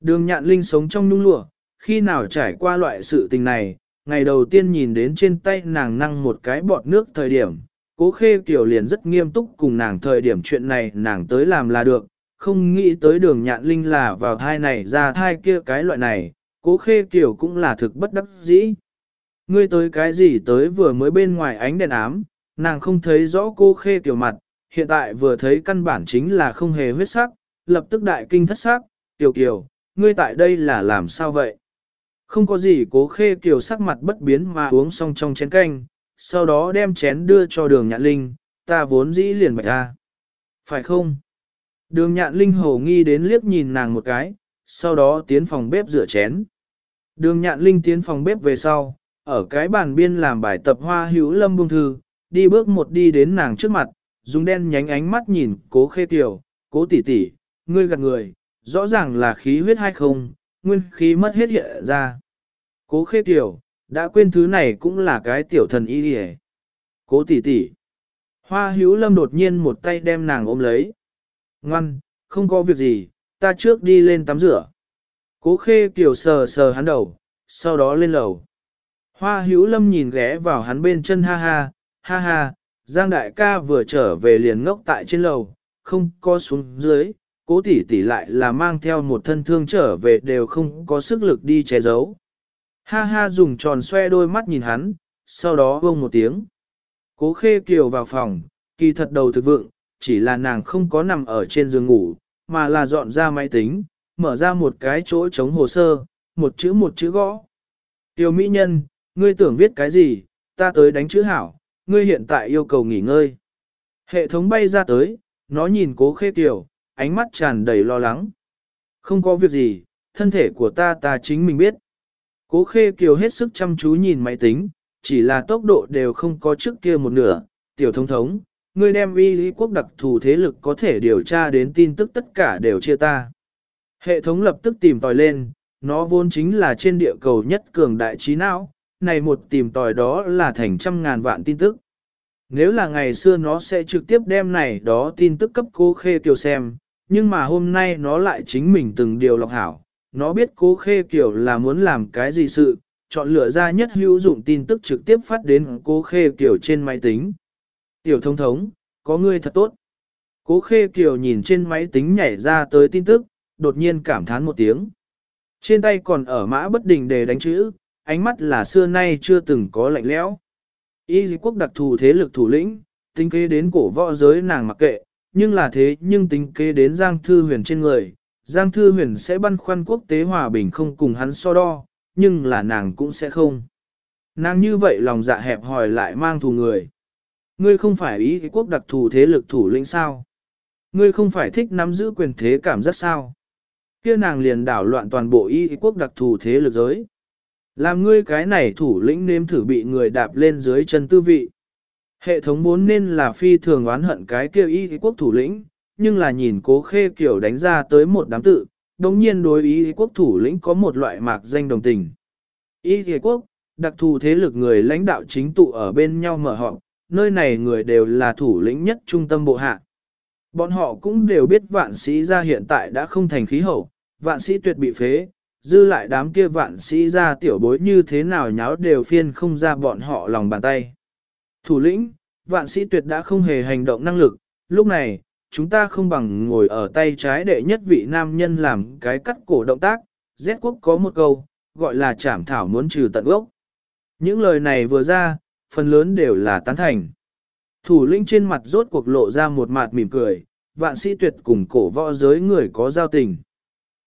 Đường nhạn linh sống trong nung lụa, khi nào trải qua loại sự tình này, ngày đầu tiên nhìn đến trên tay nàng năng một cái bọt nước thời điểm, cố khê kiểu liền rất nghiêm túc cùng nàng thời điểm chuyện này nàng tới làm là được, không nghĩ tới đường nhạn linh là vào thai này ra thai kia cái loại này, cố khê kiểu cũng là thực bất đắc dĩ. Ngươi tới cái gì tới vừa mới bên ngoài ánh đèn ám, nàng không thấy rõ cô khê kiểu mặt, hiện tại vừa thấy căn bản chính là không hề huyết sắc, lập tức đại kinh thất sắc, tiểu kiểu, ngươi tại đây là làm sao vậy? Không có gì cố khê kiều sắc mặt bất biến mà uống xong trong chén canh, sau đó đem chén đưa cho đường nhạn linh, ta vốn dĩ liền bạch ra. Phải không? Đường nhạn linh hổ nghi đến liếc nhìn nàng một cái, sau đó tiến phòng bếp rửa chén. Đường nhạn linh tiến phòng bếp về sau, ở cái bàn biên làm bài tập hoa hữu lâm bông thư, đi bước một đi đến nàng trước mặt, dùng đen nhánh ánh mắt nhìn cố khê kiều, cố tỷ tỷ, ngươi gạt người, rõ ràng là khí huyết hay không, nguyên khí mất hết hiện ra. Cố khê tiểu, đã quên thứ này cũng là cái tiểu thần y hề. Cố tỷ tỷ. Hoa hữu lâm đột nhiên một tay đem nàng ôm lấy. Ngoan, không có việc gì, ta trước đi lên tắm rửa. Cố khê tiểu sờ sờ hắn đầu, sau đó lên lầu. Hoa hữu lâm nhìn ghé vào hắn bên chân ha ha, ha ha, Giang đại ca vừa trở về liền ngốc tại trên lầu, không có xuống dưới, cố tỷ tỷ lại là mang theo một thân thương trở về đều không có sức lực đi che giấu. Ha ha dùng tròn xoe đôi mắt nhìn hắn, sau đó vông một tiếng. Cố khê kiều vào phòng, kỳ thật đầu thực vượng, chỉ là nàng không có nằm ở trên giường ngủ, mà là dọn ra máy tính, mở ra một cái chỗ chống hồ sơ, một chữ một chữ gõ. Tiểu mỹ nhân, ngươi tưởng viết cái gì, ta tới đánh chữ hảo, ngươi hiện tại yêu cầu nghỉ ngơi. Hệ thống bay ra tới, nó nhìn cố khê kiều, ánh mắt tràn đầy lo lắng. Không có việc gì, thân thể của ta ta chính mình biết. Cố khê kiều hết sức chăm chú nhìn máy tính, chỉ là tốc độ đều không có trước kia một nửa. Tiểu thống thống, ngươi đem y lý quốc đặc thù thế lực có thể điều tra đến tin tức tất cả đều chia ta. Hệ thống lập tức tìm tòi lên, nó vốn chính là trên địa cầu nhất cường đại trí não, này một tìm tòi đó là thành trăm ngàn vạn tin tức. Nếu là ngày xưa nó sẽ trực tiếp đem này đó tin tức cấp cố khê kiều xem, nhưng mà hôm nay nó lại chính mình từng điều lọc hảo. Nó biết cố khê kiểu là muốn làm cái gì sự, chọn lựa ra nhất hữu dụng tin tức trực tiếp phát đến cố khê kiểu trên máy tính. Tiểu thông thống, có ngươi thật tốt. Cố khê kiểu nhìn trên máy tính nhảy ra tới tin tức, đột nhiên cảm thán một tiếng. Trên tay còn ở mã bất đình để đánh chữ, ánh mắt là xưa nay chưa từng có lạnh lẽo. Y quốc đặc thù thế lực thủ lĩnh, tính kế đến cổ võ giới nàng mặc kệ, nhưng là thế nhưng tính kế đến Giang Thư Huyền trên người. Giang Thư Huyền sẽ băn khoăn quốc tế hòa bình không cùng hắn so đo, nhưng là nàng cũng sẽ không. Nàng như vậy lòng dạ hẹp hòi lại mang thù người. Ngươi không phải ý quốc đặc thù thế lực thủ lĩnh sao? Ngươi không phải thích nắm giữ quyền thế cảm giác sao? Kia nàng liền đảo loạn toàn bộ y quốc đặc thù thế lực giới. Làm ngươi cái này thủ lĩnh nếm thử bị người đạp lên dưới chân tư vị. Hệ thống vốn nên là phi thường oán hận cái kêu y quốc thủ lĩnh, nhưng là nhìn cố khê kiểu đánh ra tới một đám tự, đồng nhiên đối y quốc thủ lĩnh có một loại mạc danh đồng tình. Y quốc, đặc thù thế lực người lãnh đạo chính tụ ở bên nhau mở họp, nơi này người đều là thủ lĩnh nhất trung tâm bộ hạ. Bọn họ cũng đều biết vạn sĩ gia hiện tại đã không thành khí hậu, vạn sĩ tuyệt bị phế, dư lại đám kia vạn sĩ gia tiểu bối như thế nào nháo đều phiên không ra bọn họ lòng bàn tay. Thủ lĩnh, vạn sĩ tuyệt đã không hề hành động năng lực, lúc này, chúng ta không bằng ngồi ở tay trái đệ nhất vị nam nhân làm cái cắt cổ động tác, Z quốc có một câu, gọi là chảm thảo muốn trừ tận gốc. Những lời này vừa ra, phần lớn đều là tán thành. Thủ lĩnh trên mặt rốt cuộc lộ ra một mặt mỉm cười, vạn sĩ tuyệt cùng cổ võ giới người có giao tình.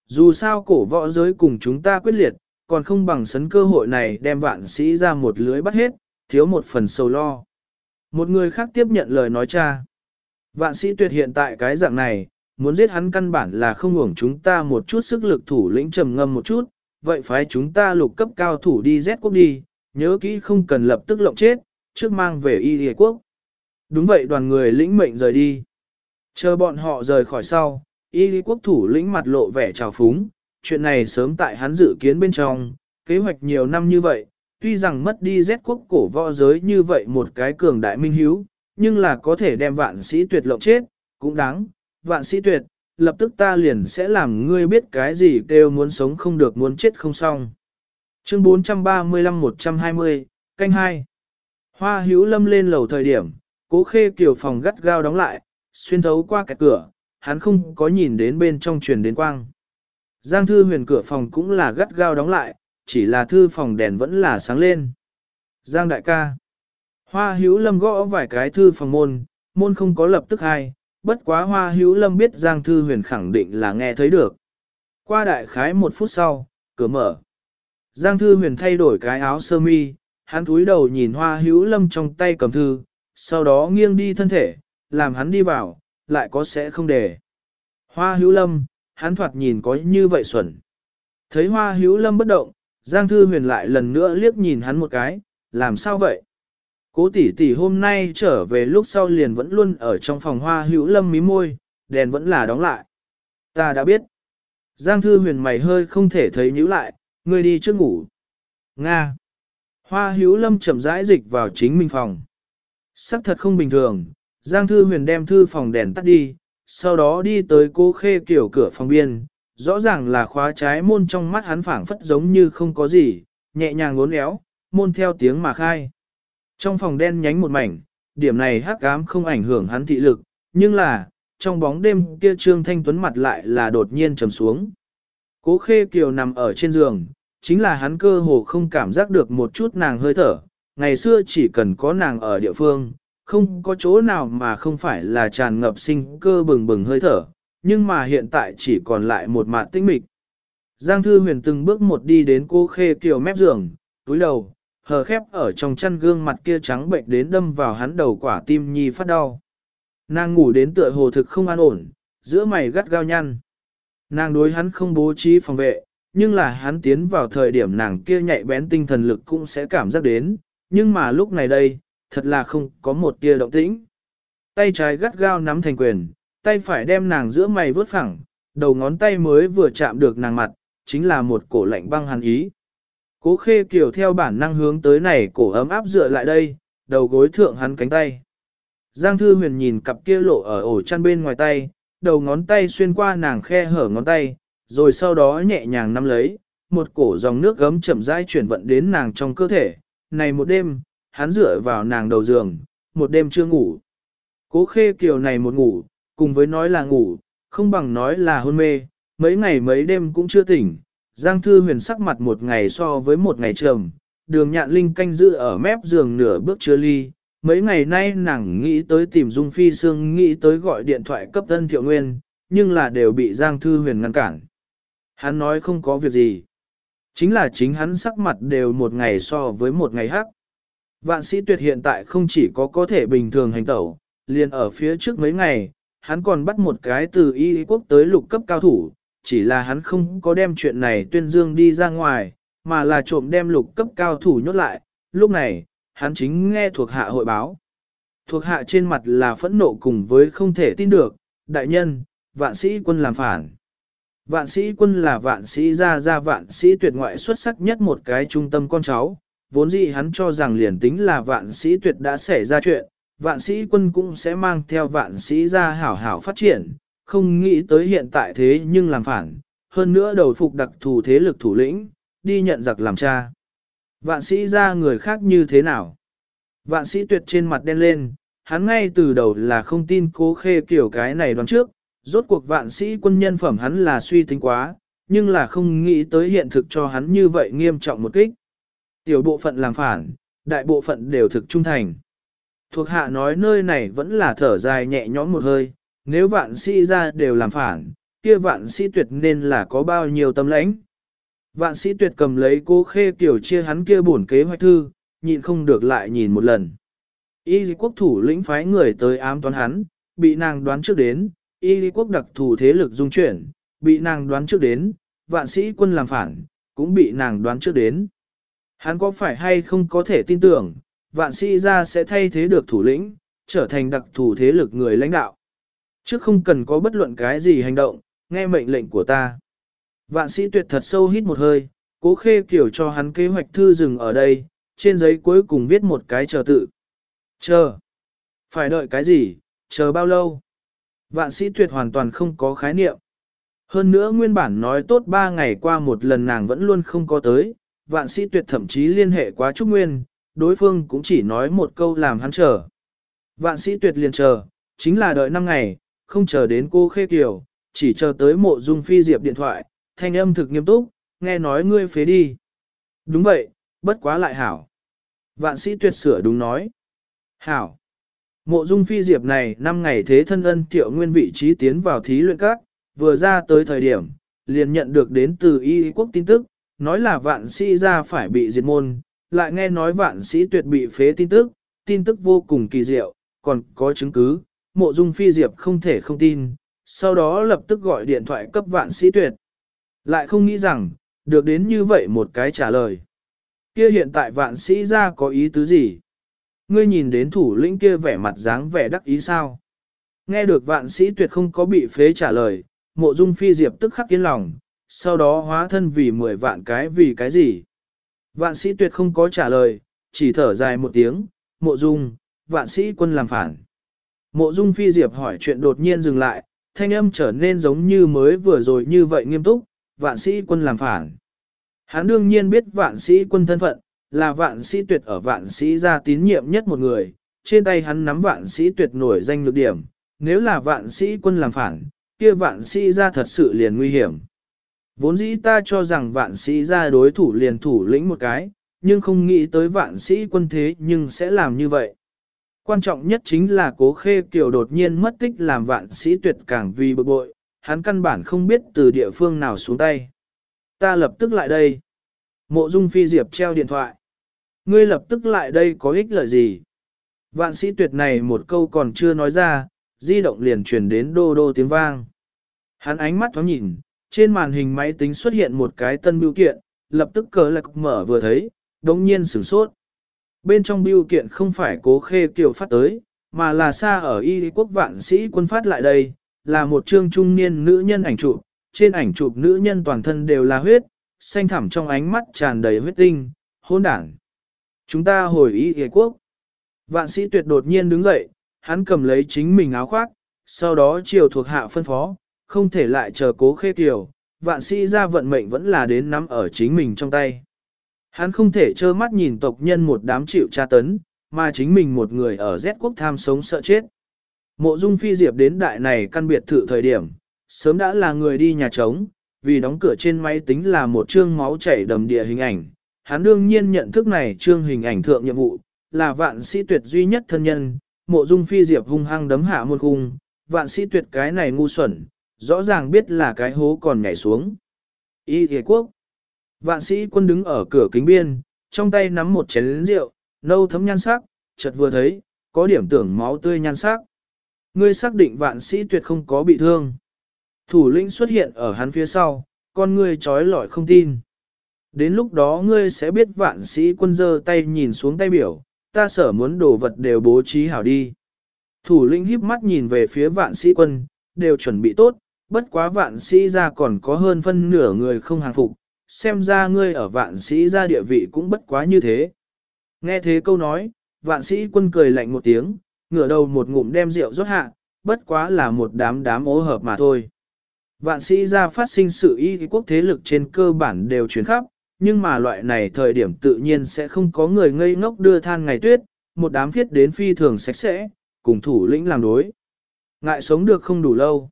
Dù sao cổ võ giới cùng chúng ta quyết liệt, còn không bằng sấn cơ hội này đem vạn sĩ ra một lưới bắt hết, thiếu một phần sầu lo. Một người khác tiếp nhận lời nói cha. Vạn sĩ tuyệt hiện tại cái dạng này, muốn giết hắn căn bản là không hưởng chúng ta một chút sức lực thủ lĩnh trầm ngâm một chút, vậy phải chúng ta lục cấp cao thủ đi Z quốc đi, nhớ kỹ không cần lập tức lộng chết, trước mang về y hề quốc. Đúng vậy đoàn người lĩnh mệnh rời đi. Chờ bọn họ rời khỏi sau, y lý quốc thủ lĩnh mặt lộ vẻ trào phúng, chuyện này sớm tại hắn dự kiến bên trong, kế hoạch nhiều năm như vậy, tuy rằng mất đi Z quốc cổ võ giới như vậy một cái cường đại minh hiếu, nhưng là có thể đem vạn sĩ tuyệt lộng chết, cũng đáng, vạn sĩ tuyệt, lập tức ta liền sẽ làm ngươi biết cái gì kêu muốn sống không được muốn chết không xong. Chương 435-120, canh 2 Hoa hữu lâm lên lầu thời điểm, cố khê kiểu phòng gắt gao đóng lại, xuyên thấu qua cái cửa, hắn không có nhìn đến bên trong truyền đến quang. Giang thư huyền cửa phòng cũng là gắt gao đóng lại, chỉ là thư phòng đèn vẫn là sáng lên. Giang đại ca. Hoa hữu lâm gõ vài cái thư phòng môn, môn không có lập tức hay, bất quá hoa hữu lâm biết Giang thư huyền khẳng định là nghe thấy được. Qua đại khái một phút sau, cửa mở. Giang thư huyền thay đổi cái áo sơ mi, hắn cúi đầu nhìn hoa hữu lâm trong tay cầm thư, sau đó nghiêng đi thân thể, làm hắn đi vào, lại có sẽ không để. Hoa hữu lâm, hắn thoạt nhìn có như vậy xuẩn. Thấy hoa hữu lâm bất động, Giang Thư Huyền lại lần nữa liếc nhìn hắn một cái, làm sao vậy? Cố tỷ tỷ hôm nay trở về lúc sau liền vẫn luôn ở trong phòng hoa hữu lâm mí môi, đèn vẫn là đóng lại. Ta đã biết. Giang Thư Huyền mày hơi không thể thấy nhíu lại, ngươi đi trước ngủ. Nga. Hoa hữu lâm chậm rãi dịch vào chính mình phòng. Sắc thật không bình thường, Giang Thư Huyền đem thư phòng đèn tắt đi, sau đó đi tới cô khê kiểu cửa phòng biên, rõ ràng là khóa trái môn trong mắt hắn phảng phất giống như không có gì, nhẹ nhàng ngốn éo, môn theo tiếng mà khai. Trong phòng đen nhánh một mảnh, điểm này hắc ám không ảnh hưởng hắn thị lực, nhưng là, trong bóng đêm kia Trương Thanh Tuấn mặt lại là đột nhiên trầm xuống. Cố Khê Kiều nằm ở trên giường, chính là hắn cơ hồ không cảm giác được một chút nàng hơi thở, ngày xưa chỉ cần có nàng ở địa phương, không có chỗ nào mà không phải là tràn ngập sinh cơ bừng bừng hơi thở, nhưng mà hiện tại chỉ còn lại một mạt tinh mịch. Giang Thư Huyền từng bước một đi đến cô khê kiều mép giường, túi đầu, hờ khép ở trong chăn gương mặt kia trắng bệnh đến đâm vào hắn đầu quả tim nhi phát đau. Nàng ngủ đến tựa hồ thực không an ổn, giữa mày gắt gao nhăn. Nàng đối hắn không bố trí phòng vệ, nhưng là hắn tiến vào thời điểm nàng kia nhạy bén tinh thần lực cũng sẽ cảm giác đến, nhưng mà lúc này đây, thật là không có một tia động tĩnh. Tay trái gắt gao nắm thành quyền, tay phải đem nàng giữa mày vớt phẳng, đầu ngón tay mới vừa chạm được nàng mặt, chính là một cổ lạnh băng hàn ý. Cố khê kiểu theo bản năng hướng tới này cổ ấm áp dựa lại đây, đầu gối thượng hắn cánh tay. Giang thư huyền nhìn cặp kia lộ ở ổ chăn bên ngoài tay, đầu ngón tay xuyên qua nàng khe hở ngón tay, rồi sau đó nhẹ nhàng nắm lấy, một cổ dòng nước gấm chậm rãi chuyển vận đến nàng trong cơ thể. Này một đêm, hắn dựa vào nàng đầu giường, một đêm chưa ngủ. Cố khê kiều này một ngủ, cùng với nói là ngủ, không bằng nói là hôn mê, mấy ngày mấy đêm cũng chưa tỉnh. Giang thư huyền sắc mặt một ngày so với một ngày trầm, đường nhạn linh canh giữ ở mép giường nửa bước chưa ly. Mấy ngày nay nàng nghĩ tới tìm Dung Phi Sương nghĩ tới gọi điện thoại cấp tân thiệu nguyên, nhưng là đều bị Giang Thư Huyền ngăn cản. Hắn nói không có việc gì. Chính là chính hắn sắc mặt đều một ngày so với một ngày hắc. Vạn sĩ tuyệt hiện tại không chỉ có có thể bình thường hành tẩu, liền ở phía trước mấy ngày, hắn còn bắt một cái từ y quốc tới lục cấp cao thủ, chỉ là hắn không có đem chuyện này tuyên dương đi ra ngoài, mà là trộm đem lục cấp cao thủ nhốt lại. Lúc này, hắn chính nghe thuộc hạ hội báo. Thuộc hạ trên mặt là phẫn nộ cùng với không thể tin được, đại nhân, vạn sĩ quân làm phản. Vạn sĩ quân là vạn sĩ gia gia vạn sĩ tuyệt ngoại xuất sắc nhất một cái trung tâm con cháu, vốn dĩ hắn cho rằng liền tính là vạn sĩ tuyệt đã xảy ra chuyện, vạn sĩ quân cũng sẽ mang theo vạn sĩ ra hảo hảo phát triển, không nghĩ tới hiện tại thế nhưng làm phản, hơn nữa đầu phục đặc thù thế lực thủ lĩnh, đi nhận giặc làm cha. Vạn sĩ ra người khác như thế nào? Vạn sĩ tuyệt trên mặt đen lên, hắn ngay từ đầu là không tin cố khê kiểu cái này đoán trước, rốt cuộc vạn sĩ quân nhân phẩm hắn là suy tính quá, nhưng là không nghĩ tới hiện thực cho hắn như vậy nghiêm trọng một kích. Tiểu bộ phận làm phản, đại bộ phận đều thực trung thành. Thuộc hạ nói nơi này vẫn là thở dài nhẹ nhõm một hơi, nếu vạn sĩ ra đều làm phản, kia vạn sĩ tuyệt nên là có bao nhiêu tâm lãnh. Vạn sĩ tuyệt cầm lấy cô khê kiểu chia hắn kia bổn kế hoạch thư, nhịn không được lại nhìn một lần. Y quốc thủ lĩnh phái người tới ám toán hắn, bị nàng đoán trước đến, y quốc đặc thù thế lực dung chuyển, bị nàng đoán trước đến, vạn sĩ quân làm phản, cũng bị nàng đoán trước đến. Hắn có phải hay không có thể tin tưởng, vạn sĩ ra sẽ thay thế được thủ lĩnh, trở thành đặc thù thế lực người lãnh đạo. Chứ không cần có bất luận cái gì hành động, nghe mệnh lệnh của ta. Vạn sĩ tuyệt thật sâu hít một hơi, cố khê kiểu cho hắn kế hoạch thư dừng ở đây, trên giấy cuối cùng viết một cái chờ tự. Chờ. Phải đợi cái gì, chờ bao lâu? Vạn sĩ tuyệt hoàn toàn không có khái niệm. Hơn nữa nguyên bản nói tốt ba ngày qua một lần nàng vẫn luôn không có tới, vạn sĩ tuyệt thậm chí liên hệ quá Trúc Nguyên, đối phương cũng chỉ nói một câu làm hắn chờ. Vạn sĩ tuyệt liền chờ, chính là đợi năm ngày, không chờ đến cô Khê Kiều, chỉ chờ tới mộ dung phi diệp điện thoại, thanh âm thực nghiêm túc, nghe nói ngươi phế đi. Đúng vậy, bất quá lại hảo. Vạn sĩ tuyệt sửa đúng nói. Hảo. Mộ dung phi diệp này năm ngày thế thân ân tiệu nguyên vị trí tiến vào thí luyện các, vừa ra tới thời điểm, liền nhận được đến từ y quốc tin tức, nói là vạn sĩ ra phải bị diệt môn, lại nghe nói vạn sĩ tuyệt bị phế tin tức, tin tức vô cùng kỳ diệu, còn có chứng cứ, mộ dung phi diệp không thể không tin, sau đó lập tức gọi điện thoại cấp vạn sĩ tuyệt. Lại không nghĩ rằng, được đến như vậy một cái trả lời. Kia hiện tại vạn sĩ ra có ý tứ gì? Ngươi nhìn đến thủ lĩnh kia vẻ mặt dáng vẻ đắc ý sao? Nghe được vạn sĩ tuyệt không có bị phế trả lời, mộ dung phi diệp tức khắc yên lòng, sau đó hóa thân vì mười vạn cái vì cái gì? Vạn sĩ tuyệt không có trả lời, chỉ thở dài một tiếng, mộ dung, vạn sĩ quân làm phản. Mộ dung phi diệp hỏi chuyện đột nhiên dừng lại, thanh âm trở nên giống như mới vừa rồi như vậy nghiêm túc, vạn sĩ quân làm phản. Hắn đương nhiên biết vạn sĩ quân thân phận, là vạn sĩ tuyệt ở vạn sĩ gia tín nhiệm nhất một người, trên tay hắn nắm vạn sĩ tuyệt nổi danh lược điểm, nếu là vạn sĩ quân làm phản, kia vạn sĩ gia thật sự liền nguy hiểm. Vốn dĩ ta cho rằng vạn sĩ ra đối thủ liền thủ lĩnh một cái, nhưng không nghĩ tới vạn sĩ quân thế nhưng sẽ làm như vậy. Quan trọng nhất chính là cố khê kiều đột nhiên mất tích làm vạn sĩ tuyệt càng vì bực bội, hắn căn bản không biết từ địa phương nào xuống tay. Ta lập tức lại đây. Mộ dung phi diệp treo điện thoại. Ngươi lập tức lại đây có ích lợi gì? Vạn sĩ tuyệt này một câu còn chưa nói ra, di động liền truyền đến đô đô tiếng vang. Hắn ánh mắt thoáng nhìn, trên màn hình máy tính xuất hiện một cái tân biểu kiện, lập tức cờ lạc mở vừa thấy, đống nhiên sửng sốt. Bên trong biểu kiện không phải cố khê kiều phát tới, mà là xa ở y quốc vạn sĩ quân phát lại đây, là một trương trung niên nữ nhân ảnh chụp, trên ảnh chụp nữ nhân toàn thân đều là huyết, xanh thẳm trong ánh mắt tràn đầy huyết tinh, hôn đảng. Chúng ta hồi y y quốc. Vạn sĩ tuyệt đột nhiên đứng dậy, hắn cầm lấy chính mình áo khoác, sau đó chiều thuộc hạ phân phó, không thể lại chờ cố khê kiều, vạn sĩ ra vận mệnh vẫn là đến nắm ở chính mình trong tay. Hắn không thể trơ mắt nhìn tộc nhân một đám chịu tra tấn, mà chính mình một người ở Z quốc tham sống sợ chết. Mộ dung phi diệp đến đại này căn biệt thự thời điểm, sớm đã là người đi nhà trống, vì đóng cửa trên máy tính là một chương máu chảy đầm địa hình ảnh. Hắn đương nhiên nhận thức này chương hình ảnh thượng nhiệm vụ, là vạn sĩ tuyệt duy nhất thân nhân, mộ dung phi diệp hung hăng đấm hạ muôn khung, vạn sĩ tuyệt cái này ngu xuẩn, rõ ràng biết là cái hố còn nhảy xuống. Y ghề quốc. Vạn sĩ quân đứng ở cửa kính biên, trong tay nắm một chén rượu, nâu thấm nhan sắc, chợt vừa thấy, có điểm tưởng máu tươi nhan sắc. Ngươi xác định vạn sĩ tuyệt không có bị thương. Thủ lĩnh xuất hiện ở hắn phía sau, con ngươi trói lọi không tin. Đến lúc đó ngươi sẽ biết vạn sĩ quân dơ tay nhìn xuống tay biểu, ta sở muốn đồ vật đều bố trí hảo đi. Thủ lĩnh híp mắt nhìn về phía vạn sĩ quân, đều chuẩn bị tốt, bất quá vạn sĩ ra còn có hơn phân nửa người không hàng phục, xem ra ngươi ở vạn sĩ ra địa vị cũng bất quá như thế. Nghe thế câu nói, vạn sĩ quân cười lạnh một tiếng, ngửa đầu một ngụm đem rượu rót hạ, bất quá là một đám đám ố hợp mà thôi. Vạn sĩ ra phát sinh sự y quốc thế lực trên cơ bản đều chuyển khắp, nhưng mà loại này thời điểm tự nhiên sẽ không có người ngây ngốc đưa than ngày tuyết, một đám viết đến phi thường sạch sẽ, cùng thủ lĩnh làm đối. Ngại sống được không đủ lâu.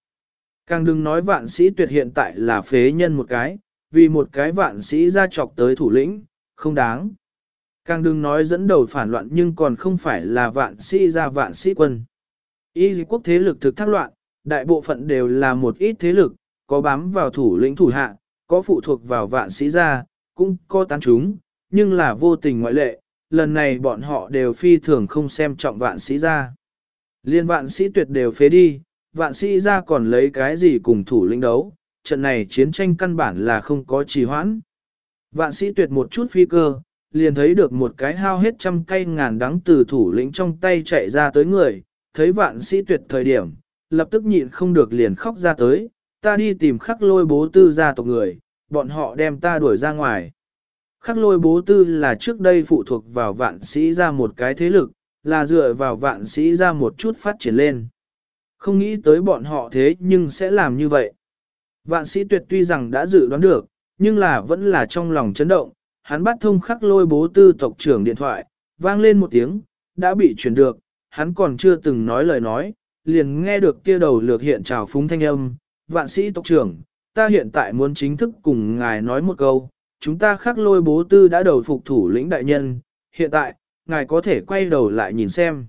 Càng đừng nói vạn sĩ tuyệt hiện tại là phế nhân một cái, vì một cái vạn sĩ ra chọc tới thủ lĩnh, không đáng. Càng đừng nói dẫn đầu phản loạn nhưng còn không phải là vạn sĩ ra vạn sĩ quân. Y quốc thế lực thực thác loạn, đại bộ phận đều là một ít thế lực, có bám vào thủ lĩnh thủ hạ, có phụ thuộc vào vạn sĩ gia, cũng có tán chúng, nhưng là vô tình ngoại lệ, lần này bọn họ đều phi thường không xem trọng vạn sĩ gia. Liên vạn sĩ tuyệt đều phế đi, vạn sĩ gia còn lấy cái gì cùng thủ lĩnh đấu, trận này chiến tranh căn bản là không có trì hoãn. Vạn sĩ tuyệt một chút phi cơ, liền thấy được một cái hao hết trăm cây ngàn đắng từ thủ lĩnh trong tay chạy ra tới người, thấy vạn sĩ tuyệt thời điểm, lập tức nhịn không được liền khóc ra tới, ta đi tìm khắc lôi bố tư gia tộc người, bọn họ đem ta đuổi ra ngoài. Khắc lôi bố tư là trước đây phụ thuộc vào vạn sĩ ra một cái thế lực, là dựa vào vạn sĩ ra một chút phát triển lên. Không nghĩ tới bọn họ thế nhưng sẽ làm như vậy. Vạn sĩ tuyệt tuy rằng đã dự đoán được, nhưng là vẫn là trong lòng chấn động, hắn bắt thông khắc lôi bố tư tộc trưởng điện thoại, vang lên một tiếng, đã bị chuyển được, hắn còn chưa từng nói lời nói, liền nghe được kia đầu lược hiện trào phúng thanh âm, vạn sĩ tộc trưởng, ta hiện tại muốn chính thức cùng ngài nói một câu, chúng ta khắc lôi bố tư đã đầu phục thủ lĩnh đại nhân, hiện tại, ngài có thể quay đầu lại nhìn xem.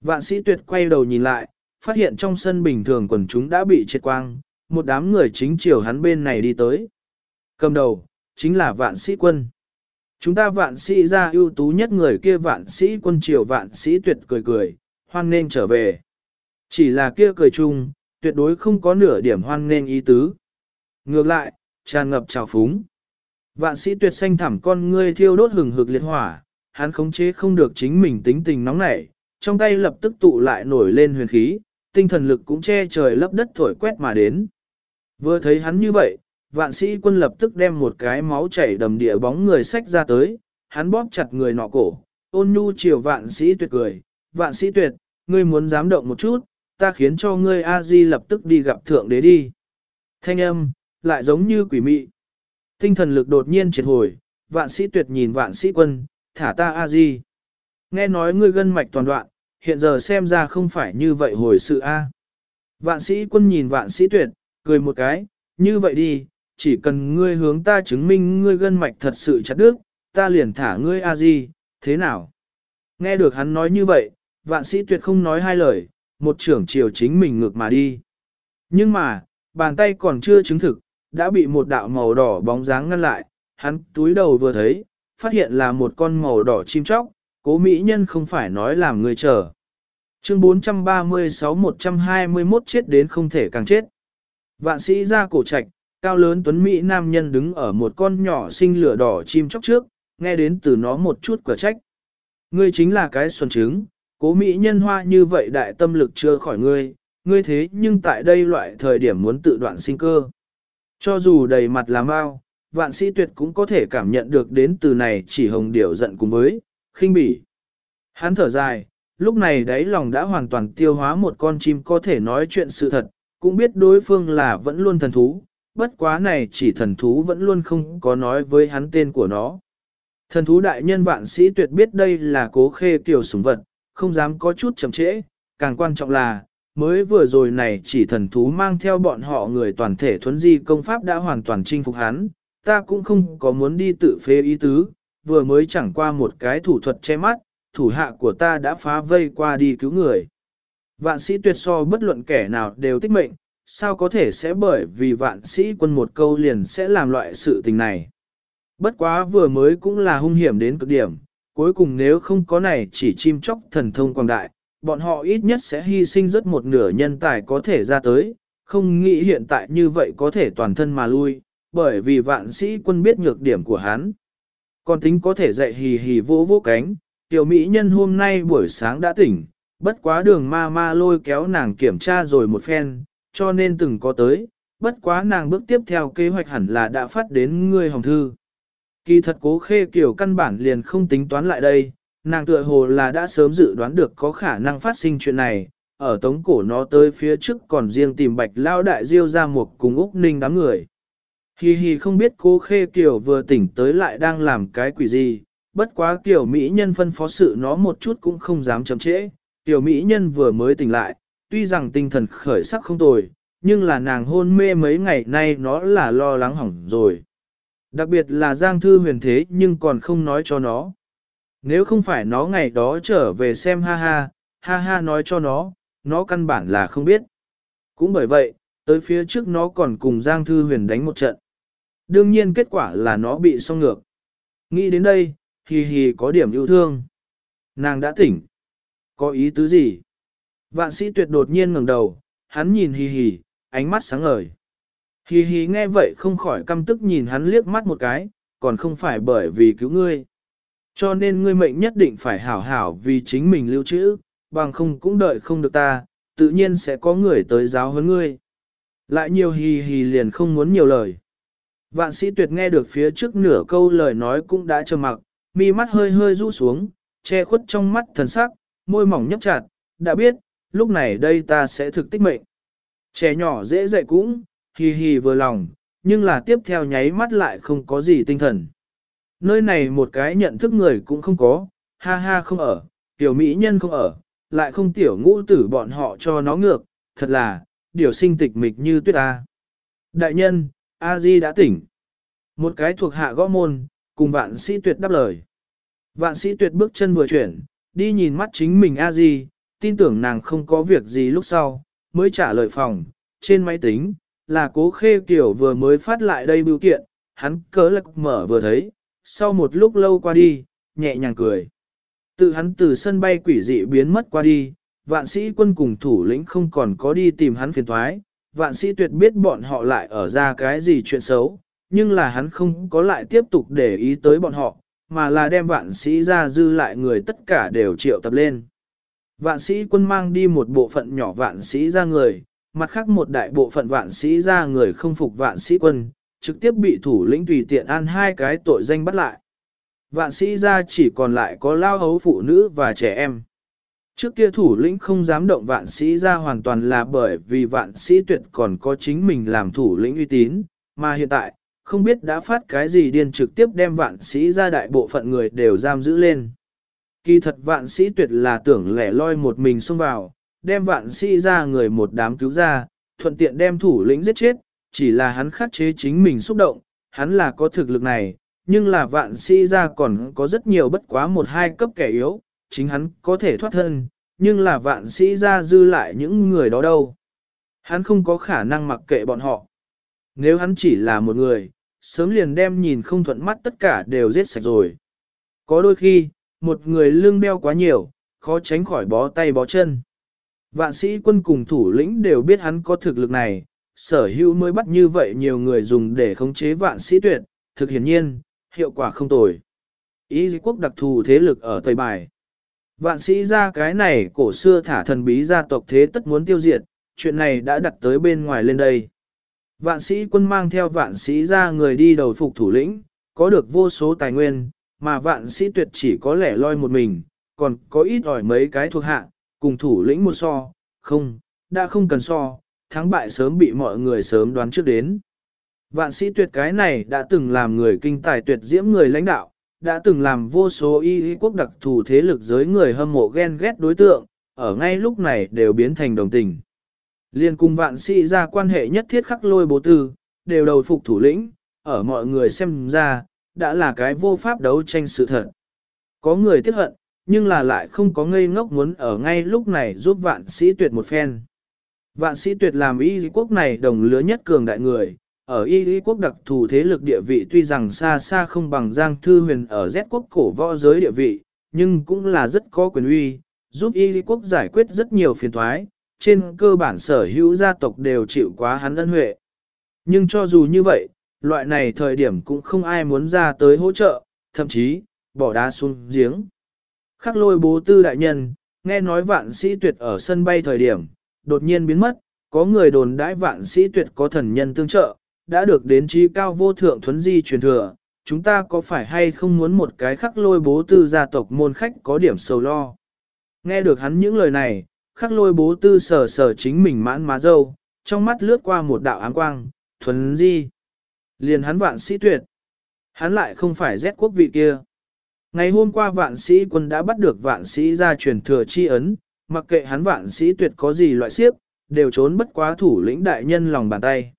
Vạn sĩ tuyệt quay đầu nhìn lại, phát hiện trong sân bình thường quần chúng đã bị triệt quang, một đám người chính chiều hắn bên này đi tới. Cầm đầu, chính là vạn sĩ quân. Chúng ta vạn sĩ ra ưu tú nhất người kia vạn sĩ quân triều vạn sĩ tuyệt cười cười, hoan nên trở về. Chỉ là kia cười chung, tuyệt đối không có nửa điểm hoan nên ý tứ. Ngược lại, tràn ngập trào phúng. Vạn sĩ tuyệt xanh thẳm con ngươi thiêu đốt hừng hực liệt hỏa, hắn khống chế không được chính mình tính tình nóng nảy, trong tay lập tức tụ lại nổi lên huyền khí, tinh thần lực cũng che trời lấp đất thổi quét mà đến. Vừa thấy hắn như vậy, vạn sĩ quân lập tức đem một cái máu chảy đầm địa bóng người sách ra tới, hắn bóp chặt người nọ cổ, ôn nhu chiều vạn sĩ tuyệt cười, vạn sĩ tuyệt, ngươi muốn dám động một chút, ta khiến cho ngươi A-di lập tức đi gặp thượng đế đi. Thanh âm, lại giống như quỷ mị. Tinh thần lực đột nhiên triệt hồi, vạn sĩ tuyệt nhìn vạn sĩ quân, thả ta A-di. Nghe nói ngươi gân mạch toàn đoạn, hiện giờ xem ra không phải như vậy hồi sự A. Vạn sĩ quân nhìn vạn sĩ tuyệt, cười một cái, như vậy đi, chỉ cần ngươi hướng ta chứng minh ngươi gân mạch thật sự chặt đứt, ta liền thả ngươi a di, thế nào? Nghe được hắn nói như vậy, vạn sĩ tuyệt không nói hai lời, một trưởng chiều chính mình ngược mà đi. Nhưng mà, bàn tay còn chưa chứng thực, đã bị một đạo màu đỏ bóng dáng ngăn lại, hắn túi đầu vừa thấy, phát hiện là một con màu đỏ chim chóc, cố mỹ nhân không phải nói làm người chờ. Chương 436-121 chết đến không thể càng chết. Vạn sĩ ra cổ trạch, cao lớn tuấn Mỹ nam nhân đứng ở một con nhỏ sinh lửa đỏ chim chóc trước, nghe đến từ nó một chút quả trách. Ngươi chính là cái xuân trứng, cố Mỹ nhân hoa như vậy đại tâm lực chưa khỏi ngươi, ngươi thế nhưng tại đây loại thời điểm muốn tự đoạn sinh cơ. Cho dù đầy mặt là mau, vạn sĩ tuyệt cũng có thể cảm nhận được đến từ này chỉ hồng điểu giận cùng với, khinh bỉ. Hắn thở dài, lúc này đáy lòng đã hoàn toàn tiêu hóa một con chim có thể nói chuyện sự thật, cũng biết đối phương là vẫn luôn thần thú, bất quá này chỉ thần thú vẫn luôn không có nói với hắn tên của nó. Thần thú đại nhân vạn sĩ tuyệt biết đây là cố khê tiểu sủng vật, không dám có chút chậm trễ, càng quan trọng là, mới vừa rồi này chỉ thần thú mang theo bọn họ người toàn thể thuấn di công pháp đã hoàn toàn chinh phục hắn, ta cũng không có muốn đi tự phê ý tứ, vừa mới chẳng qua một cái thủ thuật che mắt, thủ hạ của ta đã phá vây qua đi cứu người. Vạn sĩ tuyệt so bất luận kẻ nào đều tích mệnh, sao có thể sẽ bởi vì vạn sĩ quân một câu liền sẽ làm loại sự tình này. Bất quá vừa mới cũng là hung hiểm đến cực điểm, cuối cùng nếu không có này chỉ chim chóc thần thông quang đại, bọn họ ít nhất sẽ hy sinh rất một nửa nhân tài có thể ra tới, không nghĩ hiện tại như vậy có thể toàn thân mà lui, bởi vì vạn sĩ quân biết nhược điểm của hắn. Còn tính có thể dạy hì hì vỗ vỗ cánh, tiểu mỹ nhân hôm nay buổi sáng đã tỉnh, bất quá đường ma ma lôi kéo nàng kiểm tra rồi một phen, cho nên từng có tới, bất quá nàng bước tiếp theo kế hoạch hẳn là đã phát đến ngươi hồng thư. Kỳ thật cố khê kiểu căn bản liền không tính toán lại đây, nàng tựa hồ là đã sớm dự đoán được có khả năng phát sinh chuyện này, ở tống cổ nó tới phía trước còn riêng tìm bạch lao đại diêu ra một cùng Úc Ninh đám người. Hi hi không biết cố khê kiểu vừa tỉnh tới lại đang làm cái quỷ gì, bất quá tiểu Mỹ nhân phân phó sự nó một chút cũng không dám chậm trễ, tiểu Mỹ nhân vừa mới tỉnh lại, tuy rằng tinh thần khởi sắc không tồi, nhưng là nàng hôn mê mấy ngày nay nó là lo lắng hỏng rồi. Đặc biệt là Giang Thư huyền thế nhưng còn không nói cho nó. Nếu không phải nó ngày đó trở về xem ha ha, ha ha nói cho nó, nó căn bản là không biết. Cũng bởi vậy, tới phía trước nó còn cùng Giang Thư huyền đánh một trận. Đương nhiên kết quả là nó bị song ngược. Nghĩ đến đây, hì hì có điểm yêu thương. Nàng đã tỉnh. Có ý tứ gì? Vạn sĩ tuyệt đột nhiên ngẩng đầu, hắn nhìn hì hì, ánh mắt sáng ngời. Hì hì nghe vậy không khỏi căm tức nhìn hắn liếc mắt một cái, còn không phải bởi vì cứu ngươi. Cho nên ngươi mệnh nhất định phải hảo hảo vì chính mình lưu trữ, bằng không cũng đợi không được ta, tự nhiên sẽ có người tới giáo huấn ngươi. Lại nhiều hì hì liền không muốn nhiều lời. Vạn sĩ tuyệt nghe được phía trước nửa câu lời nói cũng đã trầm mặc, mi mắt hơi hơi rũ xuống, che khuất trong mắt thần sắc, môi mỏng nhấp chặt, đã biết, lúc này đây ta sẽ thực tích mệnh. Trẻ nhỏ dễ dạy cũng, hì hì vừa lòng, nhưng là tiếp theo nháy mắt lại không có gì tinh thần. Nơi này một cái nhận thức người cũng không có, ha ha không ở, tiểu mỹ nhân không ở, lại không tiểu ngũ tử bọn họ cho nó ngược, thật là, điều sinh tịch mịch như tuyết ta. Đại nhân, A-di đã tỉnh. Một cái thuộc hạ gõ môn, cùng vạn sĩ tuyệt đáp lời. Vạn sĩ tuyệt bước chân vừa chuyển, đi nhìn mắt chính mình A-di, tin tưởng nàng không có việc gì lúc sau, mới trả lời phòng, trên máy tính, là cố khê kiểu vừa mới phát lại đây biểu kiện, hắn cớ lạc mở vừa thấy, sau một lúc lâu qua đi, nhẹ nhàng cười. Tự hắn từ sân bay quỷ dị biến mất qua đi, vạn sĩ quân cùng thủ lĩnh không còn có đi tìm hắn phiền thoái, vạn sĩ tuyệt biết bọn họ lại ở ra cái gì chuyện xấu, nhưng là hắn không có lại tiếp tục để ý tới bọn họ, mà là đem vạn sĩ ra dư lại người tất cả đều triệu tập lên. Vạn sĩ quân mang đi một bộ phận nhỏ vạn sĩ ra người, mặt khác một đại bộ phận vạn sĩ ra người không phục vạn sĩ quân, trực tiếp bị thủ lĩnh tùy tiện ăn hai cái tội danh bắt lại. Vạn sĩ ra chỉ còn lại có lao hấu phụ nữ và trẻ em. Trước kia thủ lĩnh không dám động vạn sĩ ra hoàn toàn là bởi vì vạn sĩ tuyệt còn có chính mình làm thủ lĩnh uy tín, mà hiện tại, không biết đã phát cái gì điên trực tiếp đem vạn sĩ ra đại bộ phận người đều giam giữ lên. Kỳ thật vạn sĩ tuyệt là tưởng lẻ loi một mình xông vào, đem vạn sĩ ra người một đám cứu ra, thuận tiện đem thủ lĩnh giết chết, chỉ là hắn khắc chế chính mình xúc động, hắn là có thực lực này, nhưng là vạn sĩ ra còn có rất nhiều bất quá một hai cấp kẻ yếu, chính hắn có thể thoát thân, nhưng là vạn sĩ ra dư lại những người đó đâu. Hắn không có khả năng mặc kệ bọn họ. Nếu hắn chỉ là một người, sớm liền đem nhìn không thuận mắt tất cả đều giết sạch rồi. Có đôi khi, một người lương đeo quá nhiều, khó tránh khỏi bó tay bó chân. Vạn sĩ quân cùng thủ lĩnh đều biết hắn có thực lực này, sở hữu mới bắt như vậy nhiều người dùng để khống chế vạn sĩ tuyệt, thực hiển nhiên, hiệu quả không tồi. Ý quốc đặc thù thế lực ở Tây Bài. Vạn sĩ ra cái này cổ xưa thả thần bí gia tộc thế tất muốn tiêu diệt, chuyện này đã đặt tới bên ngoài lên đây. Vạn sĩ quân mang theo vạn sĩ ra người đi đầu phục thủ lĩnh, có được vô số tài nguyên, mà vạn sĩ tuyệt chỉ có lẻ loi một mình, còn có ít ỏi mấy cái thuộc hạ, cùng thủ lĩnh một so, không, đã không cần so, thắng bại sớm bị mọi người sớm đoán trước đến. Vạn sĩ tuyệt cái này đã từng làm người kinh tài tuyệt diễm người lãnh đạo, đã từng làm vô số y quốc đặc thù thế lực giới người hâm mộ ghen ghét đối tượng, ở ngay lúc này đều biến thành đồng tình. Liên cùng vạn sĩ ra quan hệ nhất thiết khắc lôi bố tư, đều đầu phục thủ lĩnh, ở mọi người xem ra, đã là cái vô pháp đấu tranh sự thật. Có người tiếc hận, nhưng là lại không có ngây ngốc muốn ở ngay lúc này giúp vạn sĩ tuyệt một phen. Vạn sĩ tuyệt làm y quốc này đồng lứa nhất cường đại người, ở y Lý quốc đặc thù thế lực địa vị tuy rằng xa xa không bằng Giang Thư Huyền ở Z quốc cổ võ giới địa vị, nhưng cũng là rất có quyền uy, giúp y Lý quốc giải quyết rất nhiều phiền thoái, trên cơ bản sở hữu gia tộc đều chịu quá hắn ân huệ. Nhưng cho dù như vậy, loại này thời điểm cũng không ai muốn ra tới hỗ trợ, thậm chí, bỏ đá xuống giếng. Khắc lôi bố tư đại nhân, nghe nói vạn sĩ tuyệt ở sân bay thời điểm, đột nhiên biến mất, có người đồn đãi vạn sĩ tuyệt có thần nhân tương trợ, đã được đến trí cao vô thượng thuấn di truyền thừa, chúng ta có phải hay không muốn một cái khắc lôi bố tư gia tộc môn khách có điểm sầu lo. Nghe được hắn những lời này, khắc lôi bố tư sờ sờ chính mình mãn má dâu, trong mắt lướt qua một đạo áng quang, thuấn di. Liền hắn vạn sĩ tuyệt. Hắn lại không phải rét quốc vị kia. Ngày hôm qua vạn sĩ quân đã bắt được vạn sĩ ra truyền thừa chi ấn, mặc kệ hắn vạn sĩ tuyệt có gì loại siếp, đều trốn bất quá thủ lĩnh đại nhân lòng bàn tay.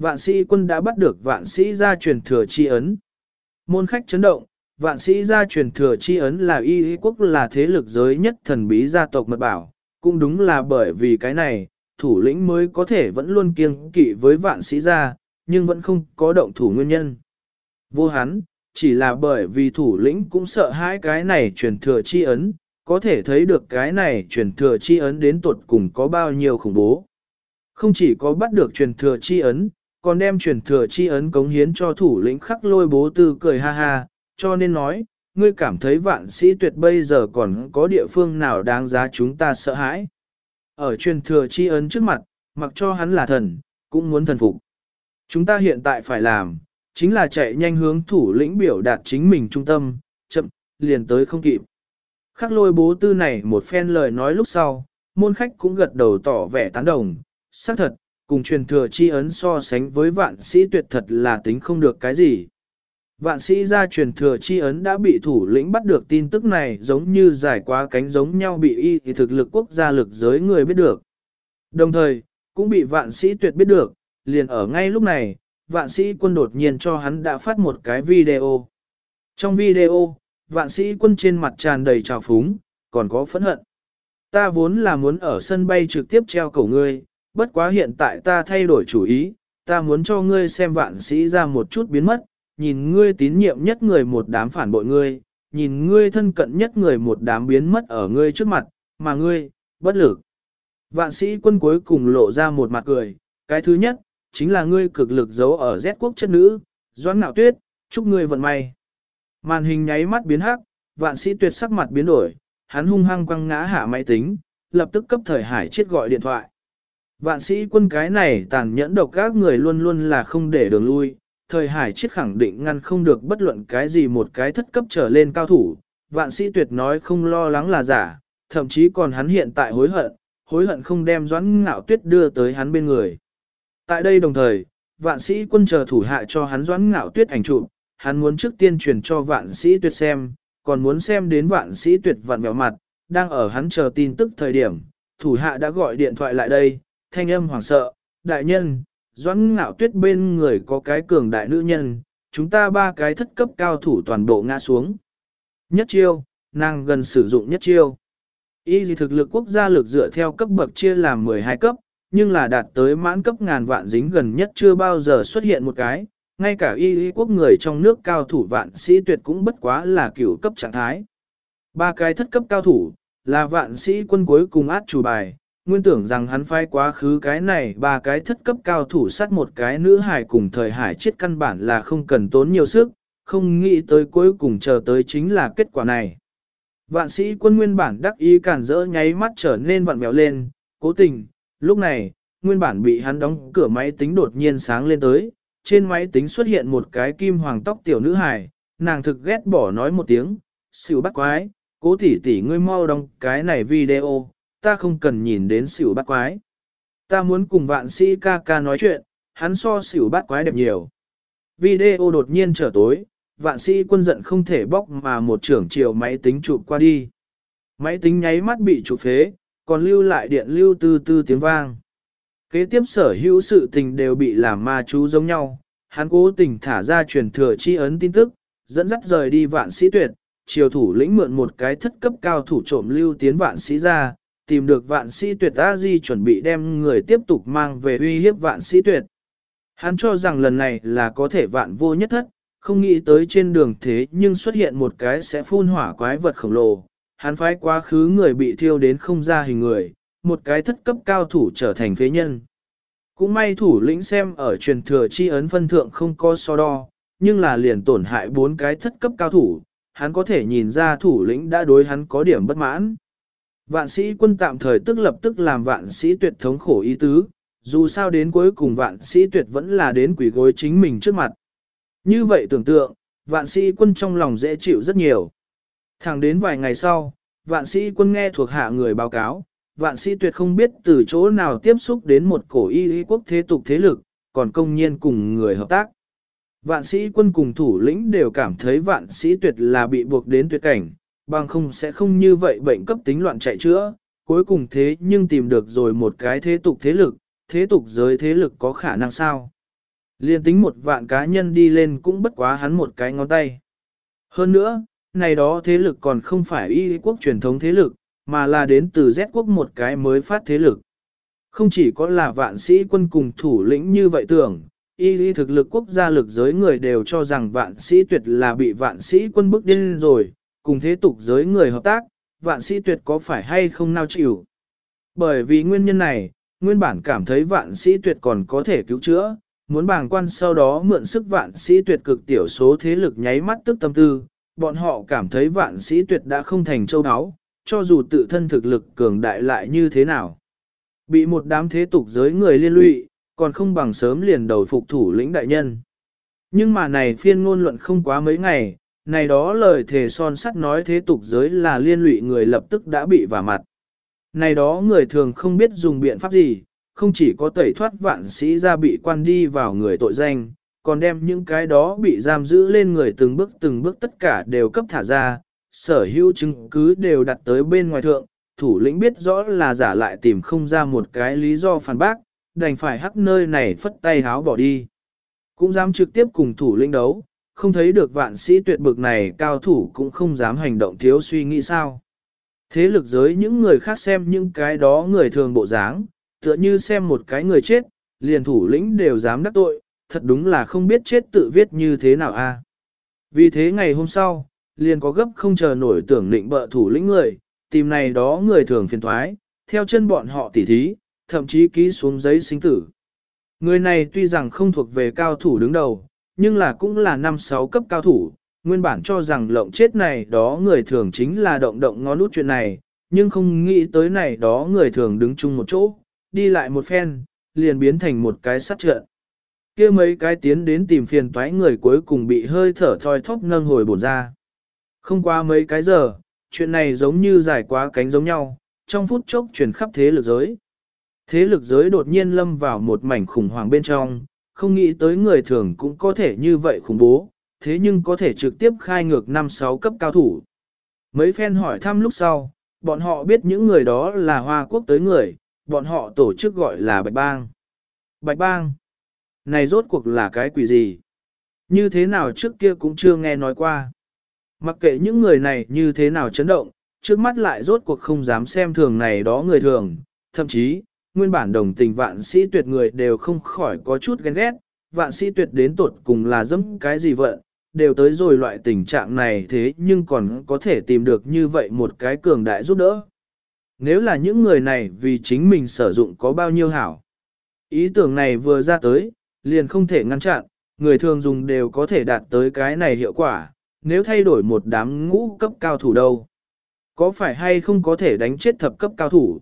Vạn sĩ quân đã bắt được vạn sĩ gia truyền thừa chi ấn. Môn khách chấn động, vạn sĩ gia truyền thừa chi ấn là y y quốc là thế lực giới nhất thần bí gia tộc mật bảo. Cũng đúng là bởi vì cái này, thủ lĩnh mới có thể vẫn luôn kiêng kỵ với vạn sĩ gia, nhưng vẫn không có động thủ nguyên nhân. Vô hắn, chỉ là bởi vì thủ lĩnh cũng sợ hãi cái này truyền thừa chi ấn, có thể thấy được cái này truyền thừa chi ấn đến tuột cùng có bao nhiêu khủng bố. Không chỉ có bắt được truyền thừa chi ấn, còn đem truyền thừa chi ấn cống hiến cho thủ lĩnh khắc lôi bố tư cười ha ha, cho nên nói, ngươi cảm thấy vạn sĩ tuyệt bây giờ còn có địa phương nào đáng giá chúng ta sợ hãi. Ở truyền thừa chi ấn trước mặt, mặc cho hắn là thần, cũng muốn thần phục. Chúng ta hiện tại phải làm, chính là chạy nhanh hướng thủ lĩnh biểu đạt chính mình trung tâm, chậm, liền tới không kịp. Khắc lôi bố tư này một phen lời nói lúc sau, môn khách cũng gật đầu tỏ vẻ tán đồng, xác thật, cùng truyền thừa chi ấn so sánh với vạn sĩ tuyệt thật là tính không được cái gì. Vạn sĩ ra truyền thừa chi ấn đã bị thủ lĩnh bắt được tin tức này giống như giải quá cánh giống nhau bị y thì thực lực quốc gia lực giới người biết được. Đồng thời, cũng bị vạn sĩ tuyệt biết được, liền ở ngay lúc này, vạn sĩ quân đột nhiên cho hắn đã phát một cái video. Trong video, vạn sĩ quân trên mặt tràn đầy trào phúng, còn có phẫn hận. Ta vốn là muốn ở sân bay trực tiếp treo cổ ngươi, bất quá hiện tại ta thay đổi chủ ý, ta muốn cho ngươi xem vạn sĩ ra một chút biến mất, nhìn ngươi tín nhiệm nhất người một đám phản bội ngươi, nhìn ngươi thân cận nhất người một đám biến mất ở ngươi trước mặt, mà ngươi, bất lực. Vạn sĩ quân cuối cùng lộ ra một mặt cười, cái thứ nhất, chính là ngươi cực lực giấu ở Z quốc chất nữ, doãn ngạo tuyết, chúc ngươi vận may. Màn hình nháy mắt biến hắc, vạn sĩ tuyệt sắc mặt biến đổi, hắn hung hăng quăng ngã hạ máy tính, lập tức cấp thời hải chết gọi điện thoại. Vạn sĩ quân cái này tàn nhẫn độc các người luôn luôn là không để đường lui, thời hải chết khẳng định ngăn không được bất luận cái gì một cái thất cấp trở lên cao thủ, vạn sĩ tuyệt nói không lo lắng là giả, thậm chí còn hắn hiện tại hối hận, hối hận không đem doãn ngạo tuyết đưa tới hắn bên người. Tại đây đồng thời, vạn sĩ quân chờ thủ hạ cho hắn doãn ngạo tuyết ảnh chụp, hắn muốn trước tiên truyền cho vạn sĩ tuyệt xem, còn muốn xem đến vạn sĩ tuyệt vặn vẹo mặt, đang ở hắn chờ tin tức thời điểm, thủ hạ đã gọi điện thoại lại đây, thanh âm hoảng sợ, đại nhân, doãn ngạo tuyết bên người có cái cường đại nữ nhân, chúng ta ba cái thất cấp cao thủ toàn bộ ngã xuống. Nhất chiêu, nàng gần sử dụng nhất chiêu. Y gì thực lực quốc gia lực dựa theo cấp bậc chia làm 12 cấp, nhưng là đạt tới mãn cấp ngàn vạn dính gần nhất chưa bao giờ xuất hiện một cái, ngay cả y lý quốc người trong nước cao thủ vạn sĩ tuyệt cũng bất quá là cửu cấp trạng thái. Ba cái thất cấp cao thủ, là vạn sĩ quân cuối cùng át chủ bài, nguyên tưởng rằng hắn phai quá khứ cái này ba cái thất cấp cao thủ sát một cái nữ hải cùng thời hải chết căn bản là không cần tốn nhiều sức, không nghĩ tới cuối cùng chờ tới chính là kết quả này. Vạn sĩ quân nguyên bản đắc ý cản rỡ nháy mắt trở nên vặn mèo lên, cố tình, lúc này, nguyên bản bị hắn đóng cửa máy tính đột nhiên sáng lên tới, trên máy tính xuất hiện một cái kim hoàng tóc tiểu nữ hài, nàng thực ghét bỏ nói một tiếng, xỉu bắt quái, cố tỷ tỷ ngươi mau đóng cái này video, ta không cần nhìn đến xỉu bát quái. Ta muốn cùng vạn sĩ ca ca nói chuyện, hắn so xỉu bát quái đẹp nhiều. Video đột nhiên trở tối, vạn sĩ quân giận không thể bóc mà một trưởng chiều máy tính chụp qua đi. Máy tính nháy mắt bị chụp phế, còn lưu lại điện lưu tư tư tiếng vang. Kế tiếp sở hữu sự tình đều bị làm ma chú giống nhau, hắn cố tình thả ra truyền thừa chi ấn tin tức, dẫn dắt rời đi vạn sĩ tuyệt, triều thủ lĩnh mượn một cái thất cấp cao thủ trộm lưu tiến vạn sĩ ra, tìm được vạn sĩ tuyệt a di chuẩn bị đem người tiếp tục mang về uy hiếp vạn sĩ tuyệt. Hắn cho rằng lần này là có thể vạn vô nhất thất, không nghĩ tới trên đường thế nhưng xuất hiện một cái sẽ phun hỏa quái vật khổng lồ. Hắn phái quá khứ người bị thiêu đến không ra hình người, một cái thất cấp cao thủ trở thành phế nhân. Cũng may thủ lĩnh xem ở truyền thừa chi ấn phân thượng không có so đo, nhưng là liền tổn hại bốn cái thất cấp cao thủ, hắn có thể nhìn ra thủ lĩnh đã đối hắn có điểm bất mãn. Vạn sĩ quân tạm thời tức lập tức làm vạn sĩ tuyệt thống khổ ý tứ, dù sao đến cuối cùng vạn sĩ tuyệt vẫn là đến quỷ gối chính mình trước mặt. Như vậy tưởng tượng, vạn sĩ quân trong lòng dễ chịu rất nhiều. Thẳng đến vài ngày sau, vạn sĩ quân nghe thuộc hạ người báo cáo, vạn sĩ tuyệt không biết từ chỗ nào tiếp xúc đến một cổ y y quốc thế tục thế lực, còn công nhiên cùng người hợp tác. Vạn sĩ quân cùng thủ lĩnh đều cảm thấy vạn sĩ tuyệt là bị buộc đến tuyệt cảnh, bằng không sẽ không như vậy bệnh cấp tính loạn chạy chữa, cuối cùng thế nhưng tìm được rồi một cái thế tục thế lực, thế tục giới thế lực có khả năng sao. Liên tính một vạn cá nhân đi lên cũng bất quá hắn một cái ngón tay. Hơn nữa, này đó thế lực còn không phải y quốc truyền thống thế lực, mà là đến từ Z quốc một cái mới phát thế lực. Không chỉ có là vạn sĩ quân cùng thủ lĩnh như vậy tưởng, y lý thực lực quốc gia lực giới người đều cho rằng vạn sĩ tuyệt là bị vạn sĩ quân bức điên rồi, cùng thế tục giới người hợp tác, vạn sĩ tuyệt có phải hay không nao chịu. Bởi vì nguyên nhân này, nguyên bản cảm thấy vạn sĩ tuyệt còn có thể cứu chữa, muốn bàng quan sau đó mượn sức vạn sĩ tuyệt cực tiểu số thế lực nháy mắt tức tâm tư, bọn họ cảm thấy vạn sĩ tuyệt đã không thành châu áo, cho dù tự thân thực lực cường đại lại như thế nào. Bị một đám thế tục giới người liên lụy, còn không bằng sớm liền đầu phục thủ lĩnh đại nhân. Nhưng mà này phiên ngôn luận không quá mấy ngày, này đó lời thề son sắt nói thế tục giới là liên lụy người lập tức đã bị vả mặt. Này đó người thường không biết dùng biện pháp gì, không chỉ có tẩy thoát vạn sĩ ra bị quan đi vào người tội danh, còn đem những cái đó bị giam giữ lên người từng bước từng bước tất cả đều cấp thả ra, sở hữu chứng cứ đều đặt tới bên ngoài thượng, thủ lĩnh biết rõ là giả lại tìm không ra một cái lý do phản bác, đành phải hắc nơi này phất tay háo bỏ đi. Cũng dám trực tiếp cùng thủ lĩnh đấu, không thấy được vạn sĩ tuyệt bực này cao thủ cũng không dám hành động thiếu suy nghĩ sao. Thế lực giới những người khác xem những cái đó người thường bộ dáng, tựa như xem một cái người chết, liền thủ lĩnh đều dám đắc tội, thật đúng là không biết chết tự viết như thế nào a. Vì thế ngày hôm sau, liền có gấp không chờ nổi tưởng định bợ thủ lĩnh người, tìm này đó người thường phiền thoái, theo chân bọn họ tỉ thí, thậm chí ký xuống giấy sinh tử. Người này tuy rằng không thuộc về cao thủ đứng đầu, nhưng là cũng là năm sáu cấp cao thủ, nguyên bản cho rằng lộng chết này đó người thường chính là động động ngón út chuyện này, nhưng không nghĩ tới này đó người thường đứng chung một chỗ, đi lại một phen, liền biến thành một cái sát trận. kia mấy cái tiến đến tìm phiền toái người cuối cùng bị hơi thở thoi thóp nâng hồi bổn ra. Không qua mấy cái giờ, chuyện này giống như dài quá cánh giống nhau, trong phút chốc truyền khắp thế lực giới. Thế lực giới đột nhiên lâm vào một mảnh khủng hoảng bên trong, không nghĩ tới người thường cũng có thể như vậy khủng bố, thế nhưng có thể trực tiếp khai ngược 5-6 cấp cao thủ. Mấy phen hỏi thăm lúc sau, bọn họ biết những người đó là Hoa Quốc tới người, bọn họ tổ chức gọi là Bạch Bang. Bạch Bang. Này rốt cuộc là cái quỷ gì? Như thế nào trước kia cũng chưa nghe nói qua. Mặc kệ những người này như thế nào chấn động, trước mắt lại rốt cuộc không dám xem thường này đó người thường, thậm chí, nguyên bản đồng tình vạn sĩ tuyệt người đều không khỏi có chút ghen ghét, vạn sĩ tuyệt đến tột cùng là dẫm cái gì vận, đều tới rồi loại tình trạng này thế nhưng còn có thể tìm được như vậy một cái cường đại giúp đỡ. Nếu là những người này vì chính mình sử dụng có bao nhiêu hảo. Ý tưởng này vừa ra tới, liền không thể ngăn chặn, người thường dùng đều có thể đạt tới cái này hiệu quả, nếu thay đổi một đám ngũ cấp cao thủ đâu. Có phải hay không có thể đánh chết thập cấp cao thủ?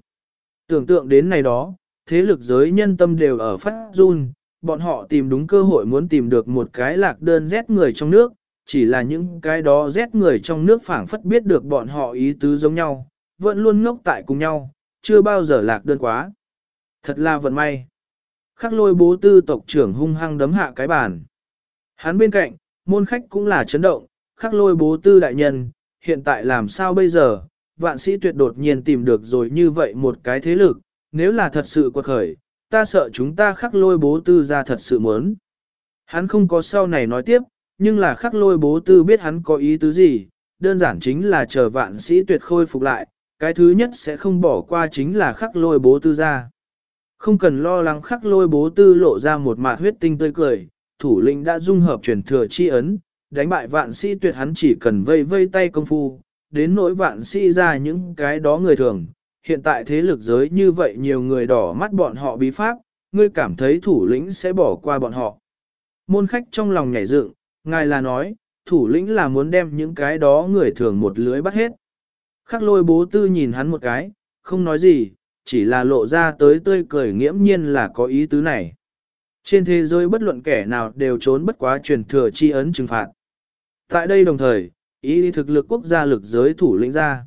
Tưởng tượng đến này đó, thế lực giới nhân tâm đều ở phát run, bọn họ tìm đúng cơ hội muốn tìm được một cái lạc đơn rét người trong nước, chỉ là những cái đó rét người trong nước phảng phất biết được bọn họ ý tứ giống nhau, vẫn luôn ngốc tại cùng nhau, chưa bao giờ lạc đơn quá. Thật là vận may. Khắc lôi bố tư tộc trưởng hung hăng đấm hạ cái bàn. Hắn bên cạnh, môn khách cũng là chấn động, khắc lôi bố tư đại nhân, hiện tại làm sao bây giờ, vạn sĩ tuyệt đột nhiên tìm được rồi như vậy một cái thế lực, nếu là thật sự quật khởi, ta sợ chúng ta khắc lôi bố tư ra thật sự muốn. Hắn không có sau này nói tiếp, nhưng là khắc lôi bố tư biết hắn có ý tứ gì, đơn giản chính là chờ vạn sĩ tuyệt khôi phục lại, cái thứ nhất sẽ không bỏ qua chính là khắc lôi bố tư ra. Không cần lo lắng khắc lôi bố tư lộ ra một mạt huyết tinh tươi cười, thủ lĩnh đã dung hợp truyền thừa chi ấn, đánh bại vạn sĩ tuyệt hắn chỉ cần vây vây tay công phu, đến nỗi vạn sĩ ra những cái đó người thường. Hiện tại thế lực giới như vậy nhiều người đỏ mắt bọn họ bí pháp, ngươi cảm thấy thủ lĩnh sẽ bỏ qua bọn họ. Môn khách trong lòng nhảy dựng, ngài là nói, thủ lĩnh là muốn đem những cái đó người thường một lưới bắt hết. Khắc lôi bố tư nhìn hắn một cái, không nói gì, chỉ là lộ ra tới tươi cười nghiễm nhiên là có ý tứ này. Trên thế giới bất luận kẻ nào đều trốn bất quá truyền thừa chi ấn trừng phạt. Tại đây đồng thời, ý thực lực quốc gia lực giới thủ lĩnh ra.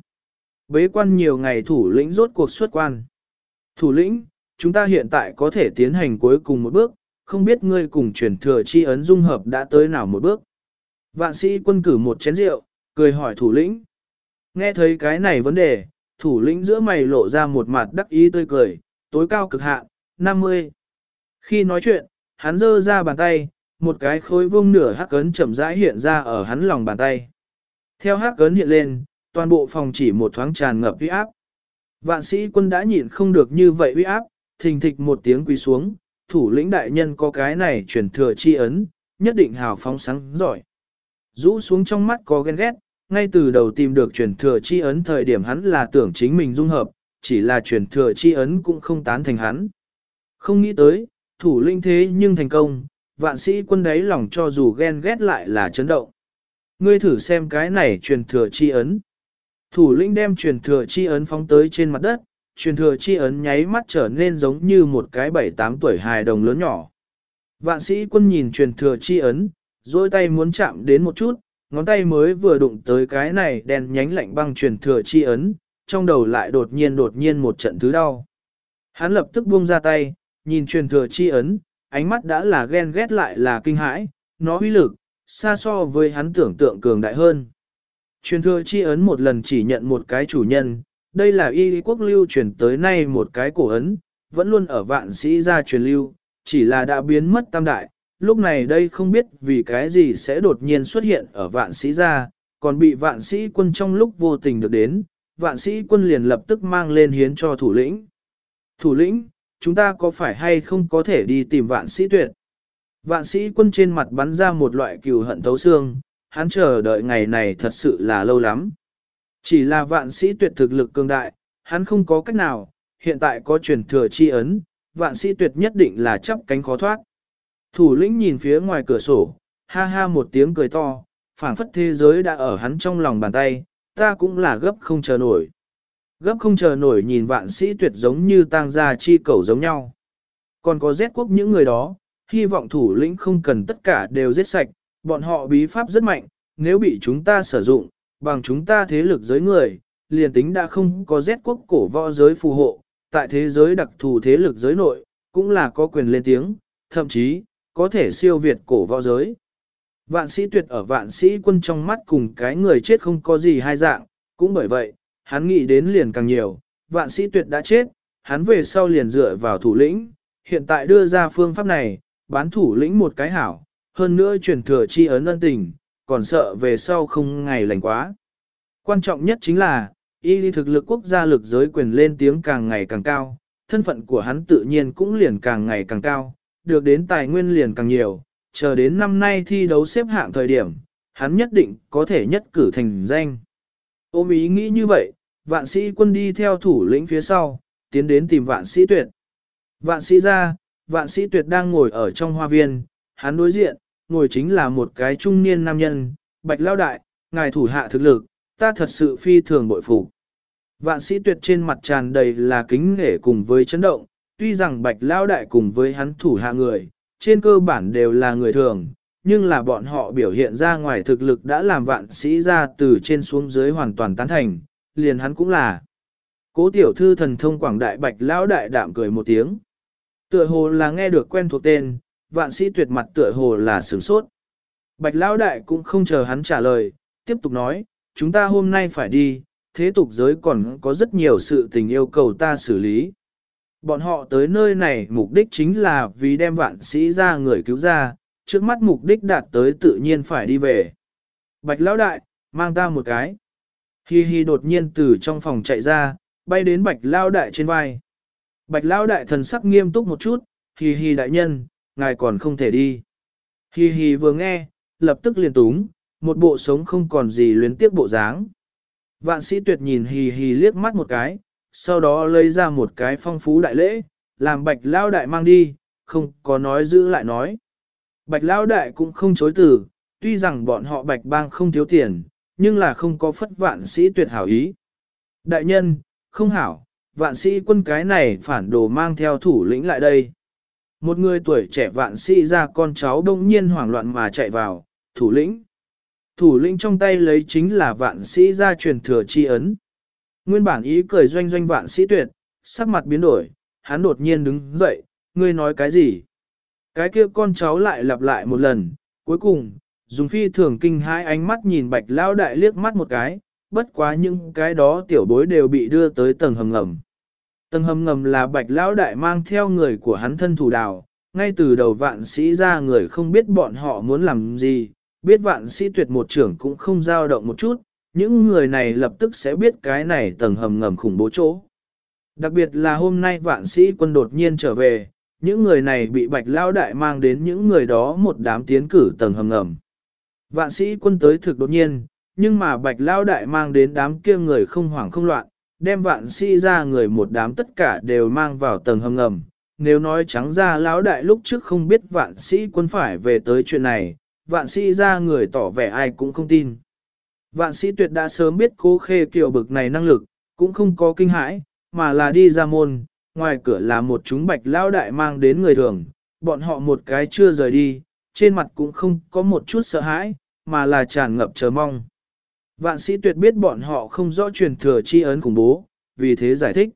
Bế quan nhiều ngày thủ lĩnh rốt cuộc xuất quan. Thủ lĩnh, chúng ta hiện tại có thể tiến hành cuối cùng một bước, không biết ngươi cùng truyền thừa chi ấn dung hợp đã tới nào một bước. Vạn sĩ quân cử một chén rượu, cười hỏi thủ lĩnh. Nghe thấy cái này vấn đề, thủ lĩnh giữa mày lộ ra một mặt đắc ý tươi cười, tối cao cực hạn, 50. Khi nói chuyện, hắn giơ ra bàn tay, một cái khối vuông nửa hắc cấn chậm rãi hiện ra ở hắn lòng bàn tay. Theo hắc cấn hiện lên, toàn bộ phòng chỉ một thoáng tràn ngập uy áp. Vạn sĩ quân đã nhịn không được như vậy uy áp, thình thịch một tiếng quỳ xuống, thủ lĩnh đại nhân có cái này truyền thừa chi ấn, nhất định hào phóng sáng giỏi. Rũ xuống trong mắt có ghen ghét, ngay từ đầu tìm được truyền thừa chi ấn thời điểm hắn là tưởng chính mình dung hợp, chỉ là truyền thừa chi ấn cũng không tán thành hắn. Không nghĩ tới, thủ linh thế nhưng thành công, vạn sĩ quân đấy lòng cho dù ghen ghét lại là chấn động. Ngươi thử xem cái này truyền thừa chi ấn. Thủ lĩnh đem truyền thừa chi ấn phóng tới trên mặt đất, truyền thừa chi ấn nháy mắt trở nên giống như một cái bảy tám tuổi hài đồng lớn nhỏ. Vạn sĩ quân nhìn truyền thừa chi ấn, dôi tay muốn chạm đến một chút, ngón tay mới vừa đụng tới cái này đèn nhánh lạnh băng truyền thừa chi ấn, trong đầu lại đột nhiên đột nhiên một trận thứ đau. Hắn lập tức buông ra tay, nhìn truyền thừa chi ấn, ánh mắt đã là ghen ghét lại là kinh hãi, nó uy lực, xa so với hắn tưởng tượng cường đại hơn. Truyền thừa chi ấn một lần chỉ nhận một cái chủ nhân, đây là y quốc lưu truyền tới nay một cái cổ ấn, vẫn luôn ở vạn sĩ gia truyền lưu, chỉ là đã biến mất tam đại, lúc này đây không biết vì cái gì sẽ đột nhiên xuất hiện ở vạn sĩ gia, còn bị vạn sĩ quân trong lúc vô tình được đến, vạn sĩ quân liền lập tức mang lên hiến cho thủ lĩnh. Thủ lĩnh, chúng ta có phải hay không có thể đi tìm vạn sĩ tuyệt? Vạn sĩ quân trên mặt bắn ra một loại cừu hận thấu xương, hắn chờ đợi ngày này thật sự là lâu lắm. Chỉ là vạn sĩ tuyệt thực lực cường đại, hắn không có cách nào, hiện tại có truyền thừa chi ấn, vạn sĩ tuyệt nhất định là chắp cánh khó thoát. Thủ lĩnh nhìn phía ngoài cửa sổ, ha ha một tiếng cười to, phảng phất thế giới đã ở hắn trong lòng bàn tay, ta cũng là gấp không chờ nổi. Gấp không chờ nổi nhìn vạn sĩ tuyệt giống như tang gia chi cầu giống nhau. Còn có giết quốc những người đó, hy vọng thủ lĩnh không cần tất cả đều giết sạch, bọn họ bí pháp rất mạnh, nếu bị chúng ta sử dụng, bằng chúng ta thế lực giới người, liền tính đã không có giết quốc cổ võ giới phù hộ, tại thế giới đặc thù thế lực giới nội, cũng là có quyền lên tiếng, thậm chí, có thể siêu việt cổ võ giới. Vạn sĩ tuyệt ở vạn sĩ quân trong mắt cùng cái người chết không có gì hai dạng, cũng bởi vậy, hắn nghĩ đến liền càng nhiều, vạn sĩ tuyệt đã chết, hắn về sau liền dựa vào thủ lĩnh, hiện tại đưa ra phương pháp này, bán thủ lĩnh một cái hảo, hơn nữa truyền thừa chi ấn ân tình, còn sợ về sau không ngày lành quá. Quan trọng nhất chính là, y thực lực quốc gia lực giới quyền lên tiếng càng ngày càng cao, thân phận của hắn tự nhiên cũng liền càng ngày càng cao, được đến tài nguyên liền càng nhiều, chờ đến năm nay thi đấu xếp hạng thời điểm, hắn nhất định có thể nhất cử thành danh. Ôm ý nghĩ như vậy, vạn sĩ quân đi theo thủ lĩnh phía sau, tiến đến tìm vạn sĩ tuyệt. Vạn sĩ ra, vạn sĩ tuyệt đang ngồi ở trong hoa viên, hắn đối diện, ngồi chính là một cái trung niên nam nhân, bạch lao đại, ngài thủ hạ thực lực, ta thật sự phi thường bội phục. Vạn sĩ tuyệt trên mặt tràn đầy là kính nể cùng với chấn động, tuy rằng bạch lao đại cùng với hắn thủ hạ người, trên cơ bản đều là người thường, nhưng là bọn họ biểu hiện ra ngoài thực lực đã làm vạn sĩ ra từ trên xuống dưới hoàn toàn tán thành, liền hắn cũng là. Cố tiểu thư thần thông quảng đại bạch lão đại đạm cười một tiếng. Tựa hồ là nghe được quen thuộc tên, vạn sĩ tuyệt mặt tựa hồ là sửng sốt. Bạch lão đại cũng không chờ hắn trả lời, tiếp tục nói, chúng ta hôm nay phải đi, thế tục giới còn có rất nhiều sự tình yêu cầu ta xử lý. Bọn họ tới nơi này mục đích chính là vì đem vạn sĩ ra người cứu ra, trước mắt mục đích đạt tới tự nhiên phải đi về. Bạch lão đại, mang ta một cái. Hi hi đột nhiên từ trong phòng chạy ra, bay đến bạch lão đại trên vai. Bạch lão đại thần sắc nghiêm túc một chút, hi hi đại nhân, ngài còn không thể đi. Hi hi vừa nghe, lập tức liền túng, một bộ sống không còn gì luyến tiếc bộ dáng. Vạn sĩ tuyệt nhìn hì hì liếc mắt một cái, sau đó lấy ra một cái phong phú đại lễ, làm bạch lao đại mang đi, không có nói giữ lại nói. Bạch lao đại cũng không chối từ, tuy rằng bọn họ bạch bang không thiếu tiền, nhưng là không có phất vạn sĩ tuyệt hảo ý. Đại nhân, không hảo, vạn sĩ quân cái này phản đồ mang theo thủ lĩnh lại đây. Một người tuổi trẻ vạn sĩ ra con cháu đông nhiên hoảng loạn mà chạy vào, thủ lĩnh. Thủ lĩnh trong tay lấy chính là vạn sĩ ra truyền thừa chi ấn. Nguyên bản ý cười doanh doanh vạn sĩ tuyệt, sắc mặt biến đổi, hắn đột nhiên đứng dậy, ngươi nói cái gì? Cái kia con cháu lại lặp lại một lần, cuối cùng, dùng phi thường kinh hai ánh mắt nhìn bạch lao đại liếc mắt một cái, bất quá những cái đó tiểu bối đều bị đưa tới tầng hầm ngầm. Tầng hầm ngầm là bạch lão đại mang theo người của hắn thân thủ đào, ngay từ đầu vạn sĩ ra người không biết bọn họ muốn làm gì, biết vạn sĩ tuyệt một trưởng cũng không dao động một chút, những người này lập tức sẽ biết cái này tầng hầm ngầm khủng bố chỗ. Đặc biệt là hôm nay vạn sĩ quân đột nhiên trở về, những người này bị bạch lao đại mang đến những người đó một đám tiến cử tầng hầm ngầm. Vạn sĩ quân tới thực đột nhiên, nhưng mà bạch lao đại mang đến đám kia người không hoảng không loạn, đem vạn sĩ ra người một đám tất cả đều mang vào tầng hầm ngầm. Nếu nói trắng ra lão đại lúc trước không biết vạn sĩ quân phải về tới chuyện này, vạn sĩ ra người tỏ vẻ ai cũng không tin. Vạn sĩ tuyệt đã sớm biết cố khê kiểu bực này năng lực, cũng không có kinh hãi, mà là đi ra môn, ngoài cửa là một chúng bạch lao đại mang đến người thường, bọn họ một cái chưa rời đi, trên mặt cũng không có một chút sợ hãi, mà là tràn ngập chờ mong. Vạn sĩ tuyệt biết bọn họ không rõ truyền thừa chi ấn khủng bố, vì thế giải thích.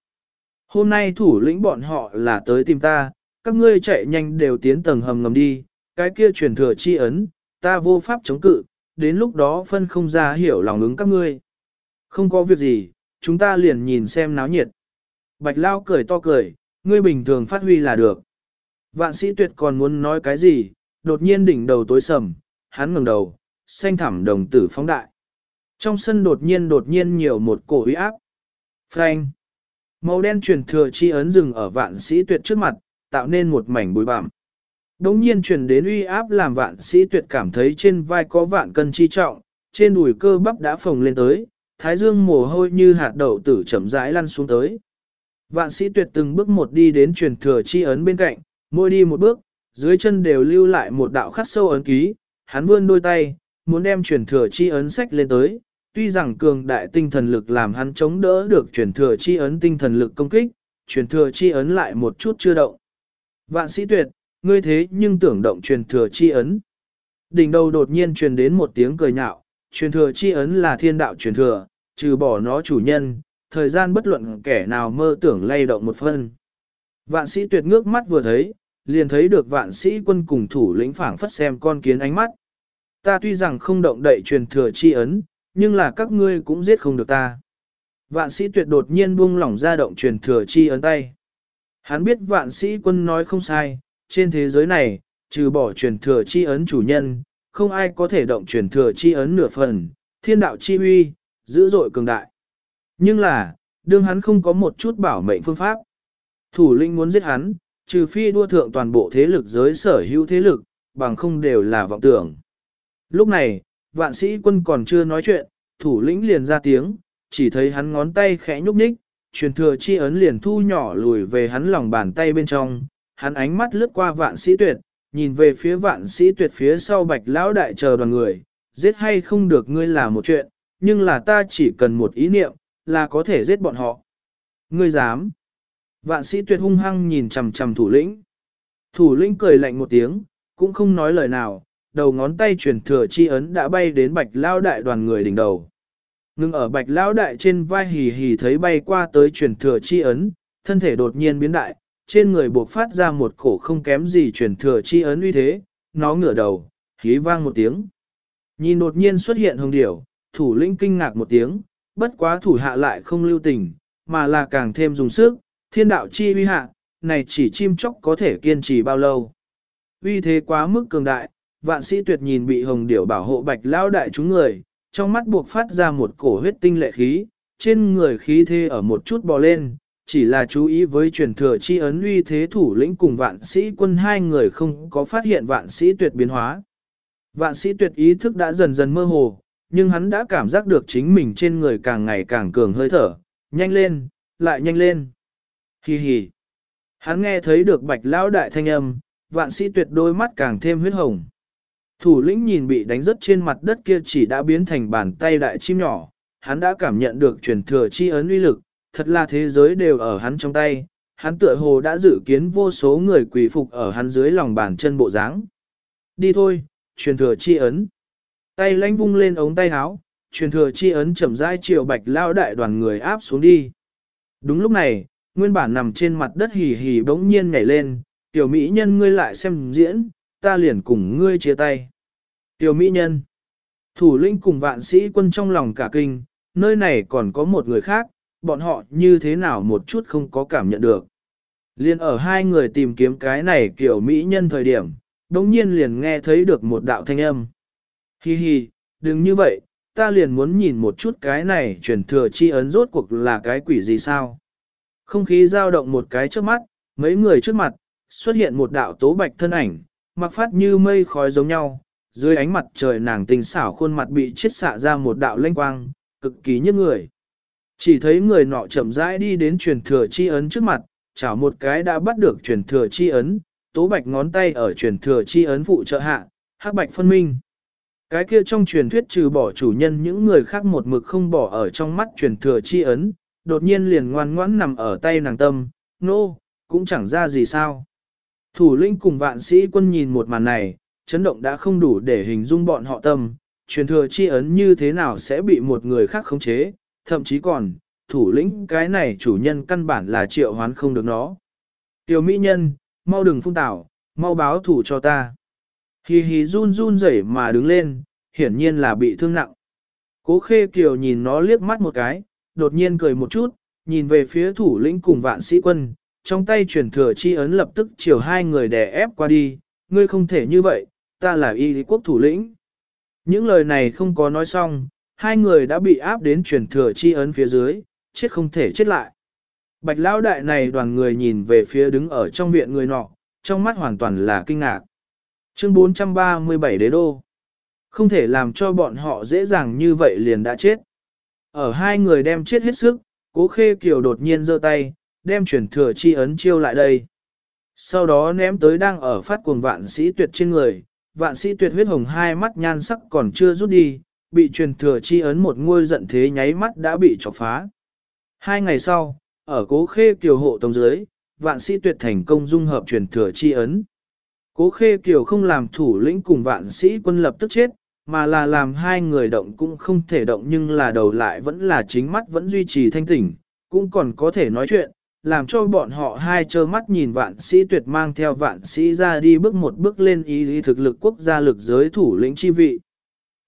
Hôm nay thủ lĩnh bọn họ là tới tìm ta, các ngươi chạy nhanh đều tiến tầng hầm ngầm đi, cái kia truyền thừa chi ấn, ta vô pháp chống cự, đến lúc đó phân không ra hiểu lòng ứng các ngươi. Không có việc gì, chúng ta liền nhìn xem náo nhiệt. Bạch Lao cười to cười, ngươi bình thường phát huy là được. Vạn sĩ tuyệt còn muốn nói cái gì, đột nhiên đỉnh đầu tối sầm, hắn ngừng đầu, xanh thẳm đồng tử phóng đại. Trong sân đột nhiên đột nhiên nhiều một cổ uy áp. Frank. Màu đen truyền thừa chi ấn rừng ở vạn sĩ tuyệt trước mặt, tạo nên một mảnh bụi bặm. Đống nhiên truyền đến uy áp làm vạn sĩ tuyệt cảm thấy trên vai có vạn cân chi trọng, trên đùi cơ bắp đã phồng lên tới, thái dương mồ hôi như hạt đậu tử chậm rãi lăn xuống tới. Vạn sĩ tuyệt từng bước một đi đến truyền thừa chi ấn bên cạnh, mỗi đi một bước, dưới chân đều lưu lại một đạo khắc sâu ấn ký, hắn vươn đôi tay, muốn đem truyền thừa chi ấn sách lên tới, tuy rằng cường đại tinh thần lực làm hắn chống đỡ được truyền thừa chi ấn tinh thần lực công kích, truyền thừa chi ấn lại một chút chưa động. Vạn sĩ tuyệt, ngươi thế nhưng tưởng động truyền thừa chi ấn. Đỉnh đầu đột nhiên truyền đến một tiếng cười nhạo, truyền thừa chi ấn là thiên đạo truyền thừa, trừ bỏ nó chủ nhân, thời gian bất luận kẻ nào mơ tưởng lay động một phân. Vạn sĩ tuyệt ngước mắt vừa thấy, liền thấy được vạn sĩ quân cùng thủ lĩnh phảng phất xem con kiến ánh mắt. Ta tuy rằng không động đậy truyền thừa chi ấn, nhưng là các ngươi cũng giết không được ta. Vạn sĩ tuyệt đột nhiên buông lỏng ra động truyền thừa chi ấn tay. Hắn biết vạn sĩ quân nói không sai, trên thế giới này, trừ bỏ truyền thừa chi ấn chủ nhân, không ai có thể động truyền thừa chi ấn nửa phần, thiên đạo chi uy, dữ dội cường đại. Nhưng là, đương hắn không có một chút bảo mệnh phương pháp. Thủ linh muốn giết hắn, trừ phi đua thượng toàn bộ thế lực giới sở hữu thế lực, bằng không đều là vọng tưởng. Lúc này, vạn sĩ quân còn chưa nói chuyện, thủ lĩnh liền ra tiếng, chỉ thấy hắn ngón tay khẽ nhúc nhích, truyền thừa chi ấn liền thu nhỏ lùi về hắn lòng bàn tay bên trong, hắn ánh mắt lướt qua vạn sĩ tuyệt, nhìn về phía vạn sĩ tuyệt phía sau bạch lão đại chờ đoàn người, giết hay không được ngươi là một chuyện, nhưng là ta chỉ cần một ý niệm, là có thể giết bọn họ. Ngươi dám. Vạn sĩ tuyệt hung hăng nhìn chằm chằm thủ lĩnh. Thủ lĩnh cười lạnh một tiếng, cũng không nói lời nào, đầu ngón tay truyền thừa chi ấn đã bay đến bạch lao đại đoàn người đỉnh đầu. Ngưng ở bạch lao đại trên vai hì hì thấy bay qua tới truyền thừa chi ấn, thân thể đột nhiên biến đại, trên người buộc phát ra một cổ không kém gì truyền thừa chi ấn uy thế, nó ngửa đầu, khí vang một tiếng. Nhìn đột nhiên xuất hiện hồng điểu, thủ lĩnh kinh ngạc một tiếng, bất quá thủ hạ lại không lưu tình, mà là càng thêm dùng sức, thiên đạo chi uy hạ, này chỉ chim chóc có thể kiên trì bao lâu. Uy thế quá mức cường đại, vạn sĩ tuyệt nhìn bị hồng điểu bảo hộ bạch lao đại chúng người, trong mắt buộc phát ra một cổ huyết tinh lệ khí, trên người khí thế ở một chút bò lên, chỉ là chú ý với truyền thừa chi ấn uy thế thủ lĩnh cùng vạn sĩ quân hai người không có phát hiện vạn sĩ tuyệt biến hóa. Vạn sĩ tuyệt ý thức đã dần dần mơ hồ, nhưng hắn đã cảm giác được chính mình trên người càng ngày càng cường hơi thở, nhanh lên, lại nhanh lên. Hi hi. Hắn nghe thấy được bạch lão đại thanh âm, vạn sĩ tuyệt đôi mắt càng thêm huyết hồng. Thủ lĩnh nhìn bị đánh rớt trên mặt đất kia chỉ đã biến thành bàn tay đại chim nhỏ, hắn đã cảm nhận được truyền thừa chi ấn uy lực, thật là thế giới đều ở hắn trong tay, hắn tựa hồ đã dự kiến vô số người quỳ phục ở hắn dưới lòng bàn chân bộ dáng. Đi thôi, truyền thừa chi ấn. Tay lãnh vung lên ống tay áo, truyền thừa chi ấn chậm rãi chiều bạch lao đại đoàn người áp xuống đi. Đúng lúc này, nguyên bản nằm trên mặt đất hì hì bỗng nhiên nhảy lên, tiểu mỹ nhân ngươi lại xem diễn, ta liền cùng ngươi chia tay. Tiểu mỹ nhân, thủ lĩnh cùng vạn sĩ quân trong lòng cả kinh, nơi này còn có một người khác, bọn họ như thế nào một chút không có cảm nhận được. Liên ở hai người tìm kiếm cái này kiểu mỹ nhân thời điểm, đồng nhiên liền nghe thấy được một đạo thanh âm. Hi hi, đừng như vậy, ta liền muốn nhìn một chút cái này truyền thừa chi ấn rốt cuộc là cái quỷ gì sao. Không khí dao động một cái trước mắt, mấy người trước mặt, xuất hiện một đạo tố bạch thân ảnh, mặc phát như mây khói giống nhau, dưới ánh mặt trời nàng tình xảo khuôn mặt bị chiết xạ ra một đạo lanh quang, cực kỳ nhức người. Chỉ thấy người nọ chậm rãi đi đến truyền thừa chi ấn trước mặt, chảo một cái đã bắt được truyền thừa chi ấn, tố bạch ngón tay ở truyền thừa chi ấn phụ trợ hạ, hắc bạch phân minh. Cái kia trong truyền thuyết trừ bỏ chủ nhân những người khác một mực không bỏ ở trong mắt truyền thừa chi ấn, đột nhiên liền ngoan ngoãn nằm ở tay nàng tâm, nô, no, cũng chẳng ra gì sao. Thủ lĩnh cùng vạn sĩ quân nhìn một màn này, chấn động đã không đủ để hình dung bọn họ tâm, truyền thừa chi ấn như thế nào sẽ bị một người khác khống chế, thậm chí còn, thủ lĩnh cái này chủ nhân căn bản là triệu hoán không được nó. Tiểu mỹ nhân, mau đừng phun tảo, mau báo thủ cho ta. Hì hì run run rẩy mà đứng lên, hiển nhiên là bị thương nặng. Cố khê kiều nhìn nó liếc mắt một cái, đột nhiên cười một chút, nhìn về phía thủ lĩnh cùng vạn sĩ quân, trong tay truyền thừa chi ấn lập tức chiều hai người đè ép qua đi, ngươi không thể như vậy, ta là y lý quốc thủ lĩnh. Những lời này không có nói xong, hai người đã bị áp đến truyền thừa chi ấn phía dưới, chết không thể chết lại. Bạch lão đại này đoàn người nhìn về phía đứng ở trong viện người nọ, trong mắt hoàn toàn là kinh ngạc. Chương 437 đế đô. Không thể làm cho bọn họ dễ dàng như vậy liền đã chết. Ở hai người đem chết hết sức, cố khê kiều đột nhiên giơ tay, đem truyền thừa chi ấn chiêu lại đây. Sau đó ném tới đang ở phát cuồng vạn sĩ tuyệt trên người, vạn sĩ tuyệt huyết hồng hai mắt nhan sắc còn chưa rút đi, bị truyền thừa chi ấn một ngôi giận thế nháy mắt đã bị chọc phá. Hai ngày sau, ở cố khê kiều hộ tông dưới, vạn sĩ tuyệt thành công dung hợp truyền thừa chi ấn. Cố khê kiều không làm thủ lĩnh cùng vạn sĩ quân lập tức chết, mà là làm hai người động cũng không thể động nhưng là đầu lại vẫn là chính mắt vẫn duy trì thanh tỉnh, cũng còn có thể nói chuyện, làm cho bọn họ hai trơ mắt nhìn vạn sĩ tuyệt mang theo vạn sĩ ra đi bước một bước lên ý lý thực lực quốc gia lực giới thủ lĩnh chi vị.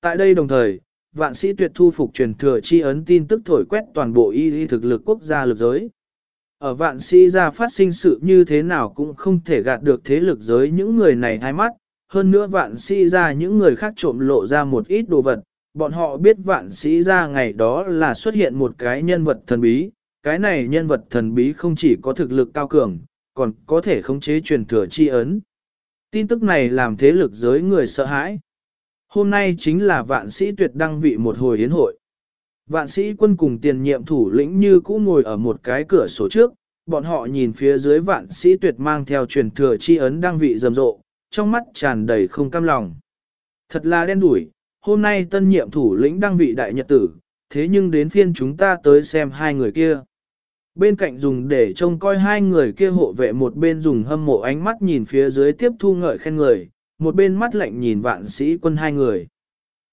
Tại đây đồng thời, vạn sĩ tuyệt thu phục truyền thừa chi ấn tin tức thổi quét toàn bộ y lý thực lực quốc gia lực giới. Ở vạn sĩ ra phát sinh sự như thế nào cũng không thể gạt được thế lực giới những người này thay mắt, hơn nữa vạn sĩ ra những người khác trộm lộ ra một ít đồ vật, bọn họ biết vạn sĩ ra ngày đó là xuất hiện một cái nhân vật thần bí, cái này nhân vật thần bí không chỉ có thực lực cao cường, còn có thể khống chế truyền thừa chi ấn. Tin tức này làm thế lực giới người sợ hãi. Hôm nay chính là vạn sĩ tuyệt đăng vị một hồi yến hội. Vạn sĩ quân cùng tiền nhiệm thủ lĩnh như cũ ngồi ở một cái cửa sổ trước, bọn họ nhìn phía dưới vạn sĩ tuyệt mang theo truyền thừa chi ấn đăng vị rầm rộ, trong mắt tràn đầy không cam lòng. Thật là đen đủi, hôm nay tân nhiệm thủ lĩnh đăng vị đại nhật tử, thế nhưng đến phiên chúng ta tới xem hai người kia. Bên cạnh dùng để trông coi hai người kia hộ vệ một bên dùng hâm mộ ánh mắt nhìn phía dưới tiếp thu ngợi khen người, một bên mắt lạnh nhìn vạn sĩ quân hai người.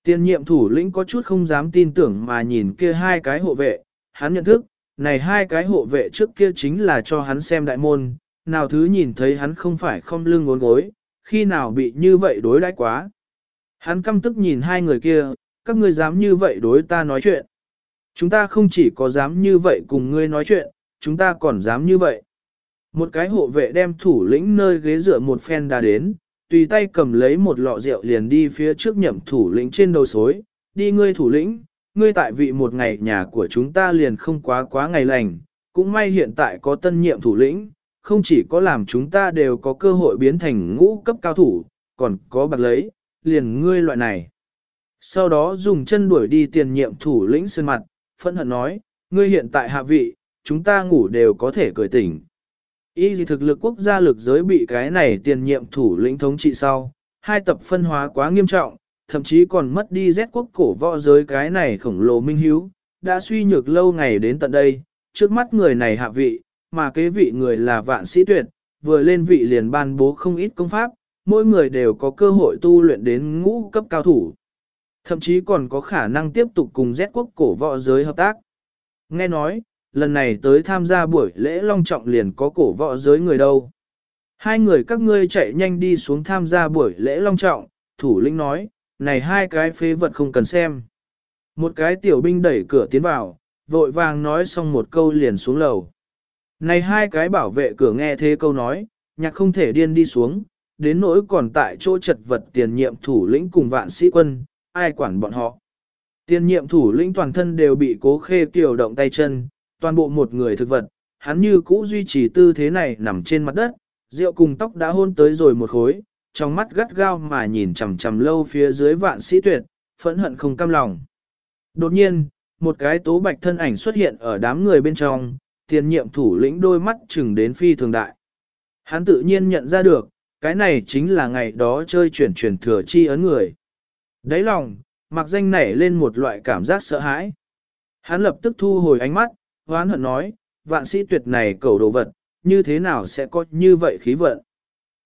Tiên nhiệm thủ lĩnh có chút không dám tin tưởng mà nhìn kia hai cái hộ vệ, hắn nhận thức, này hai cái hộ vệ trước kia chính là cho hắn xem đại môn, nào thứ nhìn thấy hắn không phải không lưng ngốn gối, khi nào bị như vậy đối đãi quá. Hắn căm tức nhìn hai người kia, các ngươi dám như vậy đối ta nói chuyện. Chúng ta không chỉ có dám như vậy cùng ngươi nói chuyện, chúng ta còn dám như vậy. Một cái hộ vệ đem thủ lĩnh nơi ghế dựa một phen đã đến, tùy tay cầm lấy một lọ rượu liền đi phía trước nhậm thủ lĩnh trên đầu xối, đi ngươi thủ lĩnh, ngươi tại vị một ngày nhà của chúng ta liền không quá quá ngày lành, cũng may hiện tại có tân nhiệm thủ lĩnh, không chỉ có làm chúng ta đều có cơ hội biến thành ngũ cấp cao thủ, còn có bạc lấy, liền ngươi loại này. Sau đó dùng chân đuổi đi tiền nhiệm thủ lĩnh sơn mặt, phẫn hận nói, ngươi hiện tại hạ vị, chúng ta ngủ đều có thể cười tỉnh. Y gì thực lực quốc gia lực giới bị cái này tiền nhiệm thủ lĩnh thống trị sau, hai tập phân hóa quá nghiêm trọng, thậm chí còn mất đi rét quốc cổ võ giới cái này khổng lồ minh hiếu, đã suy nhược lâu ngày đến tận đây, trước mắt người này hạ vị, mà kế vị người là vạn sĩ tuyệt, vừa lên vị liền ban bố không ít công pháp, mỗi người đều có cơ hội tu luyện đến ngũ cấp cao thủ. Thậm chí còn có khả năng tiếp tục cùng Z quốc cổ võ giới hợp tác. Nghe nói, lần này tới tham gia buổi lễ long trọng liền có cổ võ giới người đâu. Hai người các ngươi chạy nhanh đi xuống tham gia buổi lễ long trọng, thủ lĩnh nói, này hai cái phế vật không cần xem. Một cái tiểu binh đẩy cửa tiến vào, vội vàng nói xong một câu liền xuống lầu. Này hai cái bảo vệ cửa nghe thế câu nói, nhạc không thể điên đi xuống, đến nỗi còn tại chỗ chật vật tiền nhiệm thủ lĩnh cùng vạn sĩ quân, ai quản bọn họ. Tiền nhiệm thủ lĩnh toàn thân đều bị cố khê kiều động tay chân, toàn bộ một người thực vật, hắn như cũ duy trì tư thế này nằm trên mặt đất, rượu cùng tóc đã hôn tới rồi một khối, trong mắt gắt gao mà nhìn chằm chằm lâu phía dưới vạn sĩ tuyệt, phẫn hận không cam lòng. Đột nhiên, một cái tố bạch thân ảnh xuất hiện ở đám người bên trong, tiền nhiệm thủ lĩnh đôi mắt chừng đến phi thường đại. Hắn tự nhiên nhận ra được, cái này chính là ngày đó chơi chuyển chuyển thừa chi ấn người. Đấy lòng, mặc danh nảy lên một loại cảm giác sợ hãi. Hắn lập tức thu hồi ánh mắt, hoán hận nói, vạn sĩ tuyệt này cầu đồ vật, như thế nào sẽ có như vậy khí vận.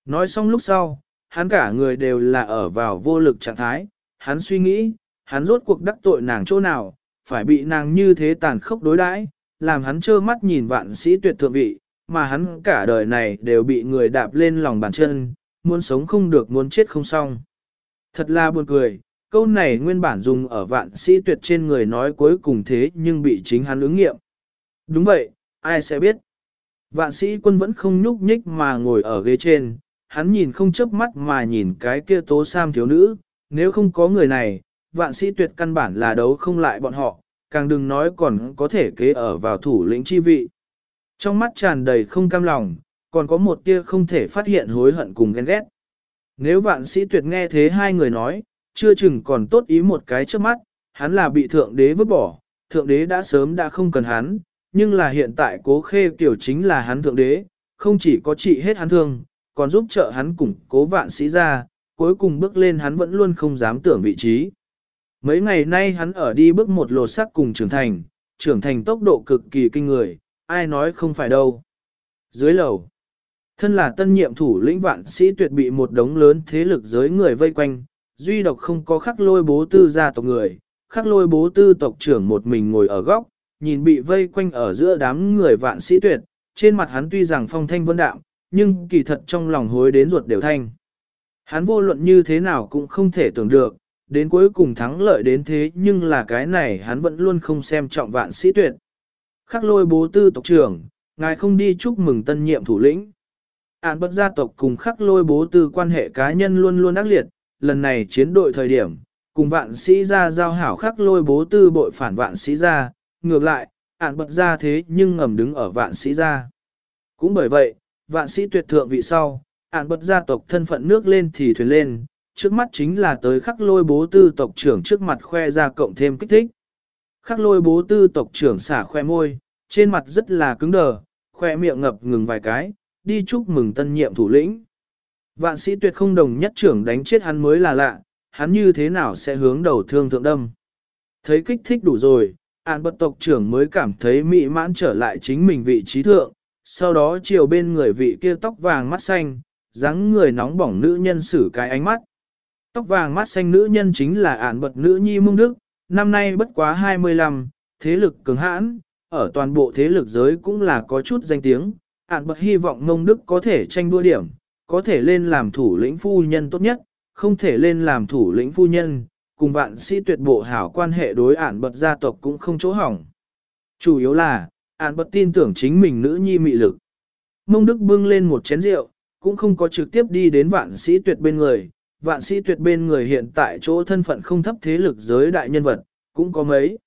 Nói xong lúc sau, hắn cả người đều là ở vào vô lực trạng thái, hắn suy nghĩ, hắn rốt cuộc đắc tội nàng chỗ nào, phải bị nàng như thế tàn khốc đối đãi, làm hắn trơ mắt nhìn vạn sĩ tuyệt thượng vị, mà hắn cả đời này đều bị người đạp lên lòng bàn chân, muốn sống không được muốn chết không xong. Thật là buồn cười, câu này nguyên bản dùng ở vạn sĩ tuyệt trên người nói cuối cùng thế nhưng bị chính hắn ứng nghiệm. Đúng vậy, ai sẽ biết. Vạn sĩ quân vẫn không nhúc nhích mà ngồi ở ghế trên, hắn nhìn không chớp mắt mà nhìn cái kia tố sam thiếu nữ, nếu không có người này, vạn sĩ tuyệt căn bản là đấu không lại bọn họ, càng đừng nói còn có thể kế ở vào thủ lĩnh chi vị. Trong mắt tràn đầy không cam lòng, còn có một tia không thể phát hiện hối hận cùng ghen ghét. Nếu vạn sĩ tuyệt nghe thế hai người nói, chưa chừng còn tốt ý một cái trước mắt, hắn là bị thượng đế vứt bỏ, thượng đế đã sớm đã không cần hắn, nhưng là hiện tại cố khê kiểu chính là hắn thượng đế, không chỉ có trị hết hắn thương, còn giúp trợ hắn củng cố vạn sĩ ra, cuối cùng bước lên hắn vẫn luôn không dám tưởng vị trí. Mấy ngày nay hắn ở đi bước một lột sắc cùng trưởng thành, trưởng thành tốc độ cực kỳ kinh người, ai nói không phải đâu. Dưới lầu, thân là tân nhiệm thủ lĩnh vạn sĩ tuyệt bị một đống lớn thế lực giới người vây quanh, duy độc không có khắc lôi bố tư gia tộc người, khắc lôi bố tư tộc trưởng một mình ngồi ở góc, nhìn bị vây quanh ở giữa đám người vạn sĩ tuyệt, trên mặt hắn tuy rằng phong thanh vân đạm, nhưng kỳ thật trong lòng hối đến ruột đều thanh. Hắn vô luận như thế nào cũng không thể tưởng được, đến cuối cùng thắng lợi đến thế nhưng là cái này hắn vẫn luôn không xem trọng vạn sĩ tuyệt. Khắc lôi bố tư tộc trưởng, ngài không đi chúc mừng tân nhiệm thủ lĩnh. Án bất gia tộc cùng khắc lôi bố tư quan hệ cá nhân luôn luôn ác liệt, lần này chiến đội thời điểm, cùng vạn sĩ gia giao hảo khắc lôi bố tư bội phản vạn sĩ gia, ngược lại, ản bật ra thế nhưng ngầm đứng ở vạn sĩ gia. Cũng bởi vậy, vạn sĩ tuyệt thượng vị sau, ản bật gia tộc thân phận nước lên thì thuyền lên, trước mắt chính là tới khắc lôi bố tư tộc trưởng trước mặt khoe ra cộng thêm kích thích. Khắc lôi bố tư tộc trưởng xả khoe môi, trên mặt rất là cứng đờ, khoe miệng ngập ngừng vài cái, đi chúc mừng tân nhiệm thủ lĩnh. Vạn sĩ tuyệt không đồng nhất trưởng đánh chết hắn mới là lạ, hắn như thế nào sẽ hướng đầu thương thượng đâm. Thấy kích thích đủ rồi, an bất tộc trưởng mới cảm thấy mỹ mãn trở lại chính mình vị trí thượng, sau đó chiều bên người vị kia tóc vàng mắt xanh, dáng người nóng bỏng nữ nhân xử cái ánh mắt. Tóc vàng mắt xanh nữ nhân chính là ản bật nữ nhi mông đức, năm nay bất quá 25, thế lực cường hãn, ở toàn bộ thế lực giới cũng là có chút danh tiếng, ản bật hy vọng mông đức có thể tranh đua điểm, có thể lên làm thủ lĩnh phu nhân tốt nhất, không thể lên làm thủ lĩnh phu nhân, cùng vạn sĩ tuyệt bộ hảo quan hệ đối ản bật gia tộc cũng không chỗ hỏng. Chủ yếu là, ản bật tin tưởng chính mình nữ nhi mị lực. Mông Đức bưng lên một chén rượu, cũng không có trực tiếp đi đến vạn sĩ tuyệt bên người. Vạn sĩ tuyệt bên người hiện tại chỗ thân phận không thấp thế lực giới đại nhân vật, cũng có mấy.